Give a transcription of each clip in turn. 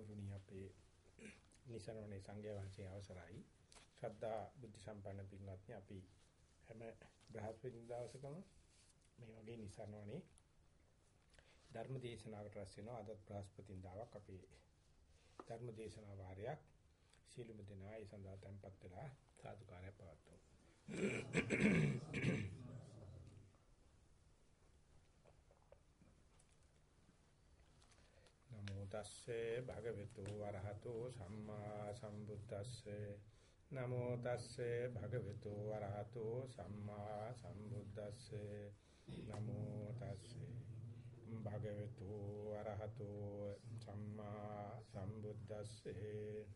ගෞරවණීය අපේ නිසරණේ සංඝයා වහන්සේ අවසරයි. ශ්‍රද්ධා බුද්ධ සම්පන්න පින්වත්නි අපි හැම බ්‍රහස්පති දවසකම මේ වගේ නිසරණේ ධර්ම දේශනාවකට රැස් වෙනවා. අදත් බ්‍රහස්පති දාවක් අපේ ධර්ම දේශනා වාරයක් සීලමු දෙනා ඒ සඳහා tempත් වෙලා සාදුකාරය පවත්වමු. නමෝ තස්සේ භගවතු වරහතෝ සම්මා සම්බුද්දස්සේ. නමෝ තස්සේ භගවතු වරහතෝ සම්මා සම්බුද්දස්සේ. නමෝ තස්සේ භගවතු වරහතෝ සම්මා සම්බුද්දස්සේ.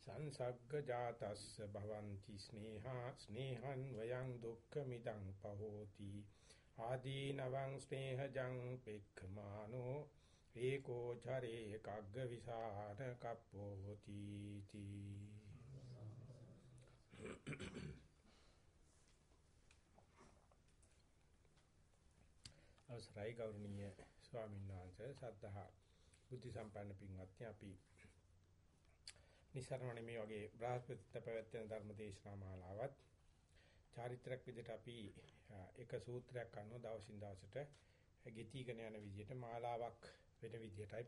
සංසග්ග ජාතස්ස භවಂತಿ ස්නේහා ස්නේහං වයං දුක්ඛ මිදං පහෝති. ආදීනවං ස්නේහජං පෙක්ඛමානෝ ඒකෝ චරේ කග්ග විසාන කප්පෝ hoti තී. අවසරයි ගෞරවනීය ස්වාමීන් වහන්සේ සද්ධා බුද්ධ සම්පන්න පින්වත්නි අපි නිසරණනේ මේ වගේ බ්‍රහස්පතිත පැවැත්වෙන ධර්ම දේශනා මාලාවත් චාරිත්‍රාක් විදිහට අපි එක සූත්‍රයක් අනුව දවසින් දවසට ගෙතිගෙන යන විදිහට මාලාවක් වෙන විදිහටයි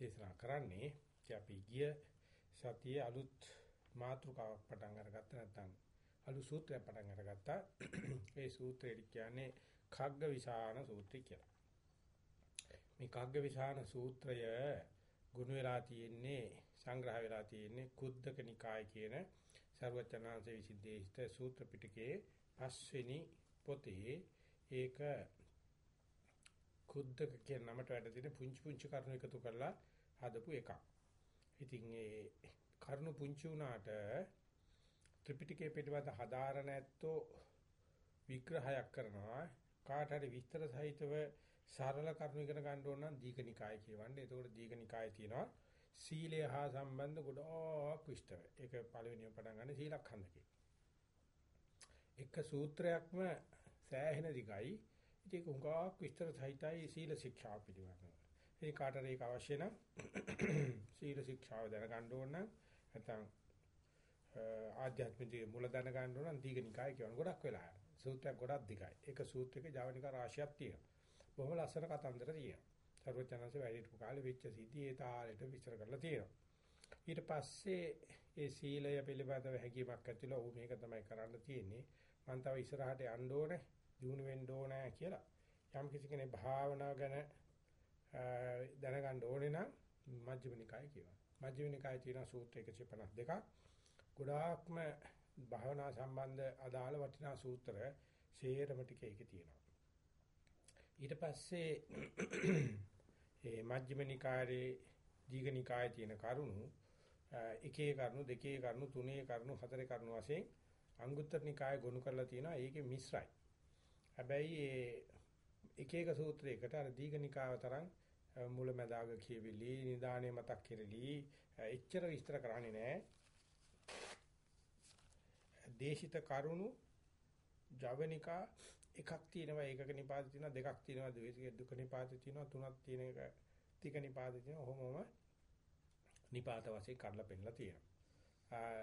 දේශනා කරන්නේ. අපි ගිය සතියේ අලුත් මාතෘකාවක් පටන් අරගත්ත නැත්නම් අලුත් සූත්‍රයක් පටන් අරගත්තා. ඒ සූත්‍රය කියන්නේ කග්ග විසාන සූත්‍රය කියලා. මේ කග්ග විසාන සූත්‍රය ගුණ වෙලා තියෙන්නේ සංග්‍රහ වෙලා තියෙන්නේ කුද්දක නිකාය කියන ਸਰවචනාංශ විසිද්දේශිත සූත්‍ර පිටකයේ පස්වෙනි පොතේ ඒක කුද්දක කියන නමට වැඩ තියෙන පුංචි පුංචි කරුණු එකතු කරලා හදපු එකක්. ඉතින් ඒ කරුණු පුංචි වුණාට ත්‍රිපිටකයේ පිටවද හදාරණ ඇත්තෝ විග්‍රහයක් කරනවා කාට හරි විස්තර සහිතව සරල කරුණු ඉගෙන ගන්න ඕන නම් දීඝනිකාය කියවන්නේ. එතකොට දීඝනිකාය තියෙනවා සීලය හා සම්බන්ධ ගොඩක් විස්තර. ඒක පළවෙනිම පටන් ගන්න සීලඛණ්ඩකේ. එක සූත්‍රයක්ම සෑහෙන දිගයි ඉතින් ඒක උඟාක් විස්තර සහිතයි සීල ශික්ෂාව පිළිබඳව. ඉතින් කාටද ඒක අවශ්‍ය නම් සීල ශික්ෂාව දැනගන්න ඕන නම් නැත්නම් ආධ්‍යාත්මික මුල දැනගන්න ඕන නම් දීඝනිකාය කියන ගොඩක් වෙලා. සූත්‍රයක් ගොඩක් දිගයි. ඒක සූත්‍රයක ජවනිකා රාශියක් තියෙනවා. බොහොම ලස්සන කතන්දර තියෙනවා. සර්වඥාන්සේ වැඩිපු කාලේ වෙච්ච සිද්ධි ඒ තාලෙට විස්තර කරලා තියෙනවා. ඊට පස්සේ ඒ සීලය පිළිබඳව හැඟීමක් ඇතිලා ඕ මේක තමයි කරන්න තියෙන්නේ. මම තව ඉස්සරහට යන්න ඕනේ. දිනු වෙන්න ඕනෑ කියලා යම් කිසි කෙනෙක් භාවනාව ගැන දැනගන්න ඕනේ නම් මජ්ක්‍ධිම නිකාය කියනවා. මජ්ක්‍ධිම නිකායේ තියෙන සූත්‍ර 152ක් ගොඩාක්ම භාවනා සම්බන්ධ අදාළ වටිනා සූත්‍ර සේරම ටික ඒකේ තියෙනවා. ඊට පස්සේ ඒ මජ්ක්‍ධිම නිකායේ දීඝ නිකායේ තියෙන කරුණු එකේ කරුණු දෙකේ කරුණු තුනේ කරුණු හතරේ කරුණු වශයෙන් අංගුත්තර නිකායේ ගොනු කරලා තියෙනවා. ඒකේ මිශ්‍රයි. හැබැයි එක එක සූත්‍රයකට අර දීඝනිකාව තරම් මුලැමැදාග කියවිලි නිදානේ මතක් කෙරෙලි එච්චර විස්තර කරන්නේ නැහැ. දේශිත කරුණු ජවනිකා එකක් තියෙනවා ඒකක නිපාත තියෙනවා දෙකක් තියෙනවා ද්වේෂික දුක නිපාත තියෙනවා තුනක් තියෙන එක තික නිපාත තියෙනවා ඔහොමම නිපාත වශයෙන් කඩලා පෙන්නලා තියෙනවා.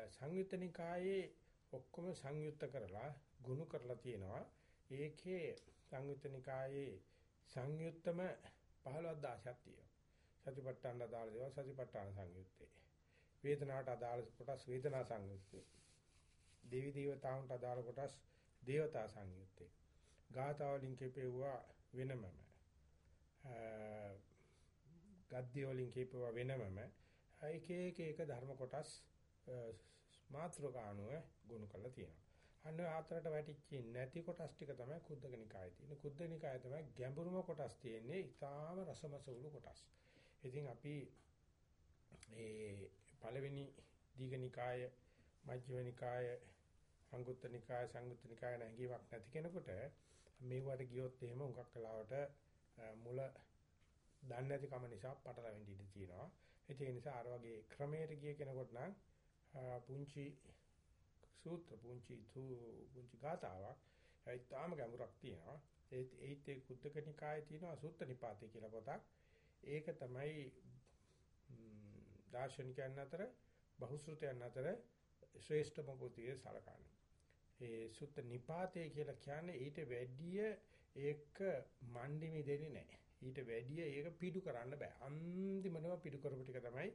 සංයුත්ත නිකායේ ඔක්කොම සංයුක්ත කරලා ගුණ කරලා තියෙනවා. ඒකේ සංයුත්ත නිකායේ සංයුත්තම 15000ක් තියෙනවා. සතිපට්ඨාන අදාළ දේවල් සතිපට්ඨාන සංයුත්තේ. වේදනාවට අදාළ කොටස් වේදනා සංයුත්තේ. දේවි දේවතාවුන්ට අදාළ කොටස් දේවතා සංයුත්තේ. ගාථා වලින් කියපෙවුවා වෙනමම. ගද්‍ය වලින් කියපෙවුවා වෙනමම. එක එක එක ධර්ම කොටස් මාත්‍රකාණුව ගුණ කරලා තියෙනවා. අන්න ආතරට වැටිච්චි නැති කොටස් ටික තමයි කුද්දක නිකායේ තියෙන්නේ. කුද්දක නිකායේ තමයි ගැඹුරුම කොටස් තියෙන්නේ. ඊටාම රසමසවුළු කොටස්. ඉතින් අපි මේ පළවෙනි දීඝ නිකාය, මජ්ක්‍ධිම නිකාය, අංගුත්තර නිකාය, සංයුත්ත නිකාය නැගීමක් නැති කෙනෙකුට මේවට ගියොත් එහෙම උඟක් කලාවට මුල දන්නේ නැති කම නිසා පටලවෙන්න ඉඩ තියෙනවා. ඒ නිසා අර වගේ ක්‍රමයට ගිය කෙනෙකුට නම් පුංචි සූත්‍ර පුංචි තු පුංචි ගාතාවක් ඒයිතාම ගැඹුරක් තියෙනවා ඒත් ඒත් ඒ කුද්දක නිකායේ තියෙනවා සූත්‍ර නිපාතේ කියලා පොතක් ඒක තමයි දාර්ශනිකයන් අතර බහුශෘතයන් අතර ශ්‍රේෂ්ඨම පොතියේ සලකන්නේ. ඒ සුත්ත නිපාතේ කියලා කියන්නේ ඊට වැඩිය ඒක මණ්ඩිමි දෙන්නේ නැහැ. ඊට වැඩිය ඒක පිටු කරන්න බෑ. අන්තිමනම පිටු කරපු ටික තමයි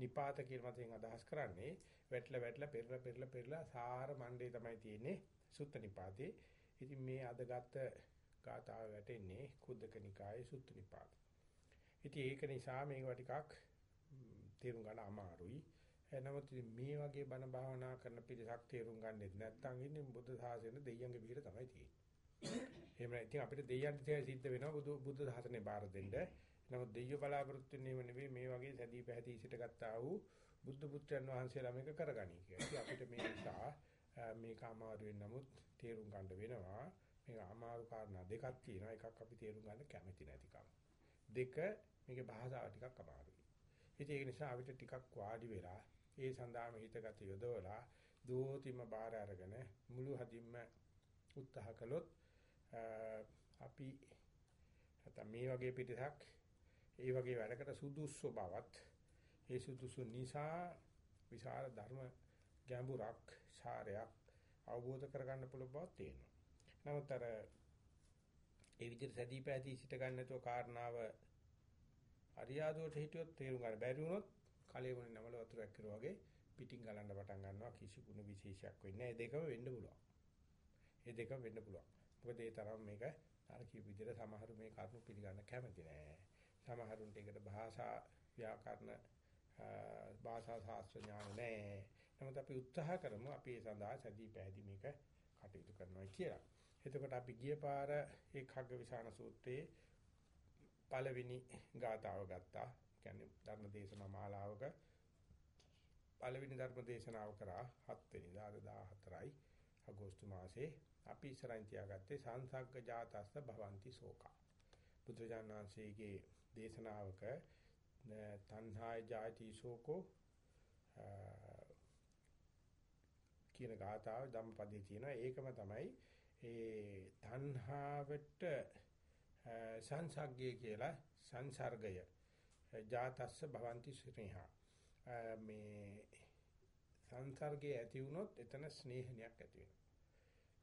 නිපාත කියන මතෙන් අදහස් කරන්නේ. වැටලා වැටලා පෙරලා පෙරලා පෙරලා සාර මණ්ඩේ තමයි තියෙන්නේ සුත්ත නිපාතේ. ඉතින් මේ අද ගත්ත ගාතාව වැටෙන්නේ කුද්දක නිකායේ සුත්ත නිපාත. ඉතින් ඒක නිසා මේවා ටිකක් තේරුම් ගන්න අමාරුයි. නමුත් මේ වගේ බණ භාවනා කරන පිරිසක් තේරුම් ගන්නෙත් නැත්නම් ඉන්නේ බුද්ධ ශාසනය දෙයියන්ගේ විහිර තමයි තියෙන්නේ. එහෙම නැත්නම් අපිට දෙයියන්ට සිද්ධ වෙනවා බුදු බුද්ධ ශාසනය බාර දෙන්න. නමුත් දෙයියෝ බලාපොරොත්තු වෙන්නේම නෙවෙයි මේ වගේ සැදී පැහැදී සිට ගත්තා වූ බුද්ධ පුත්‍රයන් වහන්සේලා මේක කරගනි කියලා. අපිට මේ නිසා මේක අමාරුවෙන් නමුත් තේරුම් ගන්න වෙනවා. මේක අමාරු කාරණා දෙකක් තියෙනවා. එකක් අපි තේරුම් ගන්න කැමති නැතිකම. දෙක මේකේ භාෂාව ටිකක් අමාරුයි. ඉතින් ඒක නිසා අපිට ටිකක් වාඩි වෙලා ඒ සඳහාම හිතගත යොදවලා දෝතිම බාර අරගෙන මුළු හදින්ම උත්සාහ කළොත් අපි නැත්නම් මේ වගේ පිටසක් ඒ වගේ වැඩකට සුදුසු බවත් ඒ සුදුසු නිසා විශාල ධර්ම ගැඹුරක් සාරයක් අවබෝධ කරගන්න පුළුවන් බව තේරෙනවා. නමුත් අර ඒ විදිහට සැදී පැහැදී සිට ගන්න නැතුව කාරණාව අරියාදුවට හිටියොත් තේරුම් ගන්න බැරි වුණොත් කලෙමුනේ නමල වතුරක් කරුවා වගේ පිටින් ගලන්න පටන් ගන්නවා කිසි ගුණ විශේෂයක් වෙන්නේ නැහැ. ඒ දෙකම වෙන්න පුළුවන්. ඒ දෙකම වෙන්න පුළුවන්. මොකද ඒ තරම් මේක අර කියපු විදිහට සමහරු මේ කරුණු පිළිගන්න කැමති නැහැ. සමහරුන්ට ඒකට භාෂා ව්‍යාකරණ භාෂා ශාස්ත්‍ර ඥාන නැහැ. නමුත් අපි උත්සාහ කරමු අපි ඒ සඳහා සැදී පැහැදී මේක කටයුතු කරනවා කියලා. එතකොට අපි ගිය පාර ඒ khaggavisana සූත්‍රයේ පළවෙනි ගාතාව ගත්තා. කියන්නේ ධර්ම දේශනා මාලාවක පළවෙනි ධර්ම දේශනාව කරා 7 වෙනිදා අද 14යි අගෝස්තු මාසේ අපි ඉස්සරහින් තියාගත්තේ සංසග්ග ජාතස්ස භවಂತಿ සෝකා බුදුජානනාංශයේ දේශනාවක තණ්හාය ජාති ශෝකෝ කියන ගාථාව ධම්මපදයේ තියෙනවා ඒකම තමයි ඒ තණ්හාවට සංසග්ගය කියලා සංසර්ගය ජාතස්ස භවಂತಿ ස්නේහා මේ සංසර්ගයේ ඇති වුණොත් එතන ස්නේහණයක් ඇති වෙනවා.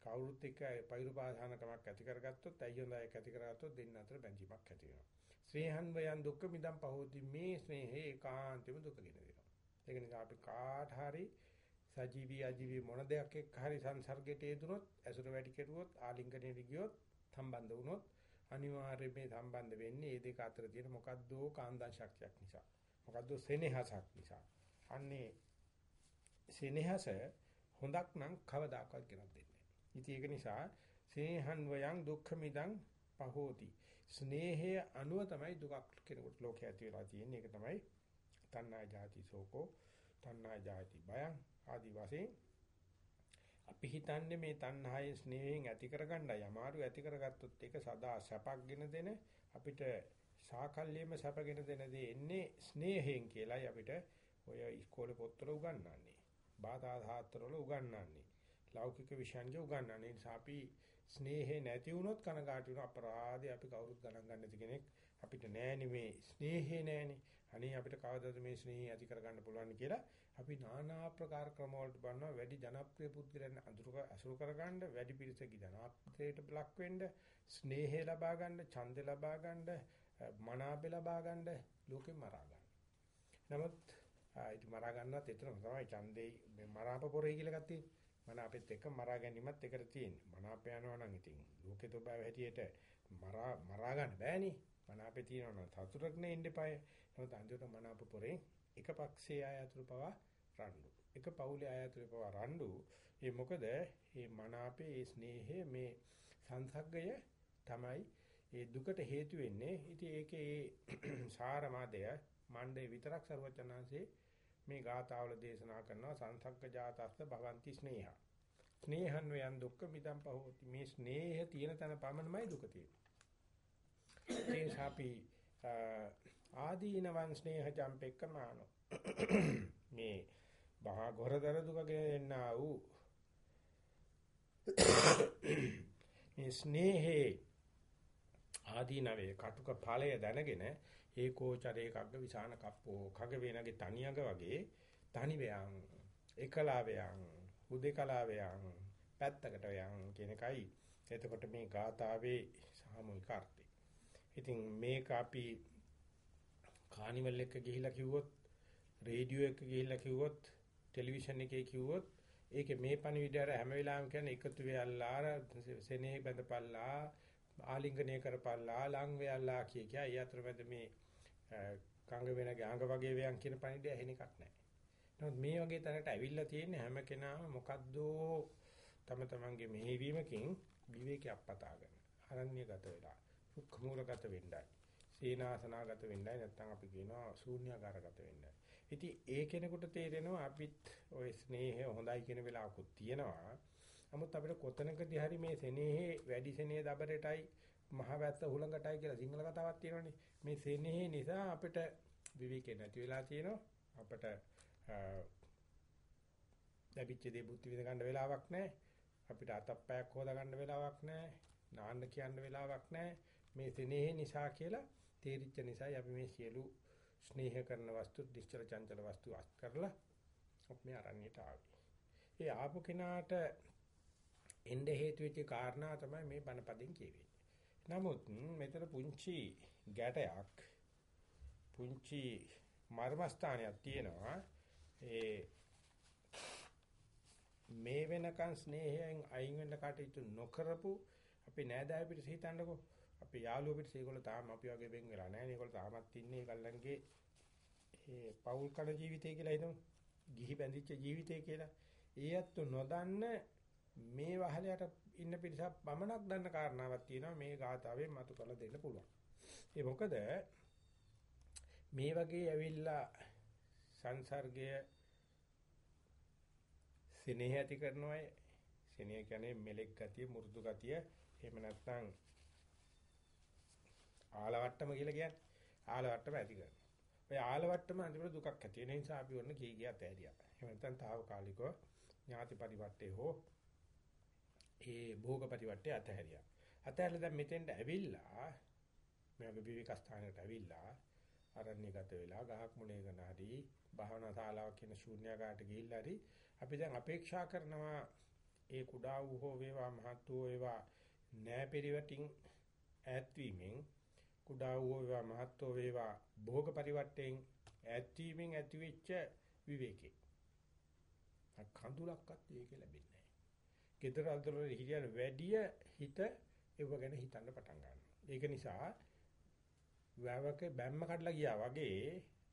කවුරුත් එක්ක පෛරුපාසනකමක් ඇති කරගත්තොත් අයියොන්දායක් ඇති කරගත්තොත් දෙන්න අතර බැඳීමක් ඇති වෙනවා. ස්නේහන් වයන් දුක්ඛ මිදම් පහෝති මේ ස්නේහේ ඒකාන්තෙම දුක ගෙන දෙනවා. ඒක නිසා අපි කාට හරි සජීවී අජීවී මොන දෙයක් එක්ක හරි සංසර්ගයට යෙදුනොත් ඇසුර වැඩි කෙරුවොත් ආලිංගණයට ගියොත් සම්බන්ධ වුණොත් අනිවාර්යයෙන් මේ සම්බන්ධ වෙන්නේ මේ දෙක අතර තියෙන මොකද්දෝ කාන්දා ශක්තියක් නිසා. මොකද්දෝ සෙනෙහසක් නිසා. අන්නේ සෙනෙහස හොඳක් නම් කවදාකවත් ගෙනත් දෙන්නේ නැහැ. ඉතින් ඒක නිසා සේහන් වයන් දුක්ඛ මිදං පහෝති. ස්නේහය අනුව තමයි දුකක් කෙනෙකුට ලෝකයේ ඇති වෙලා තියෙන්නේ. ඒක තමයි තණ්හා ජාති සෝකෝ, තණ්හා ජාති බයං ආදි වශයෙන් අපි හිතන්නේ මේ තණ්හායේ ස්නේහයෙන් ඇති කරගන්නයි අමාරු ඇති කරගත්තොත් ඒක සදා සැපක්ගෙන දෙන අපිට සාකල්යෙම සැපගෙන දෙන දේ එන්නේ ස්නේහයෙන් කියලායි අපිට ඔය ඉස්කෝලේ පොත්වල උගන්වන්නේ. බාධා සාත්‍රවල උගන්වන්නේ. ලෞකික විෂයන්ගේ උගන්වන්නේ. නිසා අපි ස්නේහේ නැති වුණොත් කනගාටු වෙන අපරාධය අපි කවුරුත් ගණන් ගන්න නැති කෙනෙක් අපිට නෑනේ මේ ස්නේහේ නෑනේ. අනේ අපිට කවදාද මේ ස්නේහය ඇති කරගන්න පුළුවන් කියලා අපි নানা ආකාර ක්‍රම වලට බලනවා. වැඩි ජනප්‍රිය පුද්ගලයන් අඳුර අසුර කරගන්න වැඩි පිරිසක ජනප්‍රියට බ්ලොක් වෙන්න ස්නේහය ලබා ගන්න ඡන්දය ලබා ගන්න මනාපය ලබා ගන්න ලෝකෙ මරා ගන්න. නමුත් ඒක මරා ගන්නත් එතනම තමයි ඡන්දේ මේ මරාප පොරේ කියලා ගත්තේ. තියෙන්නේ. මනාපෙත් එක්ක මරා ගැනීමත් එකට තියෙන්නේ. මනාප යනවා නම් ඉතින් ලෝකේ තෝබාව හැටියට මරා මරා ගන්න බෑනේ. මනාපේ තියෙනවා නම් සතුටක් නේ ඉන්න එපාය. නමුත් අන්තිමට මනාප පොරේ එක පක්ෂයේ ආයතන පවා රණ්ඩු. එක පවුලේ ආයතන පවා රණ්ඩු. ඒ මොකද මේ මනාපේ මේ ස්නේහය මේ සංසග්ගය තමයි ඒ දුකට හේතු වෙන්නේ. ඉතින් ඒකේ ඒ සාරමාදය මණ්ඩේ විතරක් ਸਰවචනාංශේ මේ ගාථාවල දේශනා කරනවා සංසග්ග ජාතස්ස භවಂತಿ ස්නේහ. ස්නේහන් වයන් දුක්ඛ මිදම් පහෝති. මේ ස්නේහය තියෙන තැන පමණමයි දුක තියෙන්නේ. ඒ ශාපි ආදීනවන් ස්නේහ ජම්පෙක්කමානෝ මේ බහා ගොරදර දුක ගෙන්නා වූ මේ ස්නේහේ ආදීනවේ කටුක ඵලය දැනගෙන ඒකෝචරේ කග්ග විසාන කප්පෝ කග වේනගේ තනියඟ වගේ තනි වේයන් එකලා වේයන් උදේකලා වේයන් පැත්තකට වේයන් කියන එකයි එතකොට මේ ගාථාවේ සාමූහික අර්ථය. ඉතින් මේක අපි කානිවල් එක ගිහිලා කිව්වොත් රේඩියෝ එක ගිහිලා කිව්වොත් ටෙලිවිෂන් එකේ කිව්වොත් ඒකේ මේ පණිවිඩය හැම වෙලාවෙම කියන්නේ එකතු වෙයල්ලා සෙනෙහ බඳපල්ලා ආලිංගනය කරපල්ලා ලං වෙයල්ලා කිය කිය. ඒ අතරමැද මේ කංග වෙන ගාංග වගේ වයන් කියන පණිවිඩය ඇහෙන එකක් නැහැ. නමුත් මේ වගේ තැනකට ඇවිල්ලා තියෙන හැම කෙනාම මොකද්ද තම තමන්ගේ මෙහෙවීමකින් විවේකයක් පතාගෙන අරණ්‍යගත වෙලා රුක්ඛමූලගත වෙන්නයි. සීනාසනාගත වෙන්නයි නැත්නම් අපි කියනවා ශූන්‍යාකාරගත වෙන්නයි. ඉතින් ඒ කෙනෙකුට තේරෙනවා අපිත් ওই ස්නේහය හොඳයි කියන වෙලාවකුත් තියෙනවා. නමුත් අපිට කොතනකදී හරි මේ සෙනෙහේ වැඩි සෙනෙහ දබරටයි මහවැත්ත හුලඟටයි කියලා සිංහල කතාවක් තියෙනවනේ. මේ සෙනෙහේ නිසා අපිට විවේකේ නැති වෙලා තියෙනවා. අපිට ලැබිච්ච දේ බුද්ධ විඳ ගන්න වෙලාවක් නැහැ. අපිට අතප්පයක් හොදා ගන්න වෙලාවක් නැහැ. නාන්න කියන්න වෙලාවක් නැහැ. මේ සෙනෙහේ නිසා කියලා තේරිච්ච නිසායි අපි මේ සියලු ස්නේහ කරන වස්තු, දිස්චල චංචල වස්තු අත් කරලා අපි මේ අරණියට ආවේ. ඒ ආපු කෙනාට එnde හේතු වෙච්ච කාරණා තමයි මේ බණපදෙන් කියවෙන්නේ. නමුත් මෙතන පුංචි ගැටයක් පුංචි මර්මස්ථානයක් තියෙනවා. ඒ මේ වෙනකන් ස්නේහයෙන් අයින් වෙන්න කටයුතු නොකරපු අපි නෑදෑය පිට හිතන්නකෝ අපි යාළුවෝ පිට ඒගොල්ලෝ තාම අපි වගේ වෙන් වෙලා නැහැ. ඒගොල්ලෝ තාමත් ඉන්නේ ඒගොල්ලන්ගේ ඒ පෞල් කන ජීවිතය කියලා හිතමු. ගිහි බැඳිච්ච ජීවිතය කියලා. ඒ අත්තු නොදන්න මේ වහලයට ඉන්න පිරිසක් පමණක් දන්න කාරණාවක් තියෙනවා මේ ගාතාවෙන් මතු කරලා දෙන්න පුළුවන්. ඒ මොකද මේ වගේ ඇවිල්ලා සංසර්ගය සෙනෙහ ඇති කරනවායි සෙනෙහ කියන්නේ මෙලෙක් ගතිය මුරුදු ගතිය එහෙම නැත්නම් ආලවට්ටම කියලා කියන්නේ ආලවට්ටම ඇති කරනවා. ඔය ආලවට්ටම අන්තිමට දුකක් ඇති වෙන නිසා අපි ඔන්න කී ගියත් ඇරියා. එහෙම නැත්නම් తాවකාලිකව ඥාති පරිවර්තේ හෝ ඒ භෝග පරිවර්තේ අතහැරියා. අතහැරලා දැන් මෙතෙන්ට ඇවිල්ලා මේ වගේ විවික ස්ථානකට ඇවිල්ලා අරණ්‍යගත වෙලා ගහක් මුලේ ගන හරි භාවනා ශාලාවක් කියන ශූන්‍යකාට ගිහිල්ලා හරි අපි දැන් අපේක්ෂා කරනවා ඒ කුඩා වූ හෝ වේවා මහත් වූ වේවා නෑ පරිවටින් ඈත් වීමෙන් කුඩා වූ වේවා මහත් වූ වේවා භෝග පරිවර්තයෙන් ඈත් වීමෙන් ඇතිවෙච්ච විවේකේ කඳුලක්වත් ඒක ලැබෙන්නේ නැහැ. Gedara අතර හිරියන වැඩිය හිත ඒව ගැන හිතන්න පටන් ගන්නවා. ඒක නිසා වැවක බැම්ම කඩලා ගියා වගේ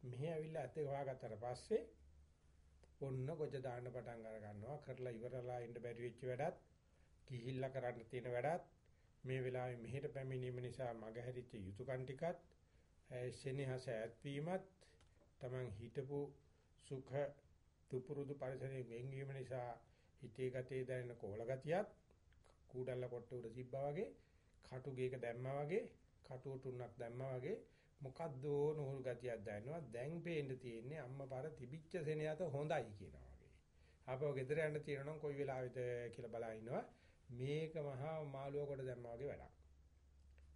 මෙහි ඇවිල්ලා ඇත්තේ හොයාගත්තට පස්සේ ඔන්න ගොජ දාන්න පටන් අර ගන්නවා කරලා ඉවරලා ඉන්න බැරි වෙච්ච වැඩත් ගිහිල්ලා කරන්න තියෙන වැඩත් මේ වෙලාවේ මෙහෙට පැමිණීම නිසා මගහැරිච්ච යුතුයකන් ටිකත් සෙනෙහස ඇත්වීමත් Taman හිතපු සුඛ තුපුරුදු පරිසරයෙන් වෙන්වීම නිසා හිතේ ගතේ දැනෙන කොහල ගතියත් කූඩල්ල කොට උඩ තිබ්බා වගේ කටු ගේක දැම්මා වගේ කටුව තුනක් දැම්මා වගේ මොකද්ද නෝල් ගතියක් දැනෙනවා දැන් පේන්න තියෙන්නේ අම්මා පාර තිබිච්ච සෙනෙහත හොඳයි කියනවා වගේ. ආපහු ගෙදර යන්න තියෙනවා නම් කොයි වෙලාවෙද කියලා බලා ඉන්නවා. මේක මහා මාළුව කොට දැම්මා වගේ වැඩක්.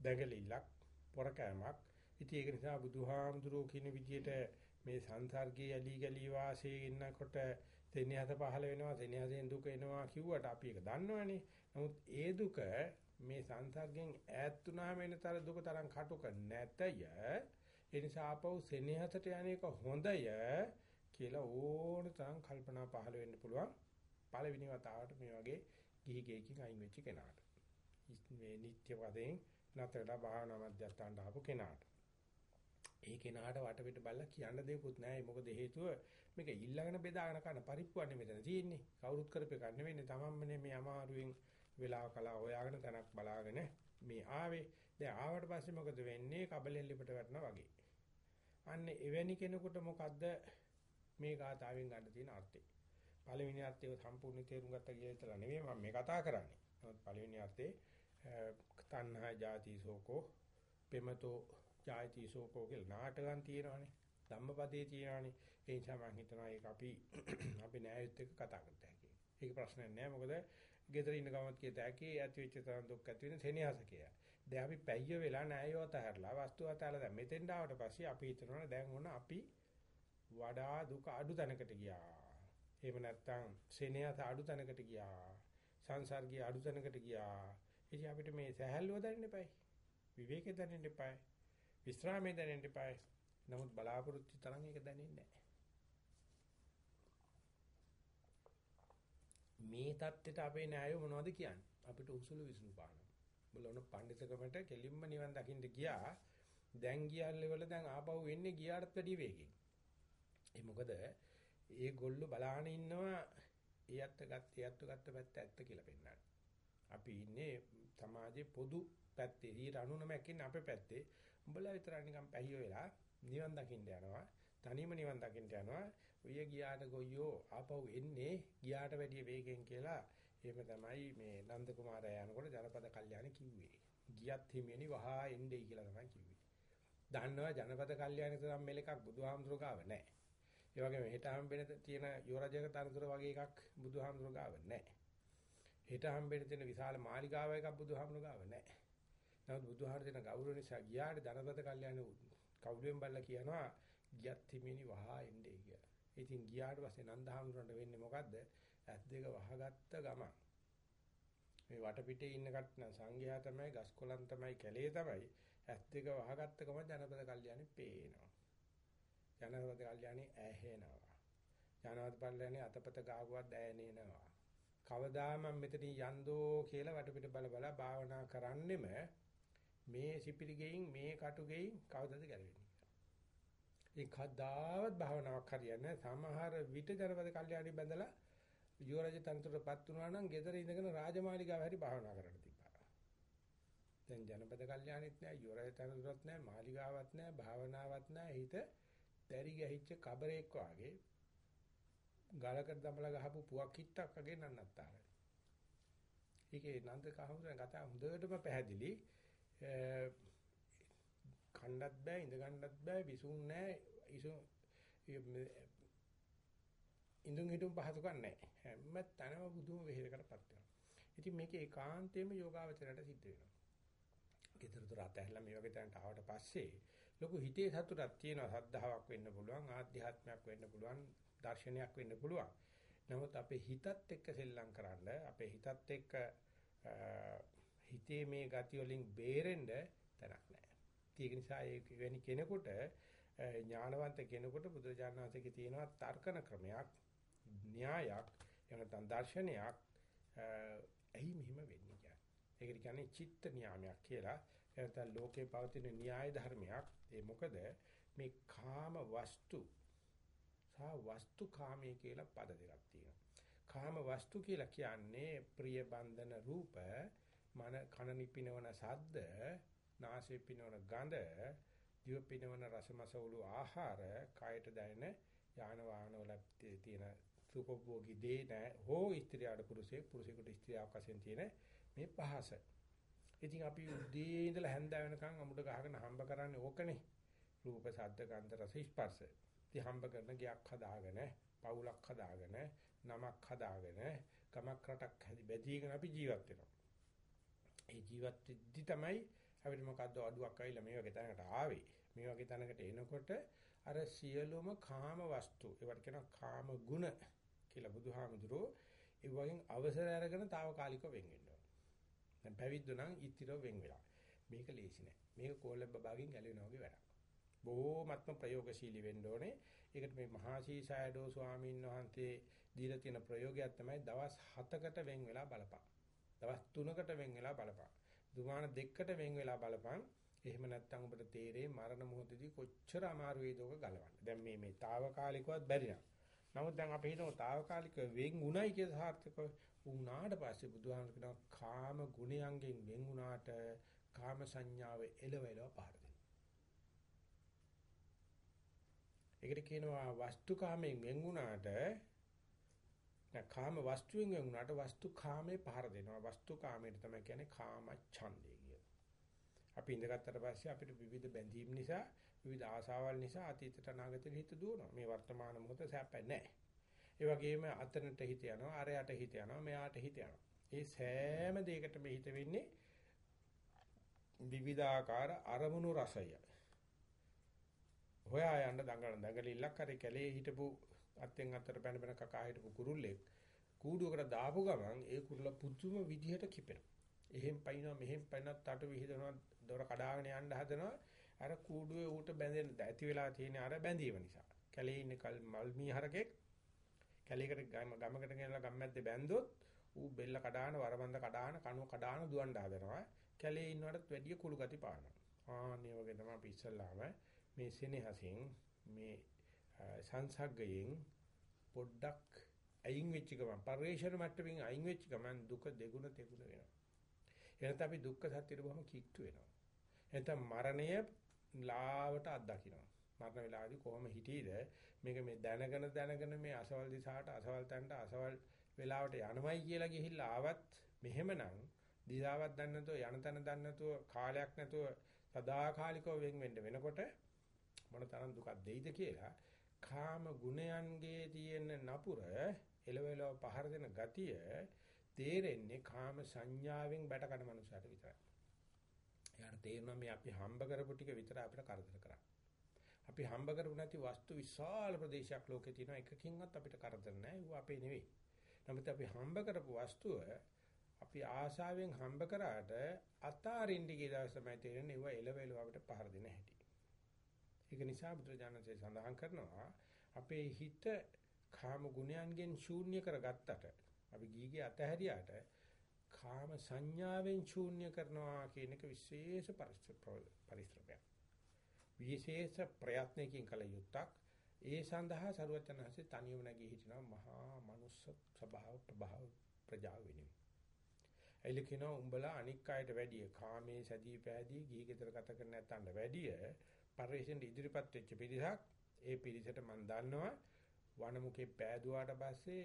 දැඟලිල්ලක් පොර කෑමක්. ඉතින් ඒක නිසා බුදුහාමුදුරුවෝ කියන විදිහට මේ සංසර්ගයේ ඇලි ගලි වාසයේ ඉන්නකොට සෙනෙහත පහළ වෙනවා සෙනෙහසෙන් දුක එනවා කිව්වට අපි ඒක දන්නවනේ. නමුත් ඒ දුක මේ සංසර්ගයෙන් ඈත් වුණාම එනතර දුක තරම් කටුක නැතය. ඒ නිසා ආපහු සෙනෙහසට යන්නේක හොඳය කියලා ඕන තරම් කල්පනා පහළ වෙන්න පුළුවන්. පළවෙනි වතාවට මේ වගේ ගිහි ගෙයකින් අයින් වෙච්ච කෙනාට. මේ නිත්‍ය වදෙන් නැතරලා භාවනා මධ්‍යස්ථානට ආපු කෙනාට. ඒ කෙනාට වටපිට බලලා කියන්න දෙයක්වත් නැහැ මොකද හේතුව මේක ඊළඟන බෙදාගෙන කරන පරිප්පුවන්නේ මෙතන තියෙන්නේ කවුරුත් කරපේ ගන්න වෙන්නේ තමන්මනේ මේ අමාරුවෙන් වෙලාව කලා හොයාගෙන තැනක් බලාගෙන මේ ආවේ. දැන් ආවට පස්සේ මොකද වෙන්නේ? කබලෙන් ලිපට වැටෙනා වගේ. අන්න එවැනි කෙනෙකුට මොකද්ද මේ ගාතාවෙන් ගන්න තියෙන අර්ථය? පළවෙනි අර්ථය සම්පූර්ණ තේරුම් ගත්තා කියලා හිතලා නෙවෙයි මම මේ කතා කරන්නේ. නමුත් පළවෙනි අර්ථේ තණ්හා ජාති සෝකෝ පෙමතෝ ජාති සෝකෝ කියලා නාටකම් තියෙනවානේ. ධම්මපදයේ තියෙනවානේ. ඒ නිසා මම හිතනවා ඒක අපි අපි නෑයුත් එක්ක කතා කරත හැකියි. ඒක ප්‍රශ්නයක් නෑ මොකද ගෙදර ඉන්න ගමත් කියත හැකි ඇති වෙච්ච තරම් දුක් ඇති වෙන සෙනෙහස කියලා. දැන් අපි පැయ్ය වෙලා ණයයෝත හැරලා වස්තුව අතහැරලා දැන් මෙතෙන්ට ආවට පස්සේ අපි හිතනවා දැන් ඕන අපි වඩා දුක අඩු තැනකට ගියා. එහෙම නැත්නම් සෙනෙහස අඩු තැනකට ගියා. සංසර්ගය අඩු තැනකට ගියා. ඉතින් අපිට මේ සහැල්ලුව දැනෙන්න එපායි. විවේකේ දැනෙන්න එපායි. විස්රාමයේ දැනෙන්න එපායි. නමුත් බලාපොරොත්තු තරම් ඒක දැනෙන්නේ නැහැ. මේ தත්ත්වයට අපේ න්යාය මොනවද කියන්නේ? අපිට උසුළු විසුණු පානවා. බලන පඬිතුකමට කෙලින්ම නිවන් දකින්න ගියා. දැන් ගියල් වල දැන් ආපහු එන්නේ ගියාටත් වැඩිය වේගෙන්. ඒ මොකද ඒ ගොල්ලෝ බලාන ඉන්නවා ඒ අත්ත ගත්ත ඒ අත්ත ගත්ත පැත්ත ඇත්ත කියලා පෙන්නන්න. අපි ඉන්නේ සමාජයේ පොදු පැත්තේ 99ක් ඉන්නේ අපේ පැත්තේ. උඹලා විතර නිකන් පැහිය වෙලා නිවන් දකින්න යනවා. තනියම නිවන් දකින්න යනවා. ඔය ගියාට ගොයියෝ ආපහු එන්නේ ගියාට වැඩිය වේගෙන් කියලා එහෙම තමයි මේ නන්ද කුමාරයා යනකොට ජනපද කල්යාණි කිව්වේ. ගියත් හිමියනි වහා එන්නේ කියලා තමයි කිව්වේ. දන්නවා ජනපද කල්යාණි තරම් මෙලකක් බුදුහාමුදුරුවෝ ගාව නැහැ. ඒ වගේම හෙට හම්බෙන තියෙන යුවරජක තනතුර වගේ එකක් බුදුහාමුදුරුවෝ ගාව නැහැ. හෙට හම්බෙන තියෙන විශාල මාලිගාව එකක් බුදුහාමුදුරුවෝ ගාව නැහැ. නමුත් බුදුහාර දෙන ගෞරව නිසා ගියාට ධනපත කල්යන කවුලෙන් බල්ලා කියනවා ගියත් හිමිනි වහා එන්නේ කියලා. ඉතින් ගියාට පස්සේ නන්දහාමුදුරන්ට වෙන්නේ මොකද්ද? ඇස් දෙක වහගත්ත ගමන්. මේ වටපිටේ ඉන්න කට්ටිය සංඝයා තමයි, ගස්කොලන් තමයි, කැලේ තමයි. ඇස් දෙක වහගත්ත ගමන් ධනපත කල්යන්නේ පේනවා. ධනපත කල්යන්නේ ඇහෙනවා. ධනපත කල්යන්නේ අතපත ගාවුවත් දැනෙනවා. කවදා මම මෙතනින් යන්දෝ කියලා වටපිට බල බල භාවනා කරන්නෙම මේ සිපිරිගෙයින් මේ කටුගෙයින් කවදද ගැලවෙන්නේ ඒ කද්දාවත් භාවනාවක් හරියන්නේ සමහර විට ජනපද කල්යාණි බැඳලා යුවරජ තනතුරපත් වුණා නම් ගෙදර ඉඳගෙන රාජමාලිගාව හැරි භාවනා කරන්න තිබ්බා. දැන් ජනපද කල්යාණිත් නෑ යුවරජ තනතුරත් නෑ මාලිගාවක් නෑ භාවනාවක් නෑ හිත දැරි ගැහිච්ච කබරේක් වාගේ ගලකට දමලා ගහපු පුවක් හිටක් වගේ නන්නත්තාරයි. ඒකේ නන්ද කහමුදුරන් කතා හොඳටම පැහැදිලි. කණ්ඩත් බෑ ඉඳ ගන්නත් බෑ විසුන් නෑ ඉසු ඉඳුන් හිටුම් පහසුකම් නෑ. හැම තැනම බුදුම වෙහෙරකටපත් වෙනවා. ඉතින් මේක ඒකාන්තයෙන්ම යෝගාවචරයට සිද්ධ වෙනවා. ගෙදර දොර අතහැරලා මේ වගේ තැනට ආවට පස්සේ ලොකු හිතේ සතුටක් තියෙනවා. සද්ධාාවක් වෙන්න පුළුවන්, ආධ්‍යාත්මයක් වෙන්න පුළුවන්, දර්ශනයක් වෙන්න පුළුවන්. නමුත් අපේ හිතත් එක්ක සෙල්ලම් කරන්න, අපේ හිතත් එක්ක හිතේ මේ ගති වලින් බේරෙන්න තැනක් නැහැ. ඒක නිසා ඒ වෙනි කෙනෙකුට ඥානවන්ත කෙනෙකුට බුදුරජාණන් වහන්සේගේ තියෙනවා තර්කන ක්‍රමයක්, න්‍යායක්, එහෙම නැත්නම් දර්ශනයක් එහි මෙහිම වෙන්නේ කියන්නේ. ඒකට කියන්නේ චිත්ත නියාමයක් කියලා. එහෙනම් ලෝකේ පවතින න්‍යාය ධර්මයක්. ඒ මොකද මේ කාම වස්තු සහ වස්තු කාමයේ කියලා පද දෙකක් තියෙනවා. කාම වස්තු කියලා කියන්නේ ප්‍රිය බන්ධන රූප, මන කන නිපිනවන සද්ද, නාසය පිනවන ගඳ, දිව පිනවන රසමසවුළු ආහාර, කයට දැනෙන යාන වාහන වල තියෙන සුඛභෝගී දේ නැ හෝ ස්ත්‍රියට පුරුෂයෙක් පුරුෂයෙකුට ස්ත්‍රියක් වශයෙන් තියෙන මේ පහස. ඉතින් අපි උදේ ඉඳලා හැන්ද වෙනකන් අමුඩ ගහගෙන හම්බ කරන්නේ ඕකනේ. රූප, ශබ්ද, ගන්ධ, රස, ස්පර්ශ. ඉතින් හම්බ කරන ගයක් හදාගෙන, පවුලක් හදාගෙන, නමක් හදාගෙන, ගමක් රටක් හැදි බැදීගෙන අපි ජීවත් වෙනවා. ඒ ජීවත් වෙද්දි තමයි අපිට මොකද්ද අඩුවක් ඇවිල්ලා මේ වගේ තැනකට ආවේ. මේ වගේ තැනකට එනකොට අර සියලුම කාම වස්තු, ඒවට කියනවා කාම ගුණ කියලා බුදුහාමුදුරෝ ඒ වගේ අවසර අරගෙන తాවකාලිකව වෙන් වෙනවා. දැන් පැවිද්ද නම් ඉතිරව වෙන් වෙලා. මේක ලේසි නෑ. මේක කෝලබ්බ බාගෙන් ගැලවෙනවා වගේ වැඩක්. බොහෝමත්ම ප්‍රයෝගශීලී වෙන්න ඕනේ. ඒකට මේ මහා සීසයඩෝ ස්වාමීන් වහන්සේ දීලා තියෙන ප්‍රයෝගයක් තමයි දවස් 7කට වෙන් වෙලා බලපන්. දවස් 3කට වෙන් වෙලා බලපන්. දුමාන දෙකකට වෙන් වෙලා බලපන්. එහෙම නැත්නම් ඔබට තේරෙයි මරණ මොහොතදී කොච්චර අමාරු වේද ඔක ගලවන්න. දැන් මේ මේ తాවකාලිකවත් බැරි නම්. නමුත් දැන් අපි හිතමු తాවකාලික වෙන් උණයි කියලා සාර්ථක වුණාට පස්සේ බුදුහාමර කියනවා කාම ගුණයන්ගෙන් වෙන් වුණාට කාම සංඥාව එලවෙලව පහර ඒකට කියනවා වස්තුකාමයෙන් වෙන් වුණාට කාම වස්තුවෙන් වෙන් වුණාට වස්තුකාමේ පහර දෙනවා. වස්තුකාමයට තමයි කියන්නේ කාම ඡන්දය කියලා. අපි ඉඳගත්තට පස්සේ අපිට විවිධ බැඳීම් නිසා, විවිධ ආසාවල් නිසා අතීතයට අනාගතයට හිත දුවනවා. මේ වර්තමාන මොහොත සැපයි නැහැ. ඒ වගේම අතනට හිත යනවා, අරයට හිත යනවා, මෙයාට හිත යනවා. ඒ සෑම දෙයකටම හිත වෙන්නේ විවිධාකාර අරමුණු රසය හොයා යන්න දඟලන දඟලිල්ලක් හරි කැලේ හිටපු අත්ෙන් අතට පැන පැන කකා හිටපු කුරුල්ලෙක් කූඩුවකට දාපු ගමන් ඒ කුරුල්ල පුදුම විදිහට කිපෙනවා. එහෙන් පයින්නවා මෙහෙන් පයින්නවා තටු විහිදෙනවා දොර කඩාගෙන යන්න හදනවා. අර කූඩුවේ ඌට බැඳෙන්න ඇති වෙලා තියෙන අර බැඳීම නිසා. කැලේ ඉන්න කල් මල් මීහරකෙක් කැලේකට ගමකට ගෙනලා ගම්මැද්දේ බැන්දොත් ඌ බෙල්ල කඩාන වරබන්ද කඩාන කණුව කඩාන දුවන්න හදනවා. කැලේ ඉන්නවටත් වැඩිය කුළු ගති පානවා. ආන්නේ වගේ තමයි අපි ඉස්සල්ලාම මේ සෙනෙහසින් මේ සංසග්ගයෙන් පොඩ්ඩක් අයින් වෙච්ච ගමන් පරිේශන මට්ටමින් අයින් වෙච්ච ගමන් දුක දෙගුණ තෙගුණ වෙනවා. එනත අපි දුක්ඛ සත්‍යෙට බොහොම කිට්ටු වෙනවා. එතන මරණය ලාවට අත්දකින්නවා. මරණ වෙලාවේදී කොහොම හිටීද මේක මේ දැනගෙන දැනගෙන මේ අසවල් දිසාවට අසවල් තැනට අසවල් වෙලාවට යනවයි කියලා ගිහිල්ලා ආවත් මෙහෙමනම් දිශාවක් දන්නේ නැතුව යන තැන දන්නේ නැතුව කාලයක් නැතුව සදාකාලිකව වෙන් වෙන්න වෙනකොට මොන තරම් දුකක් දෙයිද කියලා කාම ගුණයන්ගේ තියෙන නපුර එලවෙලව පහර දෙන ගතිය තේරෙන්නේ කාම සංඥාවෙන් බැටකන මනුස්සයට විතරයි. එයාට තේරෙනවා මේ අපි හම්බ කරපු ටික විතර අපිට කරදර කරන්නේ. අපි හම්බ කරපු නැති වස්තු විශාල ප්‍රදේශයක් ලෝකේ තියෙනවා එකකින්වත් අපිට කරදර නැහැ. ඌ අපේ නෙවෙයි. නමුත් අපි හම්බ කරපු වස්තුව අපි ආශාවෙන් හම්බ කරාට අතාරින්න ගිය දවස් තමයි තේරෙන්නේ ඒව එලවෙලව අපිට පහර දෙන හැටි. ඒක නිසා බුදුරජාණන්සේ සඳහන් කරනවා අපේ හිත කාම ගුණයන්ගෙන් ශූන්‍ය කරගත්තට අපි ගීගේ අතහැරියාට කාම සංඥාවෙන් ශූන්‍ය කරනවා කියන එක විශේෂ පරිශ්‍රමයක්. විශේෂ ප්‍රයත්නකින් කළ යුත්තක්. ඒ සඳහා සරුවචනහසේ තනියම නැගී හිටිනවා මහා මනුස්ස ස්වභාව ප්‍රභාව ප්‍රජාව වෙනුවෙන්. එයිල කියනවා උඹලා අනික් අයට වැඩිය කාමයේ සැදී පෑදී ගිහි ගෙදර ගත කරන නැත්තන්ට වැඩිය පරිශ්‍රෙන් ඉදිරිපත් වෙච්ච පිරිසක් ඒ පිරිසට මම දන්නවා වනමුකේ පෑදුවාට පස්සේ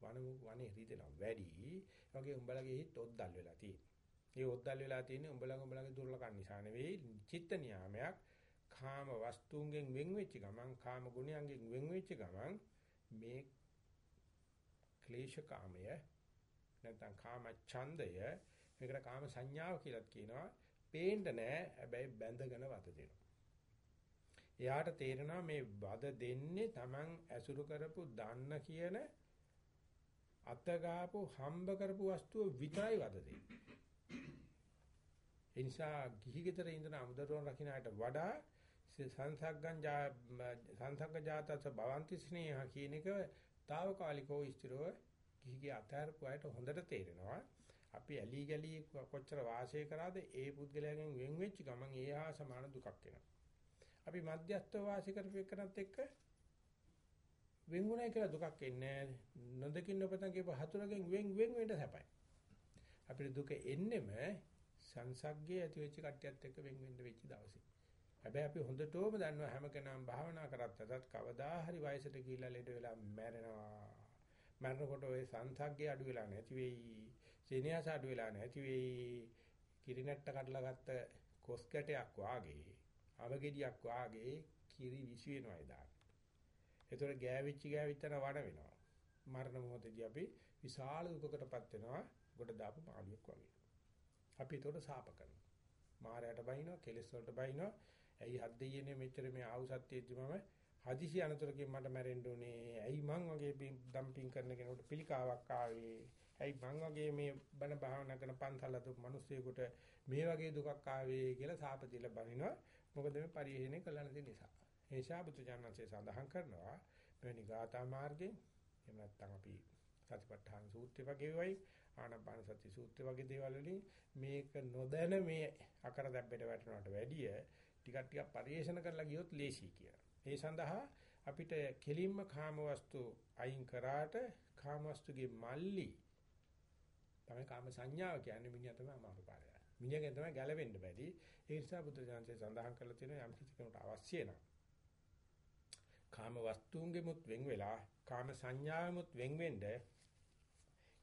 වනමු වනේ රිදෙනවා වැඩි වගේ උඹලගේ හිත ඔද්දල් වෙලා තියෙනවා. ඒ ඔද්දල් වෙලා තියෙන්නේ උඹලගේ උඹලගේ දුර්ලකම් නිසා නෙවෙයි චිත්ත නියාමයක් කාම වස්තුන්ගෙන් වෙන් වෙච්ච ගමන් කාම ගුණයන්ගෙන් වෙන් වෙච්ච ගමන් මේ ක්ලේශ කාමය නැත්නම් කාම ඡන්දය මේකට කාම සංඥාව කියලාත් කියනවා. පේන්න නෑ හැබැයි බැඳගෙන වද දෙනවා. එයාට තේරෙනවා මේ වද දෙන්නේ Taman ඇසුරු කරපු දන්න කියන අතගාපු හම්බ කරපු වස්තුව විතරයි වද දෙන්නේ. ඒ නිසා ගිහි ගෙදර ඉඳන අමුදරුවන් රකින්න අයට වඩා සංසග්ගං සංසග්ග ජාතස භවಂತಿ ස්නේහ කියන එක తాවකාලිකව ස්ථිරව ගිහිගේ අතහැරපු අයට හොඳට තේරෙනවා අපි ඇලි ගලි කොච්චර වාසය කරාද ඒ පුද්ගලයාගෙන් වෙන් වෙච්ච ගමන් ඒ හා සමාන දුකක් එනවා. අපි මධ්‍යස්ථ වාසය කරපු එකනත් එක්ක වෙන් වුණා කියලා දුකක් එන්නේ නොදකින් නොපතන් කියප හතුරගෙන් වෙන් වෙන් වෙන්න සැපයි. අපිට දුක එන්නෙම සංසග්ගේ ඇති වෙච්ච කට්ටියත් එක්ක වෙන් වෙන්න වෙච්ච දවසේ. හැබැයි අපි හොඳටම දන්නවා හැම කෙනාම භාවනා කරත් අදත් කවදා හරි වයසට ගිහිල්ලා ලෙඩ වෙලා මැරෙනවා. මරනකොට ওই සංසග්ගේ අඩු වෙලා නැති වෙයි. සෙනෙහස අඩු වෙලා නැති වෙයි. කිරිනට්ට කඩලා ගත්ත කොස් කැටයක් වාගේ, අවගෙඩියක් වාගේ කිරි විසි වෙනවා එදා. ඒතකොට ගෑවිච්ච ගෑවිච්චන වඩ වෙනවා. මරණ මොහොතදී අපි විශාල දුකකටපත් වෙනවා. ගොඩ දාපු මාළුවෙක් වගේ. අපි ඒතකොට සාප කරනවා. මායයට බයිනවා, කෙලෙස් වලට බයිනවා. ඇයි හත් දෙයියනේ මෙච්චර මේ ආවුසත්යෙද්දි මම හදිසි අනතුරකින් මට මැරෙන්න උනේ. ඇයි මං වගේ ඩම්පින් කරන කෙනෙකුට පිළිකාවක් ආවේ? ඇයි මං වගේ මේ බණ භාවනා කරන පන්සල් අතු මිනිස්සෙකුට මේ වගේ දුකක් ආවේ කියලා සාප දීලා බනිනවා. මොකද මේ පරිහේණය කළා නැති නිසා. ඒ නිසා බුදුජානන්සේ සඳහන් කරනවා මෙවැනි ගාථා මාර්ගයෙන් එහෙම නැත්නම් අපි සතිපට්ඨාන සූත්‍රය වගේ වෙයි ආනාපාන සති සූත්‍රය වගේ දේවල් වලින් මේක නොදැන මේ අකර දැබ්බෙට වැටෙනවට වැඩිය ටිකක් ටිකක් පරිේෂණ කරලා ගියොත් ලේසි කියලා. ඒ සඳහා අපිට කෙලින්ම කාමවස්තු අයින් කරාට කාමවස්තුගේ මල්ලි තමයි කාම සංඥාව කියන්නේ මිනිහා තමයි අමාරු පාරය. මිනිහගෙන් තමයි ගැලවෙන්න බැරි. ඒ නිසා බුද්ධ ඥානසේ සඳහන් කරලා තියෙනවා යම් කිසි කෙනෙකුට අවශ්‍ය නම් කාම වස්තුන්ගෙමුත් වෙන් වෙලා කාම සංඥාවෙමුත් වෙන් වෙන්න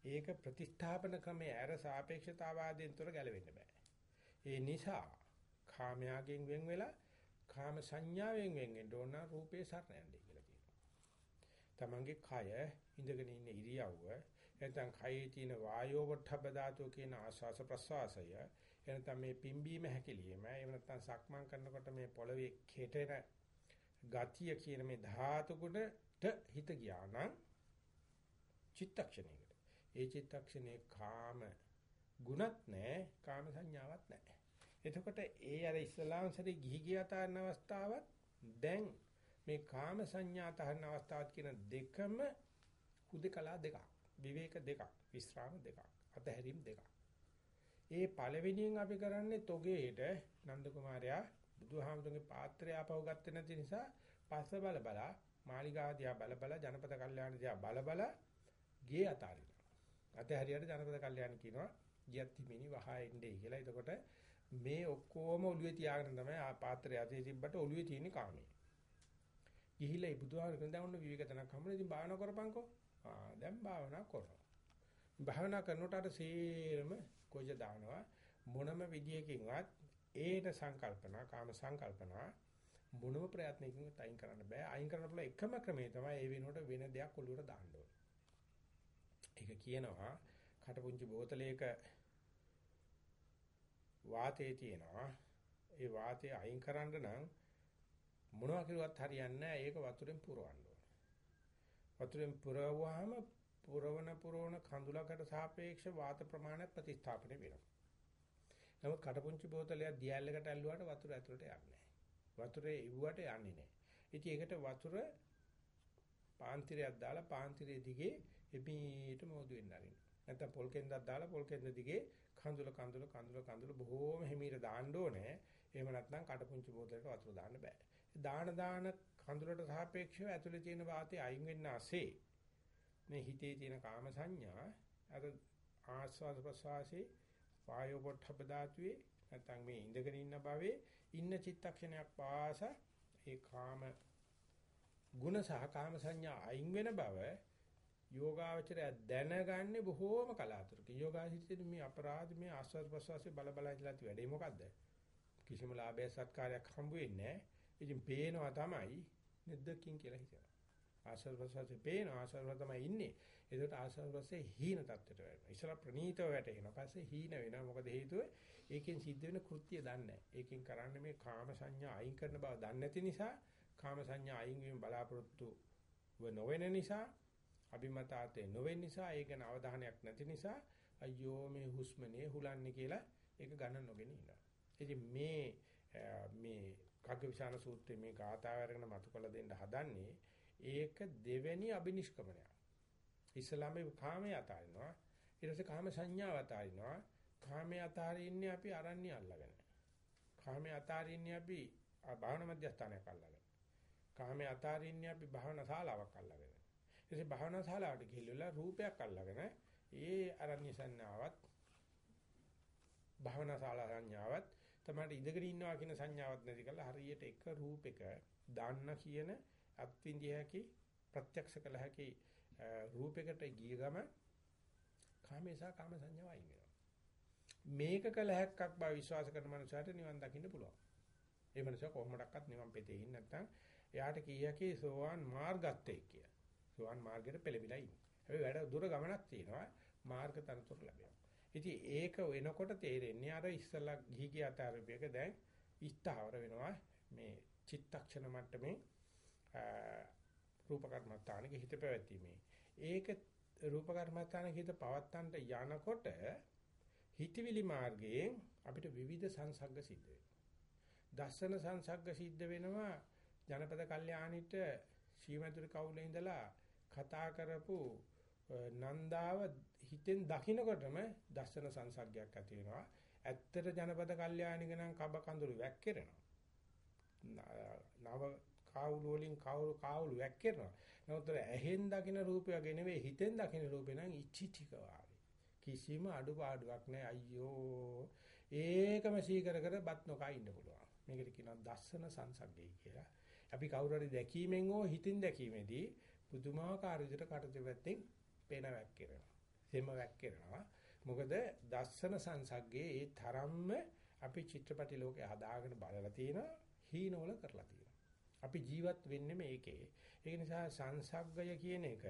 ඒක ප්‍රතිස්ථාපන ක්‍රමයේ අර සාපේක්ෂතාවාදයෙන් තොර ගැලවෙන්න බෑ. ඒ නිසා කාමයාගෙන් වෙන් වෙලා කාම සංඥාවෙන් වෙන් වෙන්න ඕන රූපේ සරණ යන්නේ කියලා කියනවා. තමන්ගේ කය ඉඳගෙන ඉන්න ඉරියව්ව නැත්නම් කයේ තියෙන වායෝ වඨබ්බ ධාතුව කියන ආස්වාස ප්‍රස්වාසය එනතම මේ පිම්බීම හැකිලිම. එහෙම නැත්නම් සක්මන් කරනකොට මේ පොළවේ කෙටෙන ගතිය කියන මේ ධාතු ගුණට හිත ගියා නම් චිත්තක්ෂණයකට. ඒ චිත්තක්ෂණේ කාම ගුණත් නැහැ කාම සංඥාවක් නැහැ. එතකොට ඒ අර ඉස්ලාම් සරි ගිහි ගියතාන අවස්ථාවත් දැන් මේ කාම සංඥා තහන අවස්ථාවත් කියන දෙකම හුදකලා දෙකක්. විවේක දෙකක් විස්රාම දෙකක් අතහැරීම් දෙකක්. ඒ පළවෙනියෙන් අපි කරන්නේ තොගේට නන්ද කුමාරයා බුදුහාමුදුරගේ පාත්‍රය ආපහු ගත්තේ නැති නිසා පස්ස බල බල මාලිගා දිහා බල බල ජනපද කල්යාණ දිහා බල බල ගේ අතාරිනවා. අතහැරියට ජනපද කල්යාණ කියනවා ගියත් හිමිනි වහා එන්නේ කියලා. එතකොට මේ ඔක්කොම ඔළුවේ තියාගෙන තමයි ආ පාත්‍රය අතේ තිබ්බට ඔළුවේ තියෙන කාමේ. ගිහිලා ඒ බුදුහාමුදුරගෙන් දැන් ඔන්න විවේක තනක් හම්බුනේ ඉතින් භාවනා කරපන්කෝ. ආ දැන් භාවනා කරනවා. භාවනා කරනකොට අර සීරම කොජ දානවා මොනම විදියකින්වත් ඒන සංකල්පනා කාම සංකල්පනා මොනම ප්‍රයත්නයකින්වත් අයින් කරන්න බෑ අයින් කරන්න පුළුවන් එකම ක්‍රමය තමයි ඒ වෙනුවට වෙන දෙයක් ඔලුවට දාන්න ඕනේ. ඒක කියනවා කටපුංචි බෝතලයක වාතයේ තියෙනවා ඒ වාතය අයින් කරන්න නම් මොනවා කරුවත් හරියන්නේ නැහැ ඒක වතුරෙන් පුරවන්න ඕනේ. වතුරෙන් පුරවුවාම පුරවන පුරවන කඳුලකට සාපේක්ෂ වාත ප්‍රමාණය ප්‍රතිස්ථාපනය වෙනවා. නමුත් කටපුංචි බෝතලයක් දියැලකට ඇල්ලුවාට වතුර ඇතුළට යන්නේ නැහැ. වතුරේ ඉවුවට යන්නේ නැහැ. ඉතින් ඒකට වතුර පාන්තිරයක් දාලා පාන්තිරයේ දිගේ එපීට මොදු වෙන්න ආරින්න. නැත්නම් පොල් කෙන්දක් දාලා පොල් කෙන්ද දිගේ කඳුල කඳුල කඳුල කඳුල බොහෝම හිමීර දාන්න ඕනේ. එහෙම නැත්නම් කටපුංචි බෝතලයකට වතුර දාන්න බෑ. දාන දාන කඳුලට සාපේක්ෂව ඇතුලේ තියෙන වාතය අයින් වෙන්න ASCII මේ හිතේ තියෙන කාම සංඥා අර ආස්වාද ප්‍රසවාසී වායෝ පොට්ටබ ධාතුවේ නැත්නම් මේ ඉඳගෙන ඉන්න භවයේ ඉන්න චිත්තක්ෂණයක් පාස ඒ කාම ගුණ සහ කාම සංඥා අයින් වෙන බව යෝගාවචරය දැනගන්නේ බොහෝම කලාතුරකින්. යෝගාචරිතයේ මේ අපරාධ මේ ආස්වාද ප්‍රසවාසයේ බල බල ඉඳලා ති වැඩේ මොකද්ද? කිසිම ලාභය සත්කාරයක් හම්බ වෙන්නේ නැහැ. ඉතින් පේනවා තමයි නිද්දකින් කියලා හිතනවා. ආශ්‍රව ප්‍රසවාසයේ පේන ආශ්‍රව තමයි ඉන්නේ. ඒකට ආශ්‍රව ප්‍රසයේ හීන තත්ත්වයට වැටෙනවා. ඉස්සලා ප්‍රනීතව වැටෙනවා. පස්සේ හීන වෙනවා. මොකද හේතුව ඒකෙන් සිද්ධ වෙන කෘත්‍ය දන්නේ ඒකෙන් කරන්නේ මේ කාම සංඥා අයින් කරන බව දන්නේ නැති නිසා කාම සංඥා අයින් වීම බලාපොරොත්තු ව නොවන නිසා අභිමතාතේ නොවෙන නිසා ඒ ගැන අවධානයක් නැති නිසා අයියෝ මේ හුස්මනේ හුලන්නේ කියලා ඒක ගණන් නොගෙන ඉන්නවා. ඉතින් මේ මේ කග්ගවිශාන සූත්‍රයේ මේ ගාථාව අරගෙන මතු කළ දෙන්න හදන්නේ ඒක දෙවෙනි අබිනිෂ්ක්‍මණය. ඉස්ලාමයේ කාමයේ අතාරිනවා. ඊට පස්සේ කාම සංඥාව අතාරිනවා. කාමයේ අතාරින්නේ අපි අරන්නේ අල්ලගෙන. කාමයේ අතාරින්නේ අපි භාවනා මධ්‍යස්ථානයක් අල්ලගෙන. කාමයේ අතාරින්නේ අපි භාවනා ශාලාවක් අල්ලගෙන. ඊටසේ භාවනා ශාලාවට ගිහිල්ලා රූපයක් අල්ලගෙන ඒ අරණ්‍ය සංඥාවත් භාවනා ශාලා සංඥාවත් තමයි ඉඳගෙන ඉන්නවා කියන සංඥාවක් නැති කරලා හරියට එක රූපයක දාන්න කියන අත්විඳිය හැකි ප්‍රත්‍යක්ෂ කළ හැකි රූපයකට ගිය ගම කාමේසා කාම සංඥාව අයින් වෙනවා. මේක කළ හැක්කක් බව විශ්වාස කරන මනුස්සයට නිවන් දකින්න පුළුවන්. ඒ මනුස්සයා කොහොමඩක්වත් නිවන් පෙතේ ඉන්නේ නැත්නම් එයාට කිය හැකි සෝවාන් මාර්ගත්තේ කිය. සෝවාන් මාර්ගයට පෙළඹිලා ඉන්නේ. හැබැයි වැඩ දුර ගමනක් තියෙනවා මාර්ග තනතුරු ලැබෙනවා. ඉතින් ඒක වෙනකොට තේරෙන්නේ අර ඉස්සලා ගිහි ගිය අතරපියක දැන් ඉස්තාවර වෙනවා මේ චිත්තක්ෂණ මට්ටමේ රූප කර්මස්ථානෙක හිත පැවැත්ීමේ. ඒක රූප කර්මස්ථානෙක හිත පවත්තන්ට යනකොට හිතවිලි මාර්ගයෙන් අපිට විවිධ සංසග්ග සිද්ධ වෙනවා. දර්ශන සංසග්ග සිද්ධ වෙනවා ජනපද කල්යාණිට ශීමතුරු කවුලේ ඉඳලා කතා කරපු නන්දාව හිතෙන් දකින්නකොටම දර්ශන සංසග්ගයක් ඇති වෙනවා. ඇත්තට ජනපද කල්යාණික නම් කබ කඳුළු වැක්කිරෙනවා. නව කාවුළු වලින් කාවුළු කාවුළු වැක්කිරනවා. නමුත් ඇහෙන් දකින රූපය වගේ නෙවෙයි හිතෙන් දකින රූපේ නම් ඉච්චිතික වාගේ. කිසිම අඩුපාඩුවක් නැහැ අයියෝ. ඒකම සීකර කර බත් නොකා ඉන්න පුළුවන්. මේකට කියනවා දස්සන සංසග්ගය කියලා. අපි කවුරු හරි දැකීමෙන් හෝ හිතින් දැකීමේදී පුදුමාකාර විදිහට කටට පැත්තෙන් පේන වැක්කිරෙනවා. සෙම වැක්කිරෙනවා. මොකද දස්සන සංසග්ගේ ඒ තරම්ම අපි චිත්‍රපටි ලෝකේ හදාගෙන බලලා තියෙනවා හීනවල කරලා තියෙනවා. අපි ජීවත් වෙන්නේ මේකේ. ඒක නිසා සංසග්ගය කියන එක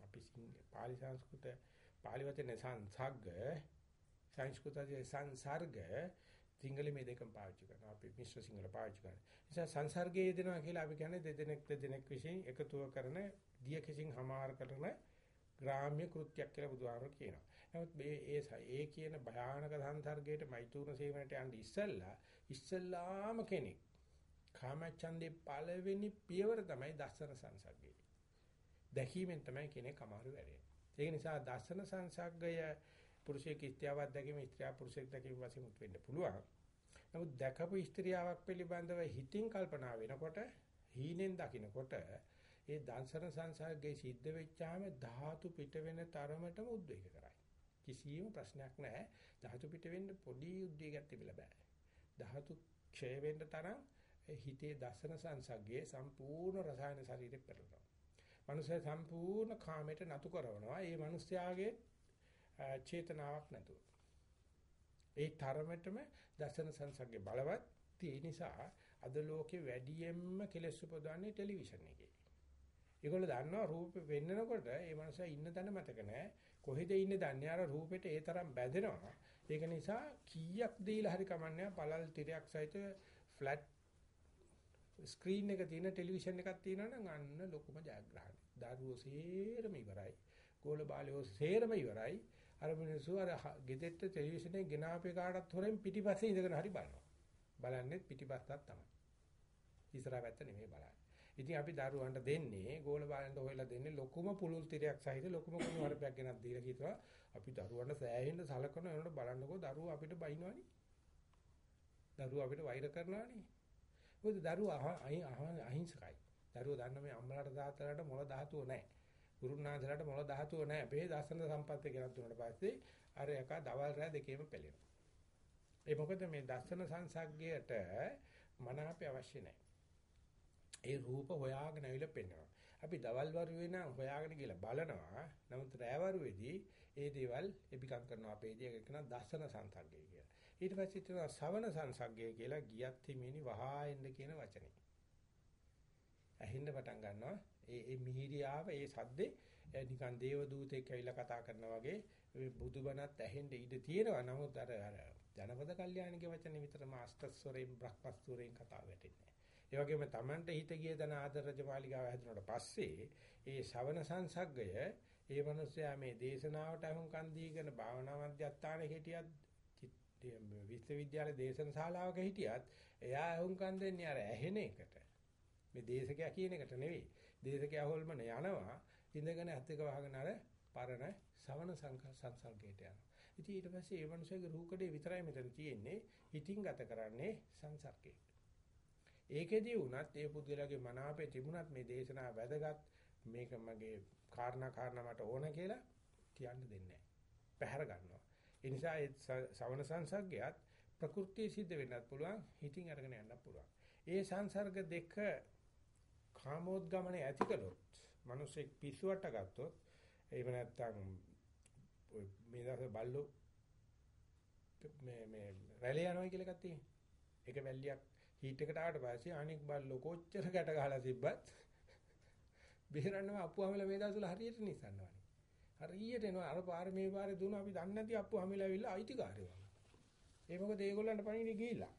අපි පාලි සංස්කෘත පාලි වචනේ සංසග්ග සංස්කෘතයේ සංසර්ග සිංහලෙ මේ දෙකම පාවිච්චි කරනවා. අපි මිශ්‍ර සිංහල පාවිච්චි කරනවා. නිසා සංසර්ගයේ යෙදෙනවා කියලා අපි කියන්නේ දෙදෙනෙක් දෙදෙනෙක් විසින් එකතුව කරන දිය කිසිං හමාර කරන ග්‍රාම්‍ය කෘත්‍යයක් කියලා බුදුහාමර කියනවා. නමුත් මේ ඒ ඒ කියන භයානක සංසර්ගයට මෛතුන සේවනට යන්න ඉස්සෙල්ලා ඉස්සෙල්ලාම කෙනෙක් කාමච්ඡන්දේ පළවෙනි පියවර තමයි දස්සන සංසර්ගය. දැකීමෙන් තමයි කෙනෙක් අමාරු වෙන්නේ. ඒක නිසා දස්සන සංසර්ගය පුරුෂයෙක් ස්ත්‍රියක් දැකීම ස්ත්‍රියක් පුරුෂයෙක් දැකීම වශයෙන් උත් වෙන්න පුළුවන්. නමුත් දැකපු ස්ත්‍රියාවක් පිළිබඳව හිතින් කල්පනා වෙනකොට හීනෙන් දකිනකොට ඒ දංශන සංසර්ගයේ සිද්ධ වෙච්චාම ධාතු පිට වෙන තරමටම උද්වේග කරයි. කිසියම් ප්‍රශ්නයක් නැහැ. ධාතු පිට වෙන්න පොඩි උද්වේගයක් තිබිලා බෑ. ධාතු ක්ෂය වෙන්න තරම් හිතේ දසන සංසග්ගයේ සම්පූර්ණ රසායන ශරීරෙ පෙරලනවා. මනුස්සය සම්පූර්ණ කාමයට නතු කරනවා. ඒ මිනිස්යාගේ චේතනාවක් නැතුව. ඒ තරමටම දර්ශන සංසග්ගේ බලවත් ඒ නිසා අද ලෝකේ වැඩියෙන්ම කෙලස් උපදවන්නේ ටෙලිවිෂන් එකේ. ඒගොල්ලෝ දන්නවා රූප වෙන්නකොට ඒ මනුස්සයා ඉන්න තැන මතක නැහැ. කොහෙද ඉන්නේ දන්නේ අර රූපෙට ඒ තරම් බැඳෙනවා. ඒක නිසා කීයක් දීලා හරි කමන්නේ පළල් තිරයක් සහිත ෆ්ලැට් ස්ක්‍රීන් එක තියෙන ටෙලිවිෂන් එකක් තියෙනවා නම් අන්න ලොකුම ජයග්‍රහණය. දරුවෝ සේරම ඉවරයි. ගෝල බාලයෝ සේරම ඉවරයි. අර මිනිස්සු අර ගෙදෙට්ට ටෙලිවිෂනේ ගෙනාපේ කාටත් හොරෙන් පිටිපස්සේ ඉඳගෙන හරි බලනවා. බලන්නේ පිටිපස්සක් තමයි. ඉස්සරහ පැත්ත නෙමෙයි බලන්නේ. ඉතින් අපි දරුවන්ට දෙන්නේ ගෝල බාලන්ට හොයලා දෙන්නේ ලොකුම පුළුල් තිරයක් සහිත ලොකුම කුණු හරපයක් ගෙනත් දීලා කිව්වා අපි දරුවන්ට සෑහෙන්න සලකන වෙනකොට බලන්නකෝ දරුවෝ අපිට බයිනවනේ. දරුවෝ අපිට වෛර කරනවනේ. මොකද දරුවෝ අහිංසකයි. දරුවෝ දන්න මේ අම්මලාට තාත්තලාට මොළ ධාතුව නැහැ. ගුරුනාථලාට මොළ ධාතුව නැහැ. අපේ දර්ශන සම්පත්තිය ගෙනත් දුන්නාට පස්සේ අර එක දවල් රෑ දෙකේම පෙළෙනවා. ඒ මොකද මේ දර්ශන සංසග්ගයට මනාපය අවශ්‍ය නැහැ. ඒ රූප හොයාගෙන ඇවිල්ලා පෙන්වනවා. අපි දවල් වරුවේ නම් හොයාගෙන ගිහලා බලනවා. නමුත් රෑ වරුවේදී ඒ දේවල් එපිකම් කරනවා අපේ දී එක කියන දර්ශන සංසග්ගය කියලා. ඊට පස්සේ තියෙනවා ශවන සංසග්ගය කියලා ගියත් හිමිනි වහා එන්න කියන වචනේ. ඇහෙන්න පටන් ගන්නවා ඒ ඒ මිහිරියාව ඒ සද්දේ නිකන් දේව දූතෙක් ඇවිල්ලා කතා කරනා වගේ බුදුබණත් ඇහෙන්න ඉඩ තියෙනවා. නමුත් අර අර ජනපද කල්යාණිකේ වචනේ විතරම අෂ්ටස්වරයෙන් බ්‍රහ්මස්වරයෙන් කතා වෙන්නේ. ඒ වගේම Tamante හිත ගිය දන ආදර රජමාලිගාව හැදුනට පස්සේ ඒ ශවන සංසග්ගය ඒ මිනිස්සයා මේ දේශනාවට අහුම්කන් දීගෙන භාවනා මධ්‍යස්ථානයේ හිටියත් විශ්වවිද්‍යාල දේශන ශාලාවක හිටියත් එයා අහුම්කන් දෙන්නේ අර ඇහෙන එකට. මේ දේශකයා කියන එකට නෙවෙයි. දේශකයා හොල්මන යනවා ඉඳගෙන ඇත් එක වහගෙන අර පරණ ශවන සංසර්ගයට යනවා. ඉතින් ඊට පස්සේ ඒ මනුස්සයාගේ රූකඩේ විතරයි මෙතන තියෙන්නේ. හිතින් ගත කරන්නේ සංසර්ගයට. ඒකෙදී වුණත් ඒ පුද්ගලයාගේ මනාපේ තිබුණත් මේ දේශනාව වැදගත් මේක මගේ කාරණා කාරණා මට ඕන කියලා කියන්න දෙන්නේ නැහැ. පැහැර ගන්නවා. ඒ නිසා ඒ ශවන සංසර්ගයත් ප්‍රകൃතිය සිද්ධ වෙන්නත් පුළුවන් හිතින් අරගෙන යන්නත් පුළුවන්. ඒ සංසර්ග දෙක කාමෝද්ගමනේ ඇති කළොත් මිනිස්සෙක් පිස්සුවට ගත්තොත් එහෙම නැත්නම් මේ දවස් බල්ලෝ මේ මේ රැළේ යනවා කියලා එකක් තියෙනවා. ඒක වැල්ලියක් හීට් එකට ආවට පස්සේ අනෙක් බල්ලෝ කොච්චර ගැට ගහලා තිබ්බත් බෙහෙරන්නම අප්පුවමල මේ දවස්වල හරියට නිසන්නවනේ. හරියට එනවා අර පාරේ මේ පාරේ දුන අපි දන්නේ නැති අප්පුවමල ඇවිල්ලා අයිතිකාරයෝ. ඒ මොකද ඒගොල්ලන්ට පණිනේ ගිහිල්ලා.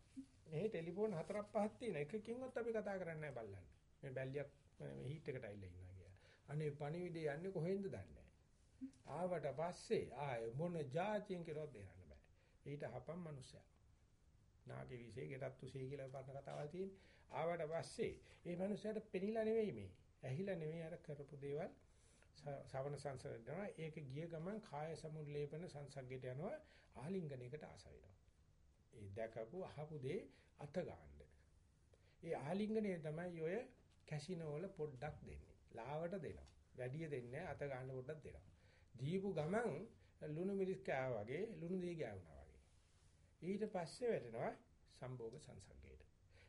මේ ටෙලිෆෝන් හතරක් පහක් තියෙන එකකින්වත් අපි කතා කරන්නේ නැහැ බල්ලන්. මේ බැල්ලියක් මේ හීට් එකට ඇවිල්ලා ඉන්නවා කියලා. අනේ පණිවිඩය යන්නේ කොහෙන්ද දන්නේ ආවට පස්සේ ආය මොන જાතියෙන් කෙරුවත් දෙන්න බෑ. ඊට හපම් මිනිස්සයා. නාගේ විශේෂ ගෙටත්තුසේ කියලා පරණ කතාවල් තියෙන. ආවට පස්සේ මේ මිනිස්සයාට පෙනිලා නෙවෙයි මේ. ඇහිලා නෙවෙයි අර කරපු දේවල් ශවන සංසර්ගනවා. ඒක ගිය ගමන් කාය සමුල්ලේපන සංසග්ගයට යනවා. ආලිංගනයකට ආස වෙනවා. ඒ දැකපු අහපු දේ අත ගන්න. ඒ ආලිංගනය තමයි ඔය කැසිනෝ වල පොඩ්ඩක් දෙන්නේ. ලාවට දෙනවා. වැඩිය දෙන්නේ අත ගන්න පොඩ්ඩක් දෙනවා. දීපු ගමන් ලුණු මිරිස් කෑවා වගේ ලුණු දී ගෑවුනා වගේ. ඊට පස්සේ වැටෙනවා සම්භෝග සංසංගයට.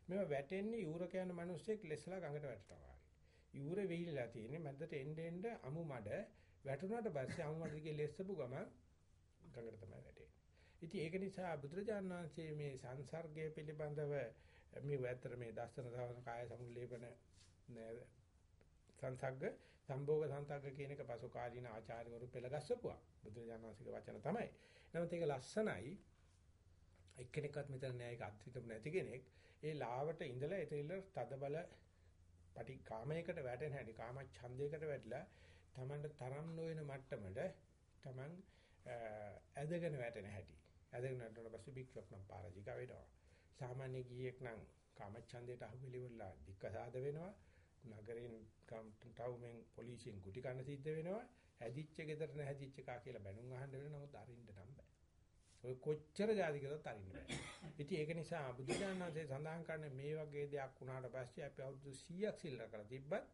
මේවා වැටෙන්නේ යූරක යන මිනිස්සෙක් ලෙස්ලා ගඟට වැටෙනවා වගේ. යූර වෙයිලා තියෙන්නේ මැදට එන්න එන්න අමු මඩ වැටුණාට පස්සේ අමු මඩ දිගේ ලෙස්සපු ගමන් ගඟට තමයි වැටෙන්නේ. ඉතින් ඒක නිසා බුදුරජාණන් වහන්සේ මේ සංසර්ගය පිළිබඳව මේ වැතර මේ දස්සන සවන කාය සමුල්ලේපන සංසග්ග සම්භෝග සංසග්ග කියන එක පසු කාලීන ආචාර්යවරු පෙළගස්සපුවා. බුදුරජාණන් වහන්සේගේ වචන තමයි. නමුත් ඒක ලස්සනයි. එක්කෙනෙක්වත් මෙතන නෑ ඒක අත්විඳපු නැති කෙනෙක්. ඒ ලාවට ඉඳලා එතෙල්ල තද බල පටි කාමයකට වැටෙන හැටි කාම ඡන්දයකට වැටලා Tamanට තරම් නොවන මට්ටමට Taman ඇදගෙන වැටෙන හැටි. ඇදගෙන වැටුණාට පස්සේ බික්ලොක් නම් පාරජික වෙනවා. සාමාන්‍ය ගියෙක් නම් කාම ඡන්දයට අහුවෙලිවලා දික්කසාද වෙනවා. නගරෙන් ටවුමෙන් පොලිසියෙන් ගුටි කන්න සිද්ධ වෙනවා. හැදිච්ච ගෙදර නැහැදිච්ච කා කියලා බැනුම් අහන්න වෙන නමුත් අරින්න නම් බෑ. ඔය කොච්චර જાති කරත් අරින්න බෑ. ඉතින් ඒක නිසා බුදුජානනාථේ සඳහන් කරන්නේ මේ වගේ දෙයක් වුණාට පස්සේ අපි අවුරුදු 100ක් සිල් රැකලා තිබ්බත්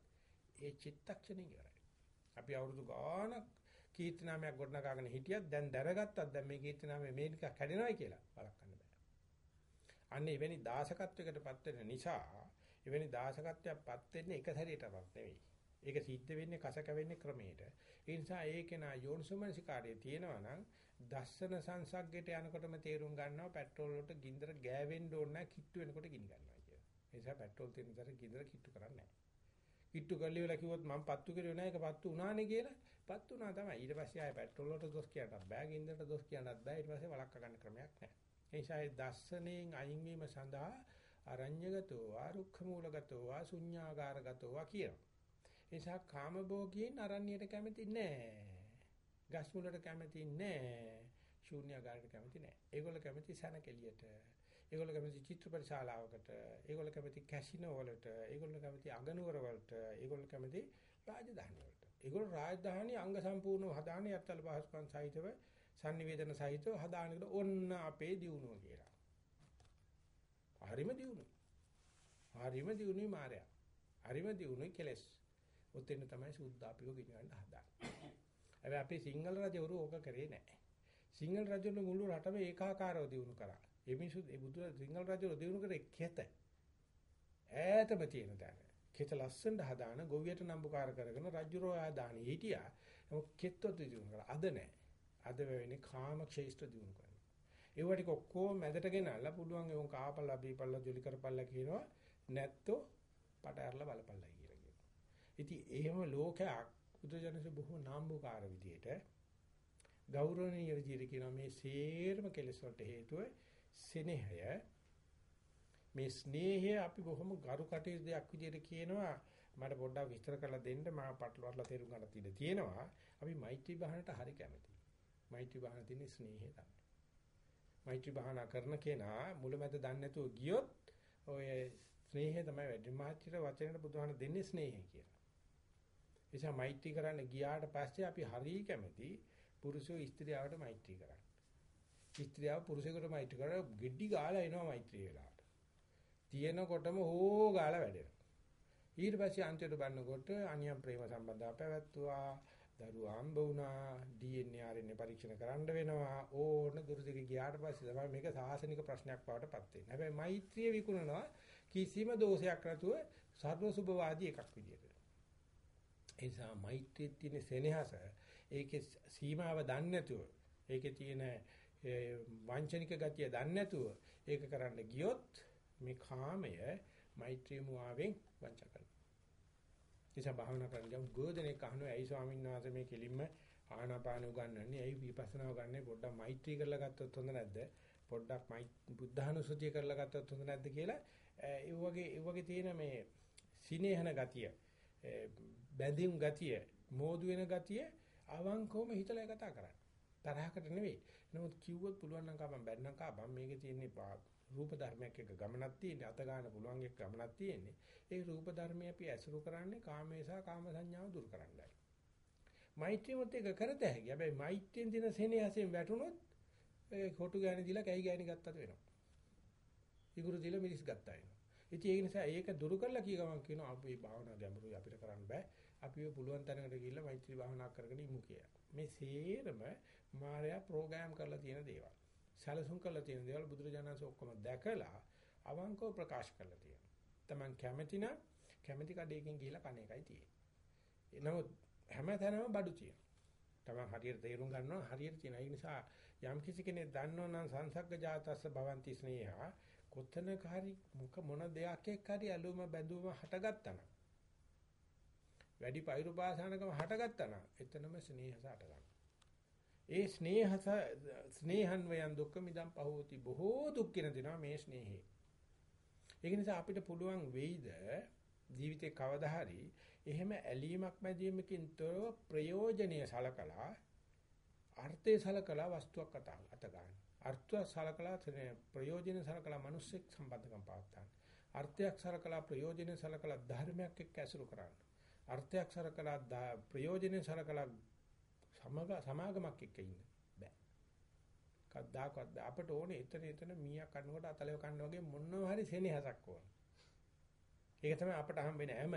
ඒ චිත්තක්ෂණේ ඉවරයි. අපි අවුරුදු ගාණක් කීර්තිනාමයක් ගොඩනගාගෙන හිටියත් දැන් දැනගත්තත් දැන් මේ කීර්තිනාමය මේ නිකක් කැඩෙනවයි කියලා වළක්වන්න බෑ. අන්න එවැනි දාසකත්වයකටපත් වෙන නිසා එවැනි දාසකත්වයක්පත් වෙන්නේ එක සැරේටවත් නෙවෙයි. ඒක සිද්ධ වෙන්නේ කස කැවෙන්නේ ක්‍රමයට. ඒ නිසා ඒකේ නා යෝනිසෝමනසිකාරයේ තියෙනවා නම් දස්සන සංසග්ගයට යනකොටම තේරුම් ගන්නවා පෙට්‍රෝල් වලට ගින්දර ගෑවෙන්න ඕන නැහැ කිට්ටු වෙනකොට ගිනි ගන්නවා කියලා. ඒ නිසා පෙට්‍රෝල් තියෙන තර ගින්දර කිට්ටු කරන්නේ නැහැ. කිට්ටු කරලි වෙලා කිව්වොත් මම පත්තු කරුවේ නැහැ ඒක පත්තු උනානේ කියලා පත්තු උනා තමයි. ඊට පස්සේ ආයෙ පෙට්‍රෝල් වලට දොස් කියන්නත් බෑ ගින්දරට දොස් කියන්නත් බෑ. ඊට පස්සේ වළක්ව ගන්න ක්‍රමයක් නැහැ. ඒ නිසා ඒ දස්සනෙන් අයින් වීම සඳහා අරඤ්‍යගතෝ ආරුක්ඛ මූලගතෝ වා ශුඤ්ඤාගාරගතෝ වා කියනවා. ඒ නිසා කාමභෝගීන් අරණ්‍යයට කැමති නැහැ. ගස් මුලට කැමති නැහැ. ශූන්‍යagaraට කැමති නැහැ. ඒගොල්ලෝ කැමති සනකෙලියට. ඒගොල්ලෝ කැමති චිත්‍රපට ශාලාවකට. ඒගොල්ලෝ කැමති කැසිනෝ වලට. ඒගොල්ලෝ කැමති අගනුවර වලට. ඒගොල්ලෝ කැමති රාජධානි වලට. ඒගොල්ලෝ රාජධානි අංග සම්පූර්ණව හදාන යත්තල පහසුකම් සහිතව sannivedana සහිතව හදානකට ඔන්න අපේ දියුණුව කියලා. හරිම දියුණුවයි. හරිම දියුණුවයි මායя. හරිම දියුණුවයි කෙලස්. ඔතෙන් තමයි සුද්ධාපිව ගෙනියන්න හදාන්නේ. හැබැයි අපේ සිංහල රජවරු ඕක කරේ නැහැ. සිංහල රජවරු මුළු රටම ඒකාකාරව දිනු කරා. ඒ මිනිස්සු ඒ බුදු සිංහල රජවරු දිනු කරේ කෙත. ඈතම තියෙන තැන. කෙත ලස්සනට හදාන ගොවියට නම්බුකාර කරගෙන රජුරෝ ආදානි හිටියා. නමුත් කෙත්වත් දිනු කරා. අද නැහැ. අද වෙන්නේ කාම ක්ෂේත්‍ර දිනු කරනවා. ඒව ටික ඔක්කොම මැදට ගෙනල්ලා පුළුවන් ඒවන් කාපල්ලා බීපල්ලා ජොලි කරපල්ලා කියනවා. නැත්තෝ පට ඇරලා බලපල්ලා කියලා කියනවා. ඉතින් එහෙම ලෝකයක් බුදුජනක බොහෝ නාම්බුකාර විදියට ගෞරවනීය විදියට කියනවා මේ සේරම කෙලෙස් වලට හේතුව සෙනෙහය. මේ ස්නේහය අපි බොහොම ගරු කටයුතු දෙයක් විදියට කියනවා. මට පොඩ්ඩක් විස්තර කරලා දෙන්න මම පටලවලා තේරුම් ගන්න ඉඩ තියෙනවා. අපි මෛත්‍රී භාවනට හරි කැමතියි. මෛත්‍රී භාවන තියෙන ස්නේහය තමයි. මෛත්‍රී භාවනා කරන කෙනා මුලමෙද දන්නේ නැතුව ගියොත් ඔය ස්නේහය තමයි වැඩි මාත්‍රිත වචනෙට බුදුහාම දෙන්නේ ස්නේහය කියලා. නිසා මෛත්‍රී කරන්න ගියාට පස්සේ අපි හරිය කැමති පුරුෂයෝ ස්ත්‍රියවට මෛත්‍රී කරන්න. ස්ත්‍රියව පුරුෂයෙකුට මෛත්‍රී කරලා ගෙඩි ගාලා එනවා මෛත්‍රී වෙලාවට. තියෙනකොටම හෝ ගාලා වැඩෙනවා. ඊට පස්සේ අන්තිමට බannකොට අනියම් ප්‍රේම සම්බන්ධව පැවැත්තුවා. දරුවා හම්බ වුණා. DNA RNA පරීක්ෂණ කරන්න වෙනවා. ඕන දුරදිග ගියාට පස්සේ තමයි මේක සාසනික ප්‍රශ්නයක් බවට පත් වෙන්නේ. හැබැයි මෛත්‍රිය විකුණනවා කිසිම දෝෂයක් නැතුව සර්ව සුභවාදී එකක් විදියට. ඒ නිසා මෛත්‍රියේ තියෙන සෙනෙහස ඒකේ සීමාව දන්නේ නැතුව ඒකේ තියෙන වංචනික ගතිය දන්නේ නැතුව ඒක කරන්න ගියොත් මේ කාමය මෛත්‍රී මුවාවෙන් වංච කරනවා. නිසා භාවනා කරන ගමන් ගෝධනේ කහනවා ඇයි ස්වාමීන් වහන්සේ මේ කෙලින්ම ආනාපාන උගන්වන්නේ ඇයි විපස්සනා උගන්වන්නේ පොඩ්ඩක් මෛත්‍රී කරලා ගත්තොත් හොඳ නැද්ද? පොඩ්ඩක් බුද්ධානුසුතිය කරලා ගත්තොත් හොඳ නැද්ද කියලා ඒ වගේ ඒ වගේ තියෙන මේ සිනේහන ගතිය බැඳීම් ගතිය, මෝදු වෙන ගතිය අවංකවම හිතලා කතා කරන්නේ. තරහකට නෙවෙයි. නමුත් කිව්වොත් පුළුවන් නම් කපම් බැන්නම් කපම් මේකේ තියෙන්නේ රූප ධර්මයක් එක ගමනක් තියෙන්නේ අත ගන්න පුළුවන් එක් ගමනක් තියෙන්නේ. ඒ රූප ධර්මය අපි ඇසුරු කරන්නේ කාමේසා කාම සංඥාව දුරු කරන්නයි. මෛත්‍රියමත් එක කරත හැකි. හැබැයි මෛත්‍රියෙන් දින සෙනෙහසෙන් වැටුනොත් ඒ කොටු ගෑණි දීලා කැයි ගෑණි ගත්තට වෙනවා. ඉගුරු දීලා මිරිස් ගත්තා වෙනවා. ඉතින් ඒ නිසා ඒක දුරු කරලා කිය ගමන් කියනවා අපි භාවනා ගැඹුරුයි අපිට කරන්න බෑ. අපිව පුළුවන් තැනකට ගිහිල්ලා මෛත්‍රී භාවනා කරගෙන ඉමු කියලා. මේ සේරම මායя ප්‍රෝග්‍රෑම් කරලා තියෙන දේවල්. සැලසුම් කරලා තියෙන දේවල් බුදුරජාණන්සේ ඔක්කොම දැකලා අවංකව ප්‍රකාශ කරලා තියෙනවා. Taman කැමැති නම් කැමැති කඩේකින් ගිහිල්ලා කණ එකයි තියෙන්නේ. නමුත් හැමතැනම බඩු තියෙනවා. Taman හරියට තේරුම් ගන්නවා හරියට තියෙන. ඒ නිසා යම් කිසි කෙනෙක් දන්නව නම් සංසග්ග ජාතස්ස භවಂತಿ ස්නේහා කොතනක හරි මොක මොන දෙයක් එක්ක හරි ඇලුම බැඳුම හටගත්තා නම් වැඩි පෛරු පාසනකම හටගත්තා නම් එතනම ස්නේහස හට ගන්නවා. ඒ ස්නේහස ස්නේහන් වයන් දුක්ඛ මිදම් පහෝති බොහෝ දුක් කින දෙනවා මේ ස්නේහේ. ඒක නිසා අපිට පුළුවන් වෙයිද ජීවිතේ කවදා හරි එහෙම ඇලීමක් මැදීමකින් තොරව ප්‍රයෝජනීය සලකලා අර්ථය සලකලා වස්තුවක් අත අත ගන්න. අර්ථය සලකලා ප්‍රයෝජන සලකලා මිනිස්සෙක් සම්බන්ධකම් පවත්තා. අර්ථයක් සලකලා ප්‍රයෝජන සලකලා ධර්මයක් එක්ක ඇසුරු කරන්න. අර්ථයක් සලකලා ප්‍රයෝජන සලකලා සමග සමාගමක් එක්ක ඉන්න බෑ. කද්දාකවත් අපට ඕනේ එතන එතන මීයක් කනකොට අතලව කන්න වගේ මොනවා හරි සෙනෙහසක් ඕන. ඒක තමයි අපට හම්බෙන්නේ හැම.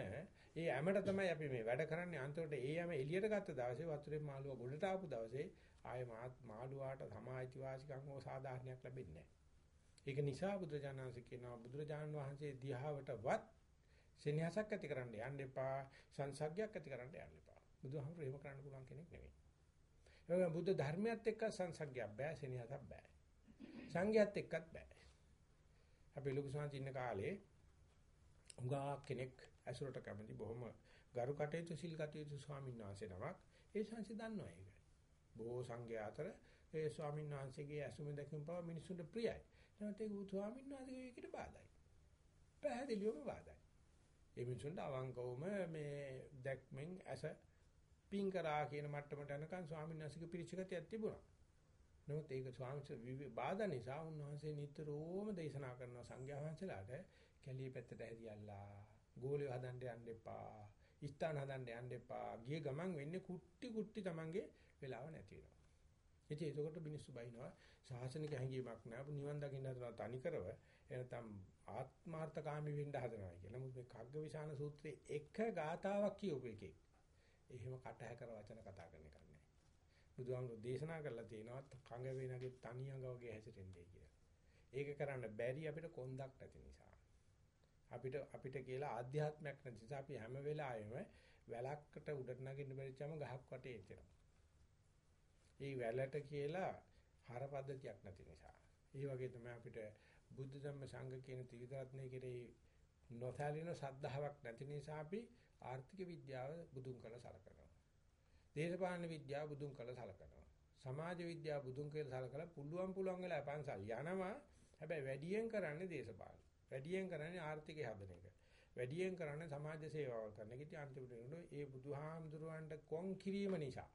ඒ හැමට තමයි අපි මේ වැඩ කරන්නේ අන්තිමට ඒ හැම එළියට ගත්ත දවසේ වතුරේ මාළුවා ගොඩට ආපු දවසේ ආයේ මාළුවාට සමාජික වාසිකම් හෝ සාධාරණයක් ලැබෙන්නේ නැහැ. ඒක නිසා බුදුරජාණන්සේ කියනවා බුදුරජාණන් වහන්සේ දිහාවටවත් සෙනෙහසක් ඇති කරන්න යන්න එපා සංසග්ගයක් ඇති කරන්න යන්න එපා. බුදුහාමුදුරුවෝ එහෙම කරන්න පුළුවන් කෙනෙක් නෙවෙයි. ඒ වගේම බුද්ධ ධර්මයත් එක්ක සංසග්ගයක් බෑ සෙනෙහසක් බෑ. සංඝයත් එක්කත් බෑ. අපි ලොකු සංජින්න කාලේ උගා කෙනෙක් ඇසුරට කැමති බොහොම ගරු කටයුතු සිල් කටයුතු ස්වාමීන් වහන්සේ නමක් ඒ සංසි දන්නවා ඒක. බොහෝ සංඝයා අතර ඒ ස්වාමීන් වහන්සේගේ ඇසුම දැකීම පව මිනිසුන්ට ප්‍රියයි. නැත්නම් ඒක ස්වාමීන් වහන්සේගේ ඒකට බාධායි. පැහැදිලිවම බාධායි. ඒ මිනිසුන්ට අවංකවම මේ දැක්මෙන් ඇස පින් කරා කියන මට්ටමට යනකන් ස්වාමීන් වහන්සේගේ පිරිචකතියක් තිබුණා. නමුත් ඒක ස්වාමීන් බාධා නිසා උන්වහන්සේ නිතරම දේශනා කරන සංඝයා වහන්සේලාට කැලිය පැත්තට හැරියල්ලා ගෝලිය හදන්න යන්න එපා. ස්ථාන හදන්න යන්න එපා. ගිය ගමන් වෙන්නේ කුට්ටි කුට්ටි Tamange වෙලාව නැති වෙනවා. ඉතින් ඒකට මිනිස්සු බයිනවා සාසනික හැඟීමක් නැහැ නිවන් දකින්න හදනවා තනි කරව එනතම් ආත්මාර්ථකාමී වෙන්න හදනවා කියලා. නමුත් මේ කග්ගවිශාන සූත්‍රයේ එක ගාතාවක් කියවපු එකේ එහෙම කටහැකර වචන කතා කරන එකක් නැහැ. බුදුහාමුදුරු දේශනා කරලා තියෙනවා කංග වේනගේ තනි අඟ වගේ හැසිරෙන්නේ කියලා. ඒක කරන්න බැරි අපිට කොන්දක් නැති නිසා. අපිට අපිට කියලා ආධ්‍යාත්මයක් නැති නිසා අපි හැම වෙලාවෙම වැලක්කට උඩට නගින්න බැරිච්චම ගහක් වටේ එතනවා. ඒ වැලට කියලා හර පද්ධතියක් නැති නිසා. ඒ වගේ තමයි අපිට බුද්ධ ධම්ම සංඝ කියන ත්‍රිවිධ කෙරෙහි නොසැලෙන සද්ධාාවක් නැති නිසා අපි ආර්ථික විද්‍යාව බුදුන් කළ සලකනවා. දේශපාලන විද්‍යාව බුදුන් කළ සලකනවා. සමාජ විද්‍යාව බුදුන් කියලා සලකලා පුළුවන් පුළුවන් වෙලා පන්සල් යනවා. හැබැයි වැඩියෙන් කරන්නේ දේශපාලන. වැඩියෙන් කරන්නේ ආර්ථිකය හදන එක. වැඩියෙන් කරන්නේ සමාජ සේවාව කරන එක. ඉතින් අන්තිමට ඒ බුදුහාමුදුරුවන්ට කොන් කිරීම නිසා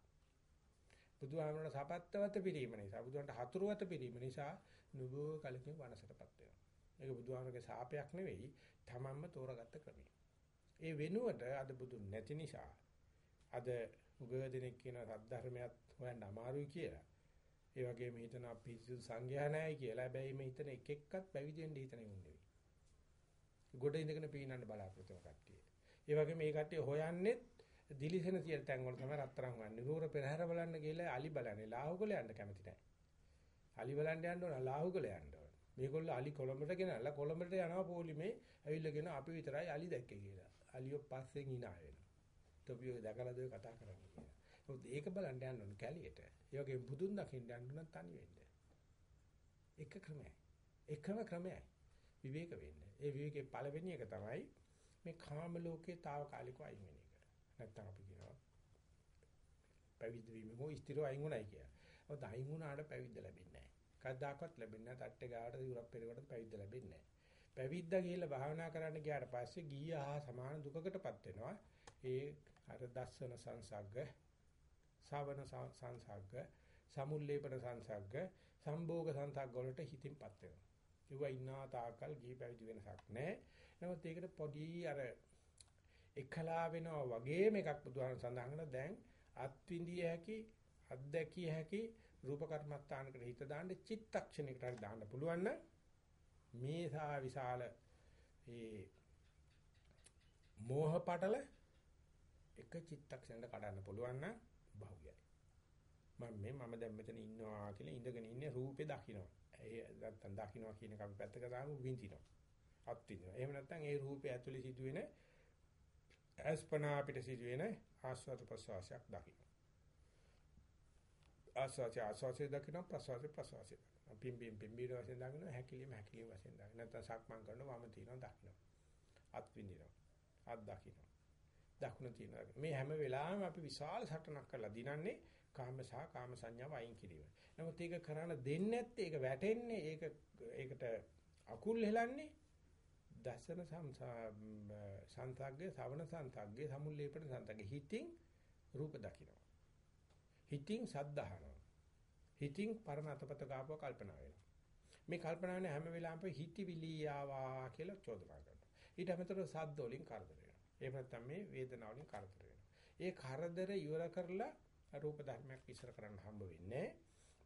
බුදුහාමරණ සපත්තවත පිරීම නිසා බුදුන්ට හතුරුවත පිරීම නිසා නුබෝ කලකින් වනසටපත් වෙනවා. ඒක බුදුහාමරගේ සාපයක් නෙවෙයි තමන්ම තෝරාගත්ත ක්‍රමය. ඒ වෙනුවට අද බුදුන් නැති නිසා අද උගදෙනෙක් කියන සද්ධර්මයක් හොයන්න අමාරුයි කියලා. ඒ වගේම හිතන පිසු සංඝයා නැහැ කියලා. හැබැයි මේ හිතන එක එක්කත් පැවිදි වෙන්න හිතන උන් නෙවෙයි. ගොඩ ඉඳගෙන පීනන්න බලාපොරොත්තු වෙන කට්ටිය. ඒ වගේ මේ කට්ටිය හොයන්නේ දිලිසෙන තියෙන තැන් වල තමයි රත්තරන් වන්නේ. නూరు පෙරහැර බලන්න ගිහලා අලි බලන්නේ. ලාහුගල යන්න කැමති නැහැ. අලි බලන්න යන්න ඕන ලාහුගල යන්න ඕන. මේගොල්ලෝ අලි කොළඹට ගෙනල්ලා කොළඹට යනවා පොලිමේ ඇවිල්ලාගෙන අපි විතරයි අලි දැක්කේ කියලා. අලියෝ පස්සෙන් hina වෙනවා. තොපියෝ දැකලාද ඔය කතා කරන්නේ කියලා. මොකද ඒක බලන්න යන්න ඕන කැලියට. ඒ වගේ බුදුන් දකින්න යන්න නම් තනි වෙන්න. එක ක්‍රමයයි. එකම ක්‍රමයයි. විවේක වෙන්න. ඒ විවේකේ පළවෙනි එක තමයි මේ කාම ලෝකේ తాවකාලිකව අයින් වෙන එක. නැත්තම් අපි කියනවා පැවිදි වීම හෝ ස්ථිරව අයින් වුණයි කියලා. ඔත අයින් වුණාට පැවිද්ද ලැබෙන්නේ නැහැ. කවදාකවත් ලැබෙන්නේ නැහැ. තට්ටේ ගාවට යුරප් පෙරකට පැවිද්ද ලැබෙන්නේ නැහැ. පැවිද්දා ගිහිල්ලා භාවනා කරන්න ගියාට පස්සේ ගිය හා සමාන දුකකටපත් වෙනවා. ඒ අර දස්සන සංසග්ග, ශාවන සංසග්ග, සමුල්ලේපන සංසග්ග, සම්භෝග සංසග්ග වලට හිතින්පත් වෙනවා. ඒවා ඉන්නා තාකල් ගිහි පැවිදි වෙනසක් නැහැ. නමුත් ඒකට පොඩි අර එකලා වෙනවා වගේම එකක් බුදුහාම සඳහන් කරන දැන් අත්විඳිය හැකි අත්දැකිය හැකි රූප කර්මස්ථානකට හිත දාන්න චිත්තක්ෂණයකට හරි දාන්න පුළුවන් නම් මේ සා විශාල ඒ මෝහ පටල එක චිත්තක්ෂණයකට කඩන්න පුළුවන් නම් බහුයයි මම මේ මම දැන් මෙතන ඉන්නවා කියලා ඉඳගෙන ඉන්නේ රූපේ දකින්නවා ඒ නැත්තම් දකින්නවා කියන එක අපි පැත්තක දාමු විඳිනවා. අත් විඳිනවා එහෙම නැත්නම් ඒ රූපේ ඇතුලේ සිදුවෙන අස්පනා අපිට සිදුවෙන ආස්වාද ප්‍රසවාසයක් දකින්න. ආස්වාද ආස්වාද දකින්න ප්‍රසවාස ප්‍රසවාස. පිම් පිම් පිම් බීර වශයෙන් දකින්න හැකිලිම හැකිලිම වශයෙන් දකින්න. නැත්නම් සක්මන් කරනවා වම තියනවා දකින්න. අත් විඳිනවා. අත් දකින්න. දකුණ තියනවා. මේ හැම වෙලාවෙම අපි විශාල සටනක් කරලා දිනන්නේ කාම සහ කාම සංඥාව අයින් කිරීම. නමුත් ඒක කරන්න දෙන්නේ නැත්te ඒක වැටෙන්නේ ඒක ඒකට අකුල් හෙලන්නේ දසන සංසග්ගේ ශවන සංසග්ගේ සමුල්ලේපන සංසග්ගේ හිතින් රූප දකිනවා. හිතින් සද්ධාහනවා. හිතින් පරණ අතපත ගාපුව කල්පනා වෙනවා. මේ කල්පනානේ හැම වෙලාවෙම හිතවිලි ආවා කියලා චෝදනා කරනවා. ඊට අමතරව සද්ද වලින් කරදර වෙනවා. එහෙම නැත්නම් මේ වේදනාව වලින් කරදර වෙනවා. ඒ කරදර ඉවර කරලා රූප ධර්මයක් ඉස්සර කරන්න හම්බ වෙන්නේ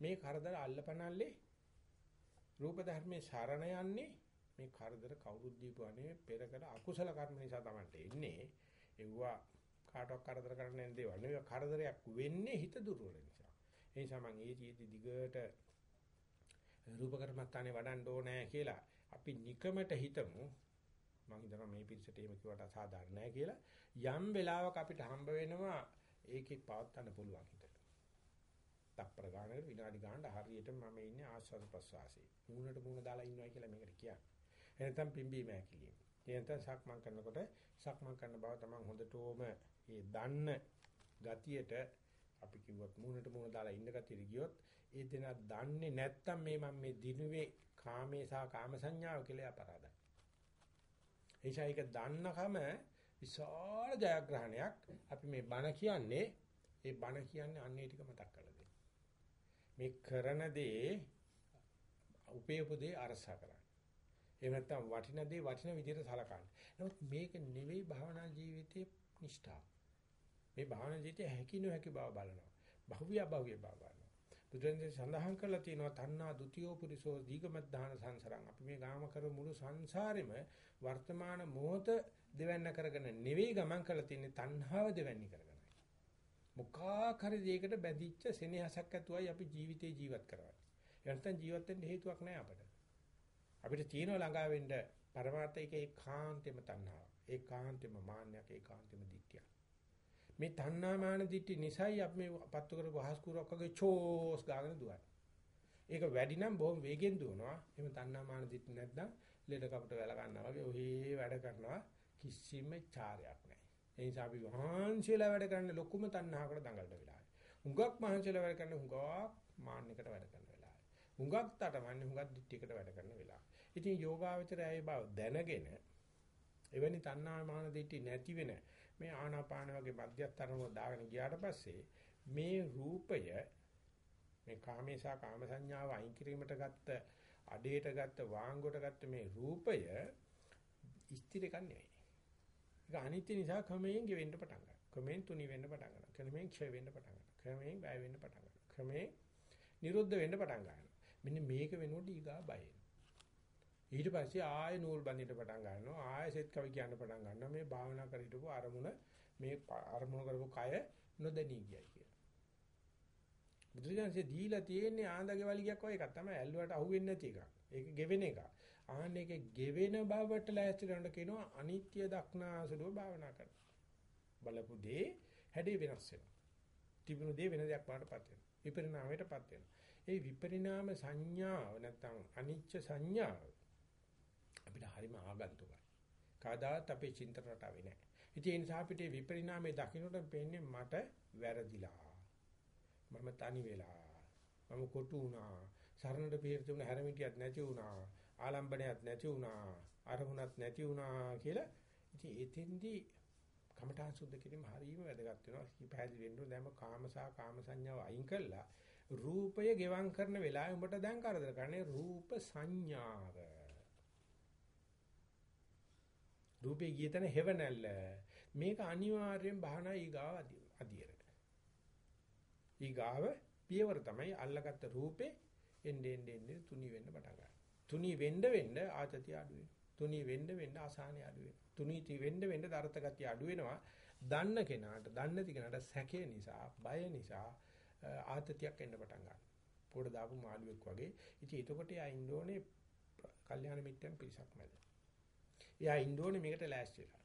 මේ කරදර අල්ලපනල්ලේ රූප ධර්මයේ සරණ යන්නේ මේ කරදර කවුරුත් දීපුවානේ පෙර කළ අකුසල කර්ම නිසා තමයි එන්නේ එව්වා කාටවත් කරදර කරන්න නැන් දේවල් නෙවෙයි කරදරයක් වෙන්නේ හිත දුර්වල නිසා ඒ නිසා මම ඒ ජීවිත දිගට රූප කර්මස්ථානේ වඩන්න ඕනේ කියලා අපි නිකමට හිතමු මම හිතනවා මේ පිරිසට එහෙම කිව්වට අසාධාරණ නැහැ කියලා යම් වෙලාවක අපිට හම්බ වෙනවා ඒකේ පවත්න්න පුළුවන් හිතට. තප්පර ගානකට විනාඩි ගානට හරියට මම ඉන්නේ ආස්වාද ප්‍රසවාසයේ. මූණට මූණ දාලා ඉන්නවා කියලා මේකට කියන්නේ. එනතම් පිම්බීම ඇකිලිම. එනතම් සක්මන් කරනකොට සක්මන් කරන බව තමයි හොඳටම ඒ දන්න ගතියට අපි කිව්වොත් මූණට මූණ දාලා ඉන්න ගතියට ගියොත් ඒ දෙනා දන්නේ නැත්තම් මේ මම මේ දිනුවේ කාමේ සහ කාම සංඥාව කියලා අපරාධයි. එයිසා ඒක දන්නකම විශාල ජයග්‍රහණයක් අපි මේ බණ කියන්නේ ඒ බණ කියන්නේ අන්නේ ටික මතක් කරලා දෙන්න. මේ කරන දේ උපේපදේ අරසා කරන්න. එහෙම නැත්නම් වටින දේ වටින විදිහට සලකන්න. නමුත් මේක නෙවෙයි භාවනා ජීවිතයේ නිෂ්ඨාව. මේ භාවනා ජීවිතයේ හැකි නොහැකි බව බලනවා. බහුවිය බහුවිය බව බලනවා. බුදුරජාණන් සඳහන් කරලා තියෙනවා තණ්හා ဒ ුතියෝ පුරිසෝ දීගමද්ධාන සංසරං. අපි මේ ගාම කර මුළු සංසාරෙම වර්තමාන මොහොත දෙවන්න කරගෙන නෙවෙයි ගමන් කරලා තියෙන්නේ තණ්හාව දෙවන්නි කරගෙනයි. මොකක් හරි දෙයකට බැඳිච්ච සෙනෙහසක් ඇතුවයි අපි ජීවිතේ ජීවත් කරවන්නේ. ඒ නැත්නම් ජීවත් වෙන්න හේතුවක් නැහැ අපිට. අපිට තියෙන ළඟා වෙන්න පරමාර්ථයක ඒකාන්තෙම තණ්හාව. ඒකාන්තෙම මාන්නයක් ඒකාන්තෙම දික්තියක්. මේ තණ්හා මාන දිටි නිසයි අපි මේ පත්තු කරපු හස්කුරක් වගේ චෝස් ගාගෙන දුවන්නේ. ඒක වැඩි නම් බොහොම වේගෙන් දුවනවා. එහෙම තණ්හා මාන දිටි නැත්නම් ලෙඩ කපට වැල ගන්නවා වගේ ඔහේ වැඩ කරනවා කිසිම චාරයක් නැහැ. ඒ නිසා අපි වහන්සියලා වැඩ කරන්නේ ලොකුම තණ්හාවකට දඟලන වෙලාවේ. හුඟක් මහන්සියලා වැඩ කරන්නේ හුඟක් මාන්නයකට වැඩ කරන වෙලාවේ. හුඟක් තටමන්නේ හුඟක් දිට්ඨියකට වැඩ කරන වෙලාව. ඉතින් යෝගාවචරය ඒ බව දැනගෙන එවැනි තණ්හා මාන දිට්ඨි නැති වෙන මේ ආනාපාන වගේ මධ්‍යස්තරම දාගෙන ගියාට පස්සේ මේ රූපය මේ කාමේසා කාම සංඥාව අයින් කිරීමට ගත්ත අඩේට ගත්ත වාංගුවට ගත්ත මේ රූපය ස්ථිර එකක් නෙවෙයි. ඒක අනිත්‍ය නිසා ක්‍රමයෙන් ගෙවෙන්න පටන් ගන්නවා. ක්‍රමයෙන් තුනි වෙන්න පටන් ගන්නවා. ක්‍රමයෙන් ක්ෂය වෙන්න පටන් ගන්නවා. ක්‍රමයෙන් වැය වෙන්න පටන් ගන්නවා. ක්‍රමයෙන් නිරුද්ධ වෙන්න පටන් ගන්නවා. මෙන්න මේක වෙනකොට ඊගා බය ඊට පස්සේ ආය නූල් බඳින්න පටන් ගන්නවා. ආය සෙත් කවි කියන්න පටන් ගන්නවා. මේ භාවනා කර හිටපු අරමුණ මේ අරමුණ කරපු කය නොදැනී ගියයි කියලා. බුදුරජාණන්සේ දීලා තියෙන්නේ ආන්දගේ වලිගයක් වගේ එකක් තමයි ඇල්ලුවට අහුවෙන්නේ නැති එකක්. ඒක ගෙවෙන එකක්. ආන්න ඒක ගෙවෙන බවට ලෑස්ති කරනකොට කියනවා අනිත්‍ය දක්නාසුලව භාවනා කරන්න. බලපු දේ හැඩේ වෙනස් වෙනවා. තිබුණු දේ වෙන දෙයක් වඩටපත් වෙනවා. විපරිණාමයටපත් වෙනවා. ඒ විපරිණාම සංඥාව නැත්නම් අනිච්ච සංඥාව අපිට හරිම ආගන්තුකයි. කවදාත් අපේ චින්තන රටාවේ නැහැ. ඉතින් ඒ නිසා අපිට විපරිණාමයේ දකින්නට පේන්නේ මට වැරදිලා. මම තනි වෙලා. මම කොටු වුණා. සරණට පිළිතුරු තුන හැරමිටියක් නැති වුණා. ආලම්බණයක් නැති වුණා. අරමුණක් නැති වුණා කියලා. ඉතින් එතෙන්දී කමඨාන් සුද්ධ කිරීම හරියම වැදගත් වෙනවා. පැහැදිලි වෙන්න ඕනේ දැන් කාමසා කාම සංඥාව අයින් කළා. රූපය ගෙවම් කරන වෙලාවේ උඹට දැන් කරදර කරන්නේ රූප සංඥාව. රූපේ ගිය තැන හෙවණැල්ල. මේක අනිවාර්යෙන් බහනා ඊගාව අධියර. ඊගාව පියවර තමයි අල්ලගත්ත රූපේ එන්නේ එන්නේ තුනි වෙන්න පටන් ගන්නවා. තුනි වෙන්න වෙන්න ආතතිය අඩු වෙනවා. තුනි වෙන්න වෙන්න අසහනය අඩු වෙනවා. තුනි වෙන්න වෙන්න දරත ගතිය අඩු වෙනවා. දන්න කෙනාට දන්න නැති කෙනාට සැකේ නිසා, බය නිසා ආතතියක් එන්න පටන් ගන්නවා. පොඩ දාපු මාළුවෙක් වගේ. ඉතින් එතකොට යා ඉන්න ඕනේ කල්යාණ මිත්‍යන් පිරිසක් මැද. එයා ඉන්න ඕනේ මේකට ලෑස්තිලා.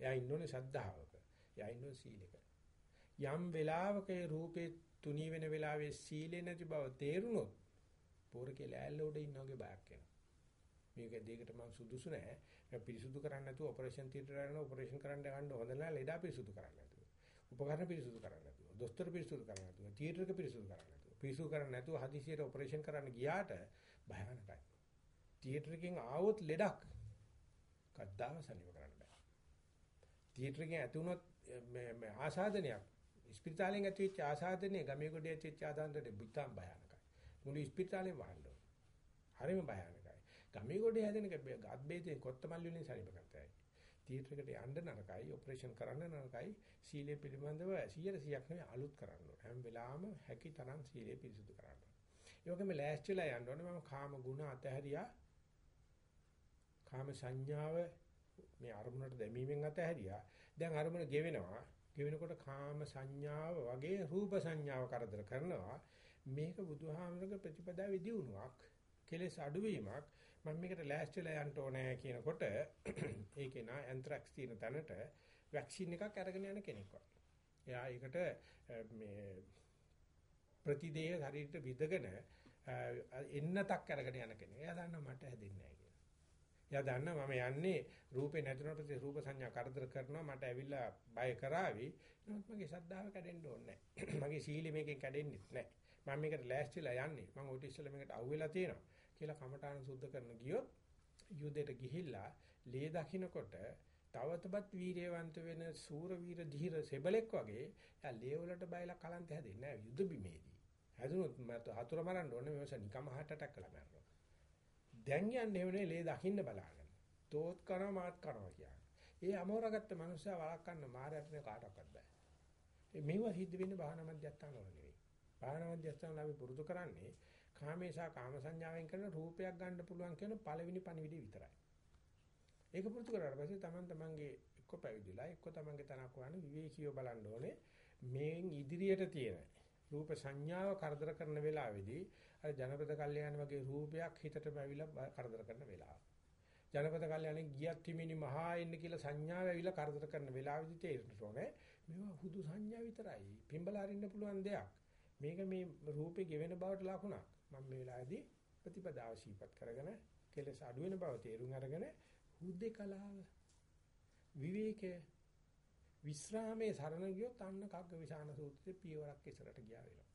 එයා ඉන්න ඕනේ ශ්‍රද්ධාවක. එයා ඉන්න ඕනේ සීලෙක. යම් වෙලාවක ඒ රූපේ තුනී වෙන වෙලාවේ සීලේ නැති බව තේරුනොත් පෝරකේ ලෑල්ල උඩ ඉන්න වගේ බයක් එනවා. මේක දෙයකට මම සුදුසු නෑ. මම පිරිසුදු කරන්න නැතුව ඔපරේෂන් තියටර් යන ඔපරේෂන් කරන්න ගන්න හොඳ නෑ ලෙඩා පිරිසුදු කරන්න නැතුව. උපකරණ පිරිසුදු කරන්න නැතුව. දොස්තර පිරිසුදු කරන්නේ නැතුව, තියටර් එක පිරිසුදු කරන්නේ නැතුව, පිරිසුදු කරන්නේ නැතුව හදිසියට ඔපරේෂන් කරන්න ගියාට භයානකයි. තියටර් එකෙන් ආවොත් ලෙඩක් කද්දාව සනීප කරන්න බෑ. තියටර් එකෙන් ඇති වුණොත් මේ ආසාදනයක් ස්පිරිතාලෙන් ඇතිවෙච්ච ආසාදනය ගමේ ගොඩේ ඇතිවෙච්ච ආසාදනයට බුද්ධම් භයානකයි. මුළු ස්පිරිතාලෙම වහන්න ඕන. හරිම භයානකයි. ගමේ ගොඩේ හැදෙන ගත් බේතෙන් කොත්තමල්ලි වලින් සනීප කරතයි. තියටර් එකට යන්න නරකයි, ඔපරේෂන් කරන්න නරකයි, සීලය පිළිබඳව 100%ක් නෙවෙයි අලුත් කරන්න ඕන. හැම වෙලාවෙම හැකි තරම් සීලය පිරිසුදු කරන්න ඕන. ඒ වගේම ලෑස්තිලා යන්න ඕනේ මම කාම ගුණ අතහැරියා. කාම සංඥාව මේ අරමුණට දැමීමෙන් අතහැරියා. දැන් අරමුණ ගෙවෙනවා. ගෙවෙනකොට කාම සංඥාව වගේ රූප සංඥාව කරදර කරනවා. මේක බුදුහාමරගේ ප්‍රතිපදාවේ දියුණුවක්. කෙලෙස් අඩුවීමක්. මම මේකට ලෑස්තිලා යන්න ඕනේ කියනකොට ඒකේ නා ඇන්ත්‍රැක්ස් තියෙන තැනට වැක්සින් එකක් අරගෙන යන කෙනෙක් වගේ. එයා ඒකට මේ ප්‍රතිදේය ශරීරයට විදගෙන එන්නතක් අරගෙන යන කෙනෙක්. එයා දන්නවා මට හැදෙන්නේ නැහැ කියලා. එයා දන්නවා මම යන්නේ රූපේ නැතුනට පස්සේ රූප සංඥා කරදර කරනවා මට ඇවිල්ලා බය කරાવી. නමුත් මගේ ශ්‍රද්ධාව කැඩෙන්න ඕනේ නැහැ. මගේ සීලෙ මේකෙන් කැඩෙන්නෙත් නැහැ. මම මේකට ලෑස්තිලා යන්නේ. මම ඔය ඉස්සෙල්ලා මේකට අහුවෙලා තියෙනවා. කියලා කමඨාන සුද්ධ කරන ගියොත් යුදයට ගිහිල්ලා ලේ දකින්නකොට තවතපත් වීරයවන්ත වෙන සූර වීර ධීර සෙබලෙක් වගේ යා ලේ වලට බයලා කලන්ත හැදෙන්නේ නැහැ යුද බිමේදී. හැදුනොත් මට හතුර මරන්න ඕනේ මේවස නිකම හට ඇටැක් කළා මරනවා. දැන් යන්නේ එවනේ ලේ දකින්න බලාගෙන. තෝත් කරනවා මාත් කරනවා කියන්නේ. ඒ අමෝරගත්ත මනුස්සයා වළක්වන්න මාරයට කාටවත් බෑ. මේව සිද්ධ වෙන්නේ භාවනා මධ්‍යස්ථාන වල නෙවෙයි. භාවනා මධ්‍යස්ථාන වල අපි පුරුදු කරන්නේ කාමේසා කාම සංඥාවෙන් කරන රූපයක් ගන්න පුළුවන් කියන පළවෙනි පණිවිඩය විතරයි. ඒක පුරුදු කරාට පස්සේ Taman tamanගේ එක්ක පැවිදිලා එක්ක tamanගේ තනක් වහන විවේකීව බලන්න ඕනේ මේන් ඉදිරියට තියෙන රූප සංඥාව කරදර කරන වෙලාවේදී අර ජනපද කල්යාණ වගේ රූපයක් හිතට බැවිලා කරදර කරන වෙලාව. ජනපද කල්යාණේ ගියත් හිමිනි මහා එන්න කියලා සංඥාව ඇවිල්ලා කරදර කරන වෙලාවේදී තේරෙන්න ඕනේ මේවා හුදු සංඥා විතරයි. පිඹලා අරින්න පුළුවන් දෙයක්. මේක මේ රූපේ ගෙවෙන බවට ලකුණක්. මම මේ වෙලාවේදී ප්‍රතිපදාව ශීපත් කරගෙන කෙලස් අඩු වෙන බව තේරුම් අරගෙන හුද්දේ කලාව විවේකය විස්රාමයේ සරණ ගියොත් අන්න කග්ග විසාන සූත්‍රයේ පියවරක් ඉස්සරට ගියා වෙනවා.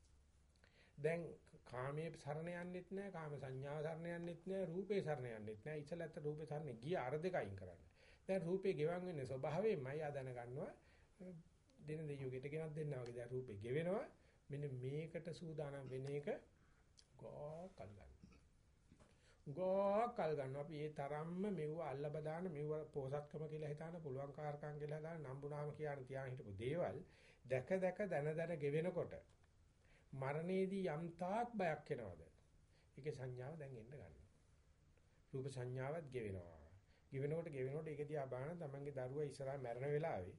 දැන් කාමයේ සරණ යන්නෙත් නැහැ, කාම සංඥාව සරණ යන්නෙත් නැහැ, රූපේ සරණ යන්නෙත් නැහැ. ඉතලත් රූපේ සරණ ගිය අර දෙක අයින් කරන්න. දැන් රූපේ ගෙවන් වෙන්නේ ස්වභාවයෙන්මයි ආ දැනගන්නවා. දින දෙයියකට ගෙනත් දෙන්නා වගේ දැන් රූපේ ගෙවෙනවා. මෙන්න මේකට සූදානම් වෙන එක ගෝකල් ගන්න. ගෝකල් ගන්න අපි ඒ තරම්ම මෙව අල්ල බදාන මෙව පොසත්කම කියලා හිතාන පුළුවන් කාර්කම් කියලා දාන නම්බුනාම කියන තියාන හිටපු දේවල් දැක දැක දන දන ගෙවෙනකොට මරණයේදී යම් තාක් බයක් එනවද? ඒකේ සංඥාව දැන් එන්න ගන්නවා. රූප සංඥාවත් ගෙවෙනවා. ගෙවෙනකොට ගෙවෙනකොට ඒක දිහා බලන තමන්ගේ දරුවා ඉස්සරහා මැරෙන වෙලාවේ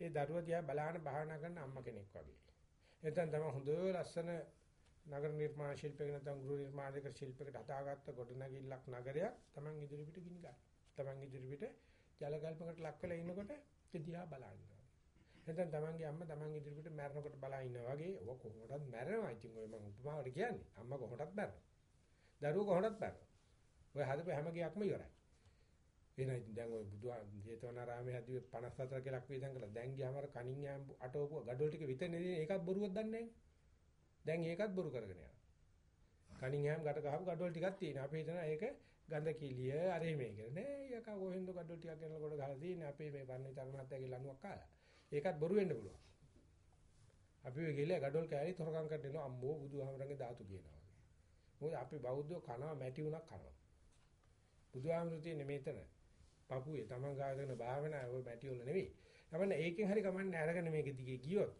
ඒ දරුවා දිහා බලන බහනා කරන අම්මා කෙනෙක් වගේ. එතෙන් තමයි හොඳ ලස්සන නගර නිර්මාණ ශිල්පයක නැත්නම් ගෘහ නිර්මාණයක ශිල්පයකට හදාගත්ත ගොඩනැගිල්ලක් නගරයක් Taman ඉදිරිපිට ගිනි ගන්න. Taman ඉදිරිපිට ජලගල්පකට ලක් වෙලා ඉන්නකොට එදිහා බලනවා. නැත්නම් Tamanගේ අම්මා Taman ඉදිරිපිට මැරෙනකොට බලා ඉන්නා වගේ ඔය කොහොමදත් මැරෙනවා. ඉතින් ඔය මම උපමාවට කියන්නේ. අම්මා කොහොමදත් මැරෙනවා. දරුවෝ කොහොමදත් මැරෙනවා. ඔය හදපු හැම ගියක්ම ඉවරයි. එන ඉතින් දැන් ඔය බුදුහා ජේතවනාරාමයේ හැදුවේ 54 කලක් වේදන් කළා. දැන් ගියාම අර කණින් යෑම අටවපුව gadol ටික විතරනේ ඒකත් බොරුවක් දන්නේ නැහැ. දැන් ඒකත් බොරු කරගෙන යනවා. කණින්හෑම් ගැට ගහපු gadol ටිකක් තියෙනවා. අපි හිතනවා ඒක ගඳ කිලිය අරේ මේ කියලා. නෑ යකා කොහෙන්ද gadol ටිකක් ගෙනල්ලා කොට ගහලා තියෙන්නේ. අපේ මේ පන්නේ තරමනත්යගේ ලණුවක් කාලා. ඒකත් බොරු වෙන්න පුළුවන්. අපි ඔය ගිහලා gadol කෑලි තොරකම් කරගෙන අම්මෝ බුදුහාමරගේ ධාතු කියනවා. මොකද අපි බෞද්ධෝ කනවා මැටි උනක් කනවා. බුදුහාමරු තියෙන්නේ මෙතන. පපුවේ තමන් ගාගෙන භාවනාව ඔය මැටි වල නෙවෙයි. තමන්න ඒකෙන් හරි කමන්නේ අරගෙන මේක දිගේ ගියොත්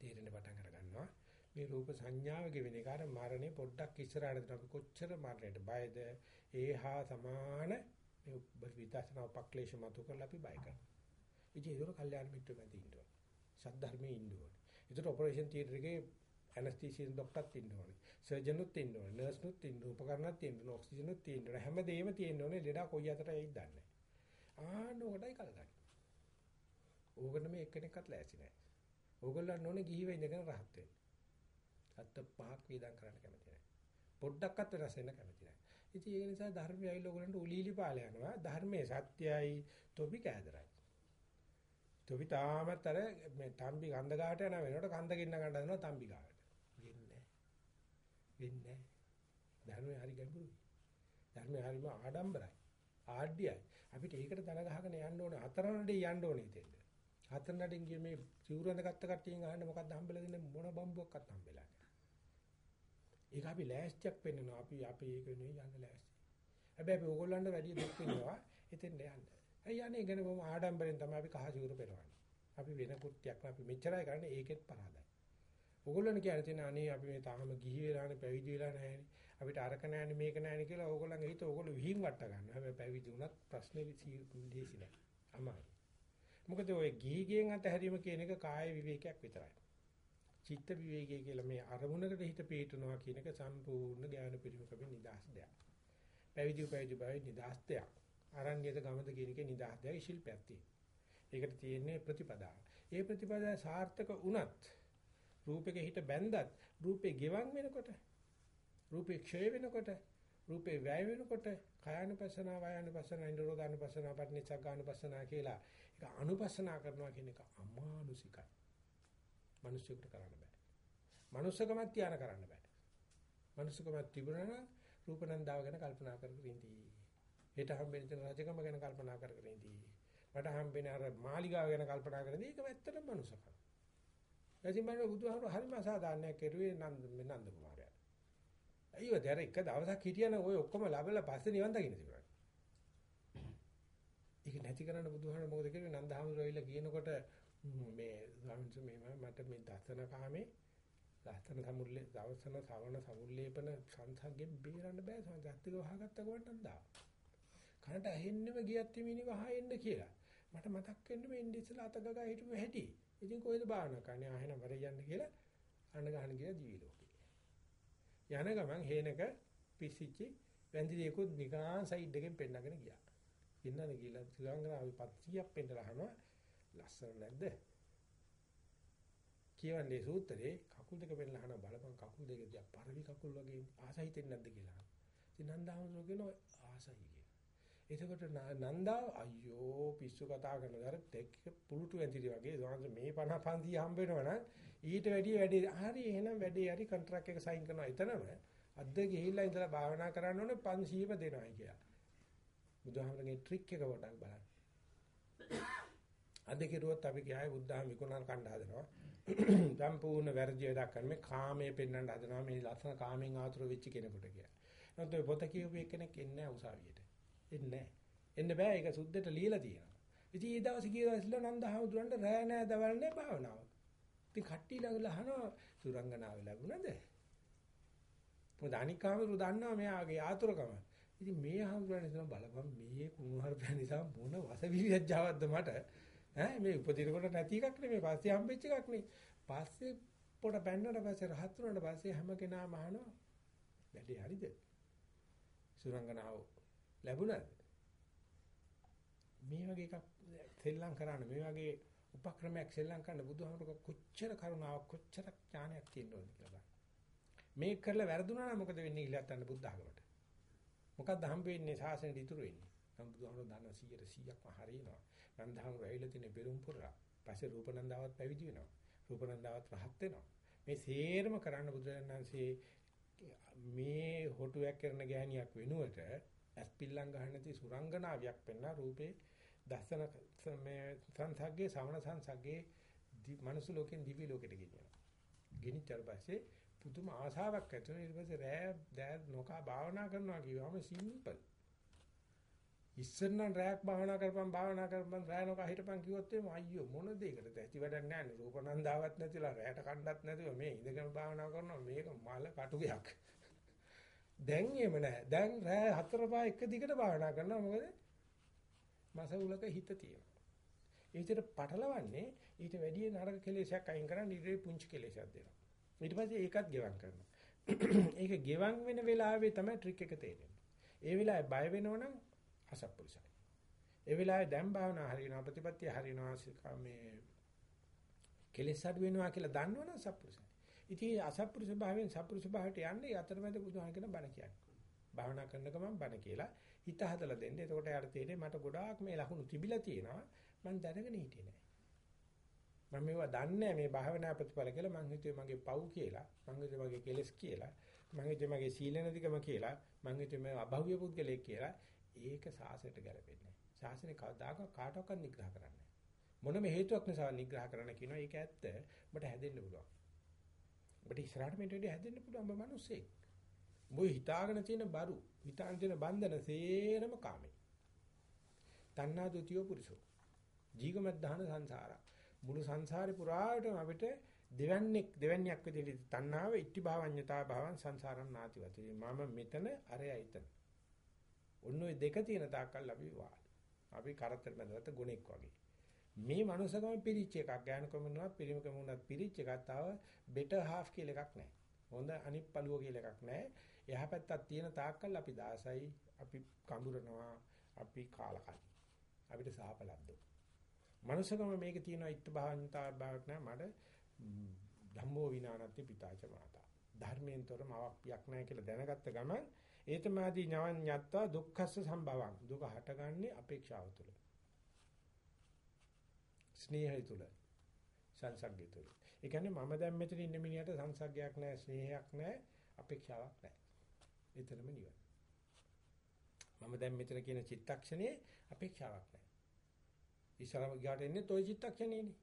තේරෙන්න පටන් අර ගන්නවා. මේ රූප සංඥාව ගෙවෙන එක අර මරණය පොඩ්ඩක් ඉස්සරහට අපි කොච්චර මරණයට බයද ඒහා සමාන මේ විදර්ශනා උපක්ලේශ මතු කරලා අපි බය කරනවා. ඉතින් ඒක කල්යාණ මිත්‍ර මැද ඉන්නවා. සද්ධර්මයේ ඉන්න ඕනේ. ඒකට ඔපරේෂන් තියටර් එකේ ඇනස්තීසියන් ડોක්ටර්ත් ඉන්න ඕනේ. සර්ජනුත් ඉන්න ඕනේ. නර්ස්නුත් ඉන්න ඕනේ. උපකරණත් තියෙන්න ඕනේ. ඔක්සිජනුත් තියෙන්න ඕනේ. හැමදේම තියෙන්න ඕනේ. ලෙඩා කොයි අතට එයිද දන්නේ නැහැ. ආන්න ඔකටයි කල්ගන්නේ. ඕකට මේ එක්කෙනෙක්වත් ලෑසි නැහැ. ඕගොල්ලන් ඕනේ ගිහිව ඉඳගෙන රහත් වෙන්න. අත්ත පහක් වේදම් කරන්න කැමති නැහැ. පොඩ්ඩක්වත් වෙනස් වෙන්න කැමති නැහැ. ඉතින් ඒ නිසා ධර්මයයි ලෝකලන්ට උලීලි පාල යනවා. ධර්මයේ සත්‍යයි තොපි කෑදරයි. තොපි තාමත් අර මේ තම්බි ගඳ ගාට යන වෙනකොට කන්ද ගින්න ගන්න හදනවා තම්බි ගාවට. වෙන්නේ වෙන්නේ ධර්මයේ හරි ගැඹුරුයි. ධර්මයේ හරිම ආඩම්බරයි. ආඩ්‍යයි. අපිට ඒකට දන ගහගෙන යන්න ඕනේ. හතරනඩේ යන්න ඕනේ ඉතින්ද. හතරනඩෙන් ගිය මේ සිවුරඳ ගත්ත කට්ටියෙන් අහන්න මොකක්ද හම්බෙලා දෙන්නේ මොන බම්බුවක්වත් හම්බෙලා නැහැ. ඒක අපි ලෑස්තියක් පෙන්නනවා. අපි අපි ඒක නෙවෙයි යන්න ලෑස්ති. හැබැයි අපි ඕගොල්ලන්ට වැඩි දුක් වෙනවා. එතෙන්ට යන්න. ඇයි යන්නේ ගැන බොහොම ආඩම්බරෙන් තමයි අපි කහ සිවුර පෙරවන්නේ. අපි වෙන කුට්ටියක් අපි මෙච්චරයි කරන්නේ ඒකෙත් පරාදයි. ඕගොල්ලන් කියන්නේ තියෙන අනේ අපි මේ තාම ගිහි වෙලානේ පැවිදි වෙලා නැහැනේ. අපිට අරක නැහැනේ මේක නැහැනේ කියලා ඕගොල්ලන්ගේ හිත ඕගොල්ලෝ විහිං වට ගන්නවා. හැබැයි පැවිදි වුණත් ප්‍රශ්නේ විසීදේසි නෑ. අමාරුයි. මොකද ඔය ගිහිගෙන් අතහැරීම කියන එක කාය විවේකයක් විතරයි. චිත්ත විවේකය කියලා මේ අරමුණකට හිත පිටනවා කියන එක සම්පූර්ණ ඥාන පිරිමකමින් නිදාස් දෙයක්. පැවිදි පැවිදි බවයි නිදාස් දෙයක්. අරණ්‍යද ගමද කියන එකේ නිදාස් දෙයක් ශිල්පයක් තියෙනවා. ඒකට තියෙන්නේ ප්‍රතිපදාව. ඒ ප්‍රතිපදාව සාර්ථක වුණත් රූපෙක හිත බැන්දත් රූපේ ගෙවන් වෙනකොට රූපේ ක්ෂය වෙනකොට රූපේ වැය වෙනකොට කායानुපස්සනා වායानुපස්සනා ඉන්ද්‍රෝදානුපස්සනා පටිනිච්චග්ගානුපස්සනා කියලා ඒක අනුපස්සනා කරනවා කියන එක අමානුෂිකයි. මිනිස්සුන්ට කරන්න බෑ. මනුස්සකමත් ධානය කරන්න බෑ. මනුස්සකමත් තිබුණා නම් රූපනන්දාව ගැන කල්පනා කර කර ඉඳී. හෙට හම්බෙන තන රජකම ගැන කල්පනා කර කර ඉඳී. මට හම්බෙන අර මාලිගාව ගැන කල්පනා කරන දේ ඒක ඇත්තටම මනුස්සකම. එදින් මම බුදුහාමුදුරුවෝ හරිම අසාධාරණයක් කෙරුවේ නන්ද නන්ද කුමාරයා. අයියෝ දැන් එක දවසක් හිටියනම් ඔය ඔක්කොම ලැබලා පස්සේ නිවන් දකින්න තිබුණා. ඒක නැති කරන්න බුදුහාමුදුරුවෝ මොකද කරේ නන්දහාමුදුරුවෝ ඇවිල්ලා කියනකොට මේ ස්වාමීන් මේ මට මේ දසන කාමේ ලස්සන සමුල්ලේ දවසන සවන සමුල්ලේපන සංසග්ගෙන් බේරන්න බෑ සංජාතික වහගත්ත කොටන් දා. කනට ඇහෙන්නෙම ගියත් මිනි වහයෙන්න කියලා. මට මතක් වෙන්නේ මේ ඉන්නේ ඉස්සලා අත ගගා හිටපු හැටි. ඉතින් කොහෙද බාන කන්නේ ආහෙන වර යන්න කියලා අඬ ගහන ගියා දිවි ලෝකේ. යන ගමන් හේනක පිසිච්චි වැන්දිරියකුත් නිකන් සයිඩ් එකෙන් පෙන්නගෙන ගියා. ඉන්නන කියලා ශ්‍රීලංකාවේ 500ක් පෙන්නලා අහනවා ලස්සන නැද්ද? කියවන්නේ සූත්‍රේ කකුල් දෙක පෙන්නලා අහන බලපන් කකුල් දෙක දිහා පරවි කකුල් වගේ ආසහිතෙන්නේ නැද්ද කියලා. ඉතින් නන්දාමසෝ කියනවා ආසයි කියලා. එතකොට නන්දා අයියෝ පිස්සු කතා කරනදාර දෙක පුරුටු ඇඳිලි වගේ සෝන්ස මේ 50 500 හම්බ වෙනවනම් ඊට වැඩිය වැඩි හරි එහෙනම් වැඩි හරි කොන්ට්‍රැක්ට් එක සයින් කරනවා එතනම අද්ද ගිහිල්ලා ඉඳලා භාවනා කරන්න ඕනේ 500ම දෙනවයි කියලා. බුදුහාමරගේ ට්‍රික් එක පොඩ්ඩක් බලන්න. අද කිරුවොත් අපි කියයි බුද්ධහම විකුණන කණ්ඩ හදනවා. සම්පූර්ණ වැරදි වැඩක් කරන මේ කාමයේ පෙන්වන්න හදනවා මේ ලස්සන කාමෙන් ආතුර වෙච්ච කෙනෙකුට කියලා. නැත්නම් ඔය පොත කියවපු එක්කෙනෙක් එන්නේ නැහැ උසාවියට. එන්නේ නැහැ. එන්න බෑ ඒක සුද්ධට ලියලා තියෙනවා. ඉතින් ඒ දවසේ කියලා ඉස්ලා නන්දහමතුරන්ට රෑ නෑ දවල් නෑ භාවනාව. ඉතින් කට්ටිය ළඟ ලහනවා සුරංගනාව ලැබුණද? මොකද අනිකාමරු දන්නවා මෙයාගේ ආතුරකම. ඉතින් මේ හම්බුනේ තමයි බලපන් මේ කුණුහරුපය නිසා මොන වසවිලියජ්ජාවක්ද මට ඈ මේ උපදිනකොට නැති එකක් නෙමෙයි පස්සේ හම්බෙච්ච එකක් නේ. පස්සේ පොඩ බැන්නට පස්සේ රහත් වුණාට පස්සේ හැම කෙනාම අහනවා වැඩේ හරිද? සුරංගනාව ලැබුණාද? මේ වගේ එකක් සෙල්ලම් කරන්න මේ වගේ උපක්‍රමයක් සෙල්ලම් කරන්න බුදුහාමුදුරුවෝ කොච්චර කරුණාවක් කොච්චර ඥානයක් තියෙනවද කියලා බලන්න. මේක කරලා වැරදුනා නම් මොකද වෙන්නේ කියලා හිතන්න බුද්ධ ආගමට. මොකක්ද හම්බ වෙන්නේ සාසනෙට ඉතුරු වෙන්නේ. නම් බුදුහාමුදුරුවෝ දන්න 100 100ක්ම හරියනවා. නන්දහාමුදුරුවෝ ඇවිල්ලා තියෙන බෙරුම් පුරලා. පස්සේ රූපනන්දාවත් පැවිදි වෙනවා. රූපනන්දාවත් රහත් වෙනවා. මේ සේරම කරන්න බුදුරජාණන්සේ මේ හොටුවක් කරන ගෑණියක් වෙනුවට ඇස්පිල්ලම් ගහන්න නැති සුරංගනාවියක් පෙන්නා රූපේ දසන මේ සංසග්ගේ ශ්‍රවණ සංසග්ගේ මනුස්ස ලෝකෙන් දිවි ලෝකෙට ගෙනියනවා. ගෙනිච්චාට පස්සේ පුදුම ආශාවක් ඇති වෙනවා. ඊට පස්සේ රෑ දෑ නොකා භාවනා කරනවා කියවම සිම්පල්. ඉස්සෙල්ලා රෑක් භාවනා කරපන් භාවනා කරපන් රෑ නොකා හිටපන් කිව්වොත් එimhe අයියෝ මොන දෙයකටද ඇති වැඩක් නැහැ නේ. රූපනන්දාවක් නැතිලා රෑට කණ්ඩත් නැතිව මේ ඉඳගෙන භාවනා කරනවා මේක මල කටුගයක්. දැන් එහෙම නැහැ. දැන් රෑ 4 පහ එක දිගට භාවනා කරනවා මොකද? මසවුලක හිත තියෙනවා. ඒ විදිහට පටලවන්නේ ඊට වැඩිය නරක කෙලෙසයක් අයින් කරන් ඊට පුංචි කෙලෙසයක් දෙනවා. ඊට පස්සේ ඒකත් ගෙවම් කරනවා. ඒක ගෙවම් වෙන වෙලාවේ තමයි ට්‍රික් එක තේරෙන්නේ. ඒ වෙලාවේ බය වෙනවනම් අසත්පුරුසයි. ඒ වෙලාවේ දැන් භාවනා හරියනවා ප්‍රතිපත්තිය හරියනවා මේ කෙලෙස් අඩු වෙනවා කියලා දන්නවනම් සත්පුරුසයි. ඉතින් අසත්පුරුෂ භාවයෙන් සත්පුරුෂ භාවයට යන්නේ අතරමැද බුදුහාම කියන බණ කියන්නේ. භාවනා කරන ගමන් බණ කියලා හිත හදලා දෙන්න. එතකොට යාට තේරෙන්නේ මට ගොඩාක් මේ ලකුණු තිබිලා තියෙනවා. මම දැනගෙන හිටියේ නෑ. මම මේවා දන්නේ මේ භාවනා ප්‍රතිඵල කියලා. මං හිතුවේ මගේ පව් කියලා. මං හිතුවේ මගේ කෙලස් කියලා. මං හිතුවේ මගේ සීල නැතිකම කියලා. මං හිතුවේ මම අභව්‍ය පුද්ගලයෙක් කියලා. ඒක සාසනයට ගැලපෙන්නේ නැහැ සාසනේ කවදාකවත් කාටවත් නිග්‍රහ කරන්නේ මොනම හේතුවක් නිසා නිග්‍රහ කරන්න කියනවා. ඒක ඇත්ත. ඔබට හැදෙන්න පුළුවන්. ඔබට ඉස්සරහට මේට වැඩි හැදෙන්න පුළුවන් ඔබ මිනිස්සෙක්. ඔබ හිතාගෙන තියෙන බරු හිතාගෙන තියෙන බන්ධන සේරම කාමේ තණ්හා දුතියෝ පුරුෂෝ. ජීගමද්දාන සංසාරා. මුළු සංසාරේ පුරාටම අපිට දෙවන්නේක් දෙවන්නේක් විදිහට තණ්හාව ඉට්ටි භාවඤ්ඤතා භාවං සංසාරං නාතිවති. මම මෙතන අරය ඊතන ඔන්න ඔය දෙක තියෙන තාක්කල් අපි වාල් අපි කරත්තර බඳගත්ත ගුණෙක් වගේ. මේ මනුස්සකම පිරිච්ච එකක් ගෑනුකම නුවත් පිරිමකම උනත් පිරිච්ච එකක්. තව බෙටර් හාෆ් කියලා එකක් නැහැ. හොඳ අනිත් පළුව කියලා එකක් නැහැ. එහා පැත්තක් තියෙන තාක්කල් අපි දාසයි අපි කඹරනවා අපි කාලකන්ණි අපිට සාපලද්දෝ මනුස්සකම මේකේ තියෙනවා ඉත්ත භාවන්තා භාවක් නෑ. මඩ ධම්මෝ විනානත්ති පිතාච මාතා. ධර්මයෙන් තොර මවක්පියක් නැහැ කියලා දැනගත්ත ගමන් ඒතමාදී ඥාන ඤත්තා දුක්ඛස්ස සම්භවං. දුක හටගන්නේ අපේක්ෂාව තුළ. ස්නේහය තුළ සංසග්ගය තුළ ඒ කියන්නේ මම දැන් මෙතන ඉන්න මිනිහට සංසග්ගයක් නැහැ ස්නේහයක් නැහැ අපේක්ෂාවක් නැහැ එතරම් නිවන මම දැන් මෙතන කියන චිත්තක්ෂණේ අපේක්ෂාවක් නැහැ ඉස්සරහ ගියාට එන්නේ toy චිත්තක්ෂණේනේ.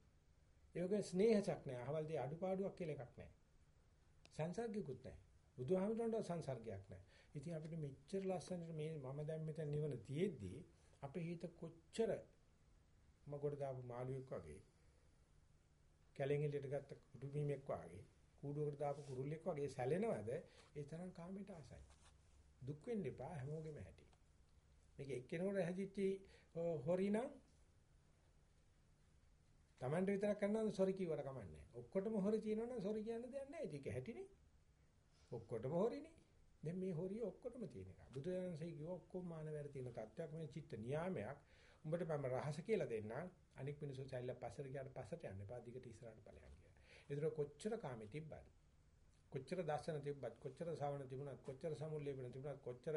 ඒ වගේ ස්නේහසක් නැහැ. අහවලදී අඩුපාඩුවක් කියලා එකක් නැහැ. සංසර්ගිකුත් නැහැ. බුදුහාමුදුරන්ට සංසර්ගයක් නැහැ. ඉතින් අපිට මෙච්චර ලස්සනට මේ මම දැන් මෙතන නිවන තියෙද්දී අපේ හිත කොච්චර මගොඩ දාපු මාළුවෙක් වගේ කැලෙන් එළියට ගත්ත කුඩුමීමෙක් වගේ කූඩුවකට දාපු කුරුල්ලෙක් වගේ සැලෙනවද ඒ තරම් කාමයට ආසයි. දුක් වෙන්න එපා හැමෝගෙම ඇති. මේක එක්කෙනෙකුට හැදිච්ච හොරිනම් Tamanට විතරක් කරනවා සොරි කිව්වට කමන්නේ. ඔක්කොටම හොරි තියෙනවනම් සොරි කියන්න දෙයක් නැහැ. ඒක හැටිනේ. ඔක්කොටම හොරිනේ. දැන් මේ හොරිය ඔක්කොටම තියෙන එක. බුදුරජාණන්සේ කිව්ව ඔක්කොම මානවයර තියෙන තත්වයක් මේ චිත්ත නියාමයක්. උඹට මම රහස කියලා දෙන්නම්. අනික් මිනිස්සු සැල්ල පස්සට ගියාට පස්සට යන්න එපා. දිගට ඉස්සරහට ඵලයන් කියලා. ඒතර කොච්චර කාමේ තිබ්බත් කොච්චර දර්ශන තිබ්බත් කොච්චර ශ්‍රවණ තිබුණත් කොච්චර සමුල්ලේපන තිබුණත් කොච්චර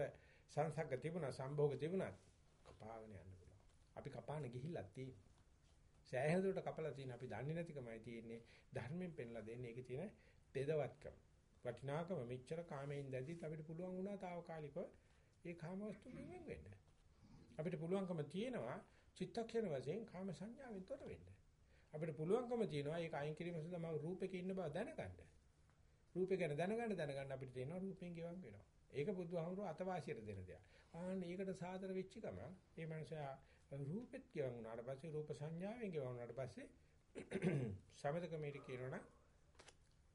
සංසග්ග තිබුණත් සම්භෝග තිබුණත් කපාගෙන යන්න පුළුවන්. අපි කපාන ගිහිල්ලා තියෙන්නේ. සෑහෙන දුරට කපලා තියෙන අපි දන්නේ නැතිකමයි තියෙන්නේ ධර්මයෙන් පෙන්ලා දෙන්නේ ඒකේ තියෙන තෙදවත්කම වටිනාකම මෙච්චර කාමයෙන් දැදිත් අපිට පුළුවන් වුණා తాවකාලිකව ඒ කාම වස්තුකින් වෙන් වෙන්න අපිට පුළුවන්කම තියෙනවා චිත්තක්ෂණ වශයෙන් කාම සංඥාවෙන් තොර වෙන්න අපිට පුළුවන්කම තියෙනවා ඒක අයින් කිරීම සඳහා මම රූපෙක ඉන්න බව දැනගන්න රූපේ ගැන දැනගන්න දැනගන්න අපිට තියෙනවා රූපෙන් ගෙවන් වෙනවා ඒක බුදුහාමුදුරුවෝ අතවාසියට දෙන දෙයක්. ආන්න ඒකට සාදර වෙච්ච ගමන් මේ මනුස්සයා රූපෙත් ගෙවන් වුණාට පස්සේ රූප සංඥාවෙන් ගෙවන් වුණාට පස්සේ සමතකමේට කියනවනම්